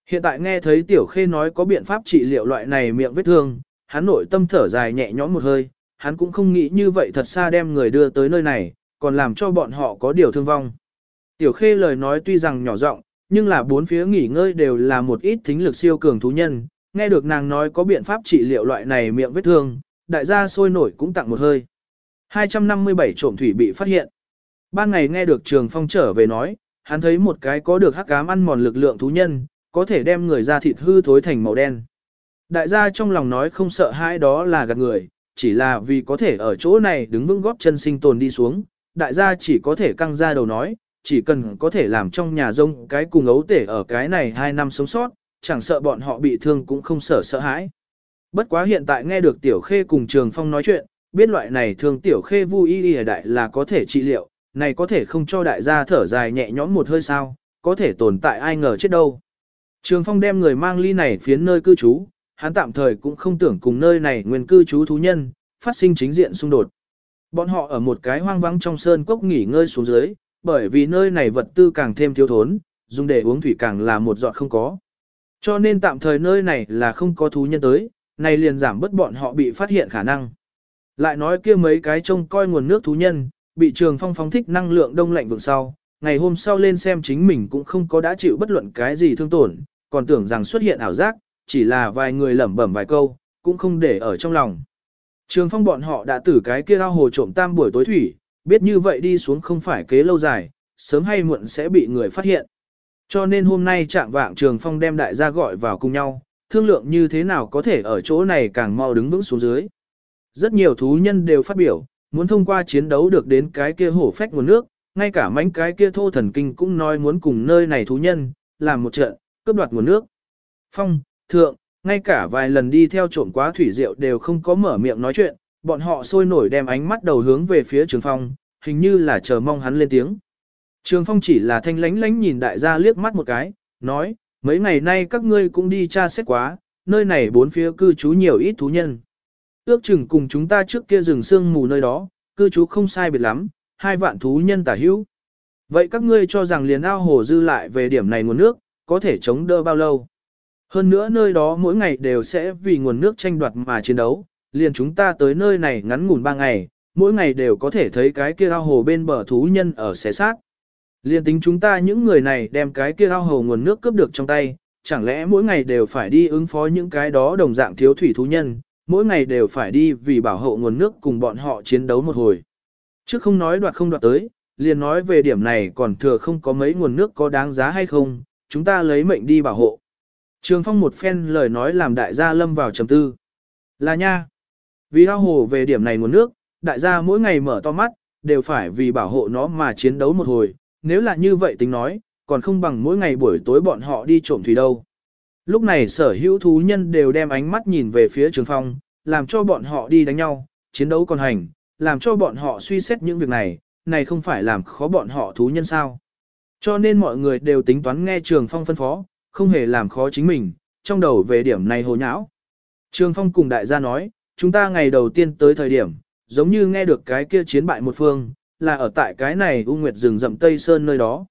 Hiện tại nghe thấy Tiểu Khê nói có biện pháp trị liệu loại này miệng vết thương, hắn nội tâm thở dài nhẹ nhõm một hơi, hắn cũng không nghĩ như vậy thật xa đem người đưa tới nơi này, còn làm cho bọn họ có điều thương vong. Tiểu Khê lời nói tuy rằng nhỏ giọng, nhưng là bốn phía nghỉ ngơi đều là một ít thính lực siêu cường thú nhân, nghe được nàng nói có biện pháp trị liệu loại này miệng vết thương, đại gia sôi nổi cũng tặng một hơi. 257 trộm thủy bị phát hiện. Ban ngày nghe được Trường Phong trở về nói, hắn thấy một cái có được hắc ám ăn mòn lực lượng thú nhân, có thể đem người ra thịt hư thối thành màu đen. Đại gia trong lòng nói không sợ hãi đó là gạt người, chỉ là vì có thể ở chỗ này đứng vững góp chân sinh tồn đi xuống, đại gia chỉ có thể căng ra đầu nói, chỉ cần có thể làm trong nhà rông cái cùng ấu tể ở cái này hai năm sống sót, chẳng sợ bọn họ bị thương cũng không sợ sợ hãi. Bất quá hiện tại nghe được Tiểu Khê cùng Trường Phong nói chuyện, biết loại này thương Tiểu Khê vui y đại là có thể trị liệu, này có thể không cho đại gia thở dài nhẹ nhõm một hơi sao, có thể tồn tại ai ngờ chết đâu. Trường Phong đem người mang ly này phiến nơi cư trú, hắn tạm thời cũng không tưởng cùng nơi này nguyên cư trú thú nhân, phát sinh chính diện xung đột. Bọn họ ở một cái hoang vắng trong sơn cốc nghỉ ngơi xuống dưới, bởi vì nơi này vật tư càng thêm thiếu thốn, dùng để uống thủy càng là một giọt không có. Cho nên tạm thời nơi này là không có thú nhân tới, này liền giảm bớt bọn họ bị phát hiện khả năng. Lại nói kia mấy cái trông coi nguồn nước thú nhân, bị trường phong phóng thích năng lượng đông lạnh vượng sau, ngày hôm sau lên xem chính mình cũng không có đã chịu bất luận cái gì thương tổn, còn tưởng rằng xuất hiện ảo giác, chỉ là vài người lẩm bẩm vài câu, cũng không để ở trong lòng. Trường phong bọn họ đã tử cái kia ao hồ trộm tam buổi tối thủy, biết như vậy đi xuống không phải kế lâu dài, sớm hay muộn sẽ bị người phát hiện. Cho nên hôm nay trạng vạng trường phong đem đại gia gọi vào cùng nhau, thương lượng như thế nào có thể ở chỗ này càng mau đứng vững xuống dưới. Rất nhiều thú nhân đều phát biểu, muốn thông qua chiến đấu được đến cái kia hổ phách nguồn nước, ngay cả mánh cái kia thô thần kinh cũng nói muốn cùng nơi này thú nhân, làm một trận, cướp đoạt nguồn nước. Phong, thượng, ngay cả vài lần đi theo trộm quá thủy rượu đều không có mở miệng nói chuyện, bọn họ sôi nổi đem ánh mắt đầu hướng về phía trường phong, hình như là chờ mong hắn lên tiếng. Trường phong chỉ là thanh lánh lánh nhìn đại gia liếc mắt một cái, nói, mấy ngày nay các ngươi cũng đi tra xét quá, nơi này bốn phía cư trú nhiều ít thú nhân. Ước chừng cùng chúng ta trước kia rừng sương mù nơi đó, cư trú không sai biệt lắm, hai vạn thú nhân tả hữu. Vậy các ngươi cho rằng liền ao hồ dư lại về điểm này nguồn nước, có thể chống đỡ bao lâu? Hơn nữa nơi đó mỗi ngày đều sẽ vì nguồn nước tranh đoạt mà chiến đấu, liền chúng ta tới nơi này ngắn ngủn ba ngày, mỗi ngày đều có thể thấy cái kia ao hồ bên bờ thú nhân ở xé xác. Liên tính chúng ta những người này đem cái kia ao hồ nguồn nước cướp được trong tay, chẳng lẽ mỗi ngày đều phải đi ứng phó những cái đó đồng dạng thiếu thủy thú nhân, mỗi ngày đều phải đi vì bảo hộ nguồn nước cùng bọn họ chiến đấu một hồi. Trước không nói đoạt không đoạt tới, liền nói về điểm này còn thừa không có mấy nguồn nước có đáng giá hay không, chúng ta lấy mệnh đi bảo hộ. Trường Phong một phen lời nói làm đại gia lâm vào trầm tư. Là nha. Vì ao hồ về điểm này nguồn nước, đại gia mỗi ngày mở to mắt, đều phải vì bảo hộ nó mà chiến đấu một hồi, nếu là như vậy tính nói, còn không bằng mỗi ngày buổi tối bọn họ đi trộm thủy đâu. Lúc này sở hữu thú nhân đều đem ánh mắt nhìn về phía trường phong, làm cho bọn họ đi đánh nhau, chiến đấu còn hành, làm cho bọn họ suy xét những việc này, này không phải làm khó bọn họ thú nhân sao. Cho nên mọi người đều tính toán nghe trường phong phân phó, không hề làm khó chính mình, trong đầu về điểm này hồ nhão. Trường phong cùng đại gia nói, chúng ta ngày đầu tiên tới thời điểm, giống như nghe được cái kia chiến bại một phương, là ở tại cái này U Nguyệt rừng rậm Tây Sơn nơi đó.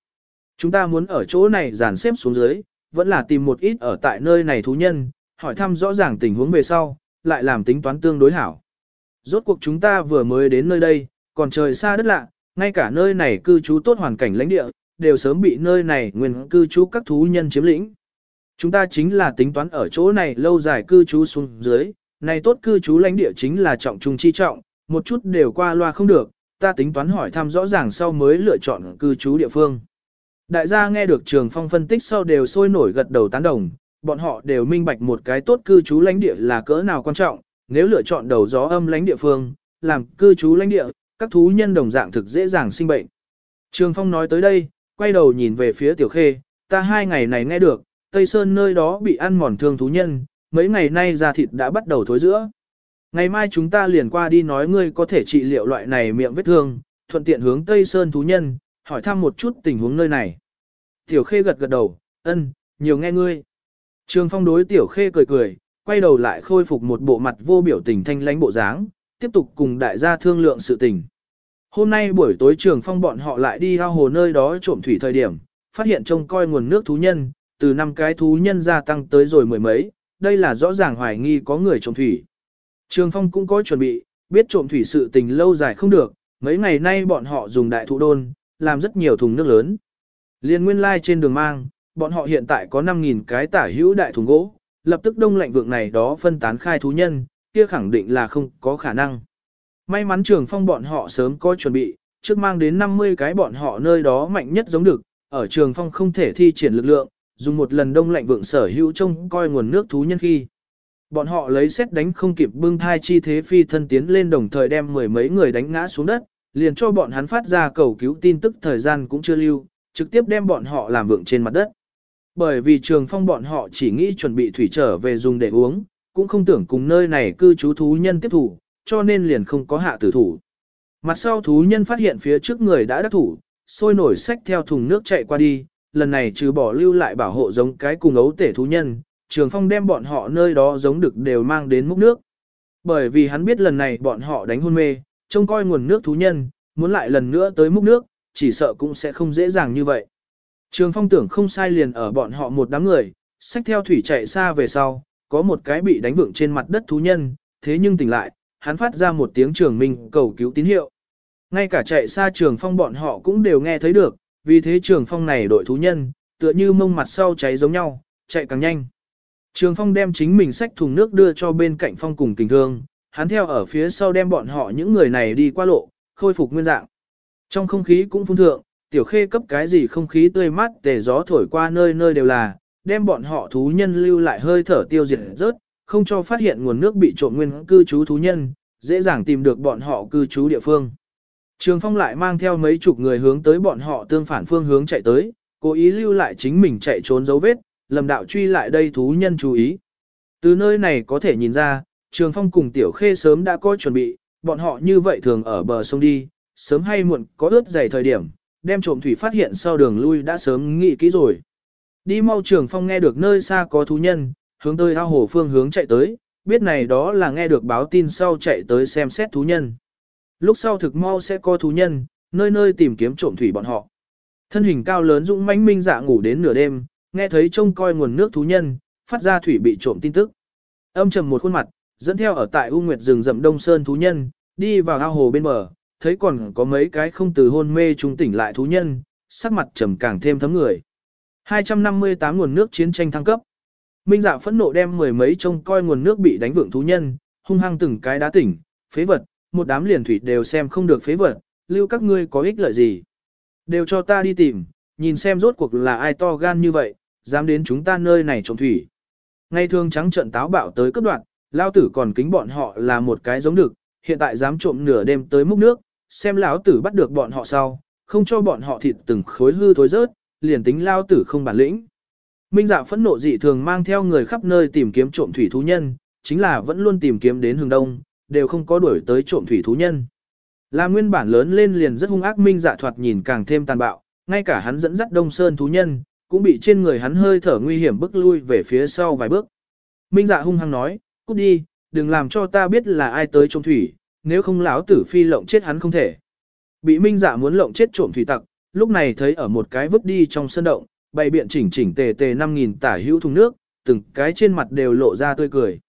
Chúng ta muốn ở chỗ này dàn xếp xuống dưới, vẫn là tìm một ít ở tại nơi này thú nhân, hỏi thăm rõ ràng tình huống về sau, lại làm tính toán tương đối hảo. Rốt cuộc chúng ta vừa mới đến nơi đây, còn trời xa đất lạ, ngay cả nơi này cư trú tốt hoàn cảnh lãnh địa, đều sớm bị nơi này nguyên cư trú các thú nhân chiếm lĩnh. Chúng ta chính là tính toán ở chỗ này lâu dài cư trú xuống dưới, này tốt cư trú lãnh địa chính là trọng trung chi trọng, một chút đều qua loa không được, ta tính toán hỏi thăm rõ ràng sau mới lựa chọn cư trú địa phương. Đại gia nghe được trường phong phân tích sau đều sôi nổi gật đầu tán đồng, bọn họ đều minh bạch một cái tốt cư trú lãnh địa là cỡ nào quan trọng, nếu lựa chọn đầu gió âm lãnh địa phương, làm cư trú lãnh địa, các thú nhân đồng dạng thực dễ dàng sinh bệnh. Trường phong nói tới đây, quay đầu nhìn về phía tiểu khê, ta hai ngày này nghe được, Tây Sơn nơi đó bị ăn mòn thương thú nhân, mấy ngày nay da thịt đã bắt đầu thối giữa. Ngày mai chúng ta liền qua đi nói ngươi có thể trị liệu loại này miệng vết thương, thuận tiện hướng Tây Sơn thú nhân, hỏi thăm một chút tình huống nơi này. Tiểu Khê gật gật đầu, ân, nhiều nghe ngươi. Trường Phong đối Tiểu Khê cười cười, quay đầu lại khôi phục một bộ mặt vô biểu tình thanh lãnh bộ dáng, tiếp tục cùng đại gia thương lượng sự tình. Hôm nay buổi tối Trường Phong bọn họ lại đi ao hồ nơi đó trộm thủy thời điểm, phát hiện trông coi nguồn nước thú nhân, từ năm cái thú nhân gia tăng tới rồi mười mấy, đây là rõ ràng hoài nghi có người trộm thủy. Trường Phong cũng có chuẩn bị, biết trộm thủy sự tình lâu dài không được, mấy ngày nay bọn họ dùng đại thụ đôn, làm rất nhiều thùng nước lớn. Liên nguyên lai trên đường mang, bọn họ hiện tại có 5.000 cái tả hữu đại thùng gỗ, lập tức đông lạnh vượng này đó phân tán khai thú nhân, kia khẳng định là không có khả năng. May mắn trường phong bọn họ sớm có chuẩn bị, trước mang đến 50 cái bọn họ nơi đó mạnh nhất giống được, ở trường phong không thể thi triển lực lượng, dùng một lần đông lạnh vượng sở hữu trông coi nguồn nước thú nhân khi. Bọn họ lấy xét đánh không kịp bưng thai chi thế phi thân tiến lên đồng thời đem mười mấy người đánh ngã xuống đất, liền cho bọn hắn phát ra cầu cứu tin tức thời gian cũng chưa lưu, trực tiếp đem bọn họ làm vượng trên mặt đất. Bởi vì trường phong bọn họ chỉ nghĩ chuẩn bị thủy trở về dùng để uống, cũng không tưởng cùng nơi này cư trú thú nhân tiếp thủ, cho nên liền không có hạ tử thủ. Mặt sau thú nhân phát hiện phía trước người đã đắc thủ, sôi nổi sách theo thùng nước chạy qua đi, lần này trừ bỏ lưu lại bảo hộ giống cái cùng ấu tể thú nhân, trường phong đem bọn họ nơi đó giống được đều mang đến múc nước. Bởi vì hắn biết lần này bọn họ đánh hôn mê, trông coi nguồn nước thú nhân, muốn lại lần nữa tới múc nước, chỉ sợ cũng sẽ không dễ dàng như vậy. Trường phong tưởng không sai liền ở bọn họ một đám người, sách theo thủy chạy xa về sau, có một cái bị đánh vượng trên mặt đất thú nhân, thế nhưng tỉnh lại, hắn phát ra một tiếng trường minh cầu cứu tín hiệu. Ngay cả chạy xa trường phong bọn họ cũng đều nghe thấy được, vì thế trường phong này đội thú nhân, tựa như mông mặt sau cháy giống nhau, chạy càng nhanh. Trường phong đem chính mình sách thùng nước đưa cho bên cạnh phong cùng tình thương, hắn theo ở phía sau đem bọn họ những người này đi qua lộ, khôi phục nguyên dạng. Trong không khí cũng phun thượng, tiểu khê cấp cái gì không khí tươi mát tề gió thổi qua nơi nơi đều là, đem bọn họ thú nhân lưu lại hơi thở tiêu diệt rớt, không cho phát hiện nguồn nước bị trộn nguyên cư trú thú nhân, dễ dàng tìm được bọn họ cư trú địa phương. Trường Phong lại mang theo mấy chục người hướng tới bọn họ tương phản phương hướng chạy tới, cố ý lưu lại chính mình chạy trốn dấu vết, lầm đạo truy lại đây thú nhân chú ý. Từ nơi này có thể nhìn ra, Trường Phong cùng Tiểu Khê sớm đã có chuẩn bị, bọn họ như vậy thường ở bờ sông đi, sớm hay muộn có ướt dày thời điểm, đem trộm thủy phát hiện sau đường lui đã sớm nghĩ kỹ rồi. Đi mau Trường Phong nghe được nơi xa có thú nhân, hướng tới ao hồ phương hướng chạy tới, biết này đó là nghe được báo tin sau chạy tới xem xét thú nhân. Lúc sau thực mau sẽ có thú nhân, nơi nơi tìm kiếm trộm thủy bọn họ. Thân hình cao lớn dũng mãnh minh dạ ngủ đến nửa đêm, nghe thấy trông coi nguồn nước thú nhân, phát ra thủy bị trộm tin tức. Âm trầm một khuôn mặt, dẫn theo ở tại U Nguyệt rừng rậm Đông Sơn thú nhân, đi vào ao hồ bên bờ, thấy còn có mấy cái không từ hôn mê trung tỉnh lại thú nhân, sắc mặt trầm càng thêm thấm người. 258 nguồn nước chiến tranh thăng cấp. Minh dạ phẫn nộ đem mười mấy trông coi nguồn nước bị đánh vượng thú nhân, hung hăng từng cái đá tỉnh, phế vật, một đám liền thủy đều xem không được phế vật, lưu các ngươi có ích lợi gì. Đều cho ta đi tìm, nhìn xem rốt cuộc là ai to gan như vậy, dám đến chúng ta nơi này trộm thủy. ngay thường trắng trận táo bạo tới cấp đoạn, lao tử còn kính bọn họ là một cái giống được, hiện tại dám trộm nửa đêm tới múc nước, xem lão tử bắt được bọn họ sau, không cho bọn họ thịt từng khối hư thối rớt, liền tính lao tử không bản lĩnh. Minh dạ phẫn nộ dị thường mang theo người khắp nơi tìm kiếm trộm thủy thú nhân, chính là vẫn luôn tìm kiếm đến hướng đông, đều không có đuổi tới trộm thủy thú nhân. Là nguyên bản lớn lên liền rất hung ác minh dạ thoạt nhìn càng thêm tàn bạo, ngay cả hắn dẫn dắt đông sơn thú nhân, cũng bị trên người hắn hơi thở nguy hiểm bước lui về phía sau vài bước. Minh dạ hung hăng nói, cút đi, đừng làm cho ta biết là ai tới trộm thủy, nếu không lão tử phi lộng chết hắn không thể. Bị minh dạ muốn lộng chết trộm thủy tặc, lúc này thấy ở một cái vứt đi trong sân động, bày biện chỉnh chỉnh tề tề 5.000 tả hữu thùng nước, từng cái trên mặt đều lộ ra tươi cười.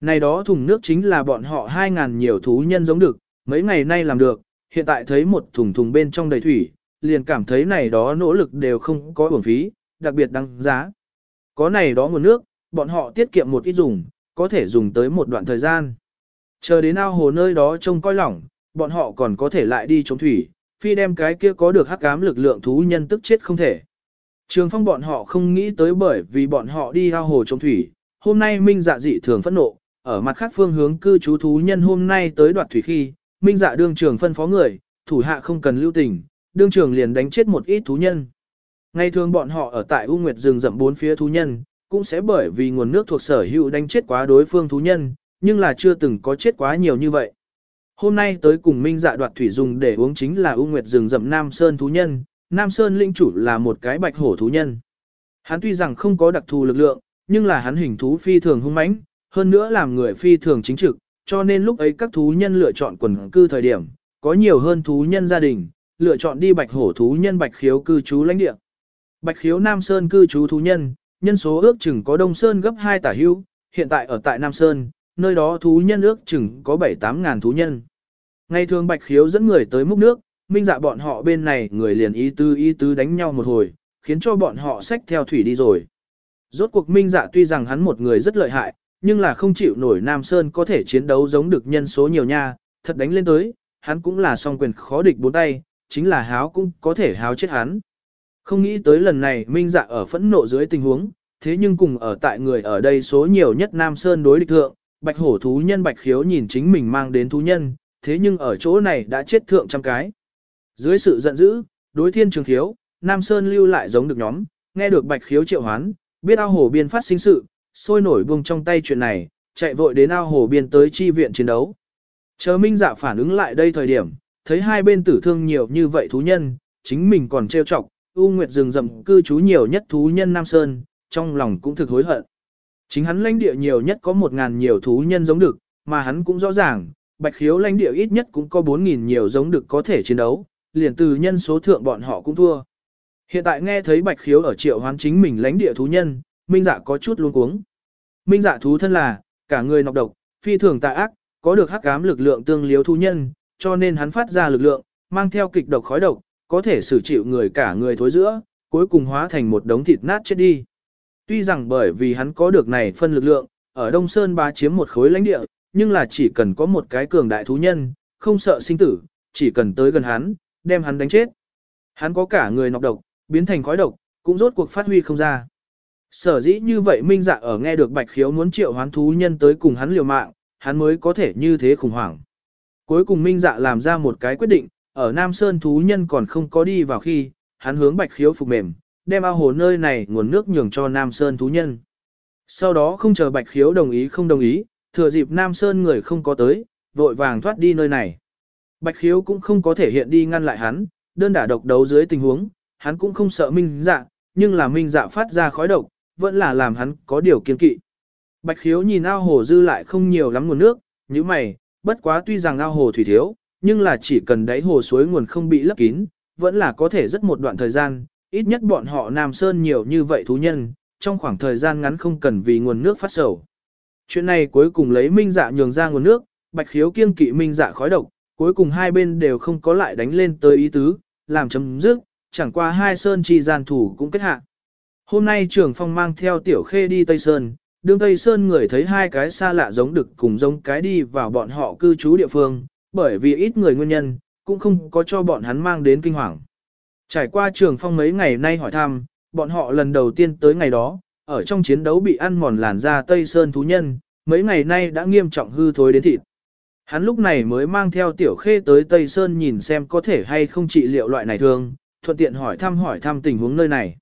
Này đó thùng nước chính là bọn họ 2.000 nhiều thú nhân giống được, mấy ngày nay làm được, hiện tại thấy một thùng thùng bên trong đầy thủy, liền cảm thấy này đó nỗ lực đều không có uổng phí, đặc biệt đáng giá. Có này đó nguồn nước, bọn họ tiết kiệm một ít dùng, có thể dùng tới một đoạn thời gian. Chờ đến ao hồ nơi đó trông coi lỏng, bọn họ còn có thể lại đi chống thủy, phi đem cái kia có được hắc ám lực lượng thú nhân tức chết không thể. Trường phong bọn họ không nghĩ tới bởi vì bọn họ đi ao hồ chống thủy, hôm nay minh dạ dị thường phẫn nộ, ở mặt khác phương hướng cư trú thú nhân hôm nay tới đoạt thủy khi, minh dạ đương trường phân phó người, thủ hạ không cần lưu tình, đương trường liền đánh chết một ít thú nhân. Ngày thường bọn họ ở tại U Nguyệt rừng rậm bốn phía thú nhân, cũng sẽ bởi vì nguồn nước thuộc sở hữu đánh chết quá đối phương thú nhân, nhưng là chưa từng có chết quá nhiều như vậy. Hôm nay tới cùng Minh Dạ đoạt thủy dùng để uống chính là U Nguyệt rừng rậm Nam Sơn thú nhân, Nam Sơn linh chủ là một cái bạch hổ thú nhân. Hắn tuy rằng không có đặc thù lực lượng, nhưng là hắn hình thú phi thường hung mãnh, hơn nữa làm người phi thường chính trực, cho nên lúc ấy các thú nhân lựa chọn quần cư thời điểm, có nhiều hơn thú nhân gia đình, lựa chọn đi bạch hổ thú nhân bạch khiếu cư trú lãnh địa. Bạch khiếu Nam Sơn cư trú thú nhân, nhân số ước chừng có Đông Sơn gấp 2 tả hữu, hiện tại ở tại Nam Sơn, nơi đó thú nhân ước chừng có 7-8 ngàn thú nhân. Ngày thường bạch khiếu dẫn người tới múc nước, minh dạ bọn họ bên này người liền ý tư ý tư đánh nhau một hồi, khiến cho bọn họ xách theo thủy đi rồi. Rốt cuộc minh dạ tuy rằng hắn một người rất lợi hại, nhưng là không chịu nổi Nam Sơn có thể chiến đấu giống được nhân số nhiều nha, thật đánh lên tới, hắn cũng là song quyền khó địch bốn tay, chính là háo cũng có thể háo chết hắn. Không nghĩ tới lần này Minh Dạ ở phẫn nộ dưới tình huống, thế nhưng cùng ở tại người ở đây số nhiều nhất Nam Sơn đối địch thượng, Bạch Hổ thú nhân Bạch Khiếu nhìn chính mình mang đến thú nhân, thế nhưng ở chỗ này đã chết thượng trăm cái. Dưới sự giận dữ, đối thiên trường khiếu, Nam Sơn lưu lại giống được nhóm, nghe được bạch khiếu triệu hoán, biết ao hồ biên phát sinh sự, sôi nổi buông trong tay chuyện này, chạy vội đến ao hồ biên tới chi viện chiến đấu. Chờ minh dạ phản ứng lại đây thời điểm, thấy hai bên tử thương nhiều như vậy thú nhân, chính mình còn trêu chọc, U Nguyệt rừng rậm cư trú nhiều nhất thú nhân Nam Sơn, trong lòng cũng thực hối hận. Chính hắn lãnh địa nhiều nhất có một ngàn nhiều thú nhân giống được, mà hắn cũng rõ ràng, bạch khiếu lãnh địa ít nhất cũng có bốn nghìn nhiều giống được có thể chiến đấu, liền từ nhân số thượng bọn họ cũng thua. Hiện tại nghe thấy bạch khiếu ở triệu hoán chính mình lãnh địa thú nhân, minh dạ có chút luống cuống. Minh dạ thú thân là, cả người nọc độc, phi thường tà ác, có được hắc ám lực lượng tương liếu thú nhân, cho nên hắn phát ra lực lượng, mang theo kịch độc khói độc, có thể xử chịu người cả người thối giữa, cuối cùng hóa thành một đống thịt nát chết đi. Tuy rằng bởi vì hắn có được này phân lực lượng, ở Đông Sơn ba chiếm một khối lãnh địa, nhưng là chỉ cần có một cái cường đại thú nhân, không sợ sinh tử, chỉ cần tới gần hắn, đem hắn đánh chết. Hắn có cả người nọc độc, biến thành khói độc, cũng rốt cuộc phát huy không ra. Sở dĩ như vậy Minh Dạ ở nghe được Bạch Khiếu muốn triệu hoán thú nhân tới cùng hắn liều mạng, hắn mới có thể như thế khủng hoảng. Cuối cùng Minh Dạ làm ra một cái quyết định, ở Nam Sơn thú nhân còn không có đi vào khi, hắn hướng Bạch Khiếu phục mềm, đem ao hồ nơi này nguồn nước nhường cho Nam Sơn thú nhân. Sau đó không chờ Bạch Khiếu đồng ý không đồng ý, thừa dịp Nam Sơn người không có tới, vội vàng thoát đi nơi này. Bạch Khiếu cũng không có thể hiện đi ngăn lại hắn, đơn đả độc đấu dưới tình huống, hắn cũng không sợ Minh Dạ, nhưng là Minh Dạ phát ra khói độc, vẫn là làm hắn có điều kiên kỵ. Bạch Khiếu nhìn ao hồ dư lại không nhiều lắm nguồn nước, như mày, bất quá tuy rằng ao hồ thủy thiếu, nhưng là chỉ cần đáy hồ suối nguồn không bị lấp kín, vẫn là có thể rất một đoạn thời gian, ít nhất bọn họ Nam Sơn nhiều như vậy thú nhân, trong khoảng thời gian ngắn không cần vì nguồn nước phát sầu. Chuyện này cuối cùng lấy minh dạ nhường ra nguồn nước, bạch khiếu kiên kỵ minh dạ khói độc, cuối cùng hai bên đều không có lại đánh lên tới ý tứ, làm chấm dứt, chẳng qua hai sơn chi gian thủ cũng kết hạ. Hôm nay trưởng phong mang theo tiểu khê đi Tây Sơn, đương Tây Sơn người thấy hai cái xa lạ giống được cùng giống cái đi vào bọn họ cư trú địa phương, bởi vì ít người nguyên nhân, cũng không có cho bọn hắn mang đến kinh hoàng. Trải qua trường phong mấy ngày nay hỏi thăm, bọn họ lần đầu tiên tới ngày đó, ở trong chiến đấu bị ăn mòn làn da Tây Sơn thú nhân, mấy ngày nay đã nghiêm trọng hư thối đến thịt. Hắn lúc này mới mang theo tiểu khê tới Tây Sơn nhìn xem có thể hay không trị liệu loại này thương, thuận tiện hỏi thăm hỏi thăm tình huống nơi này.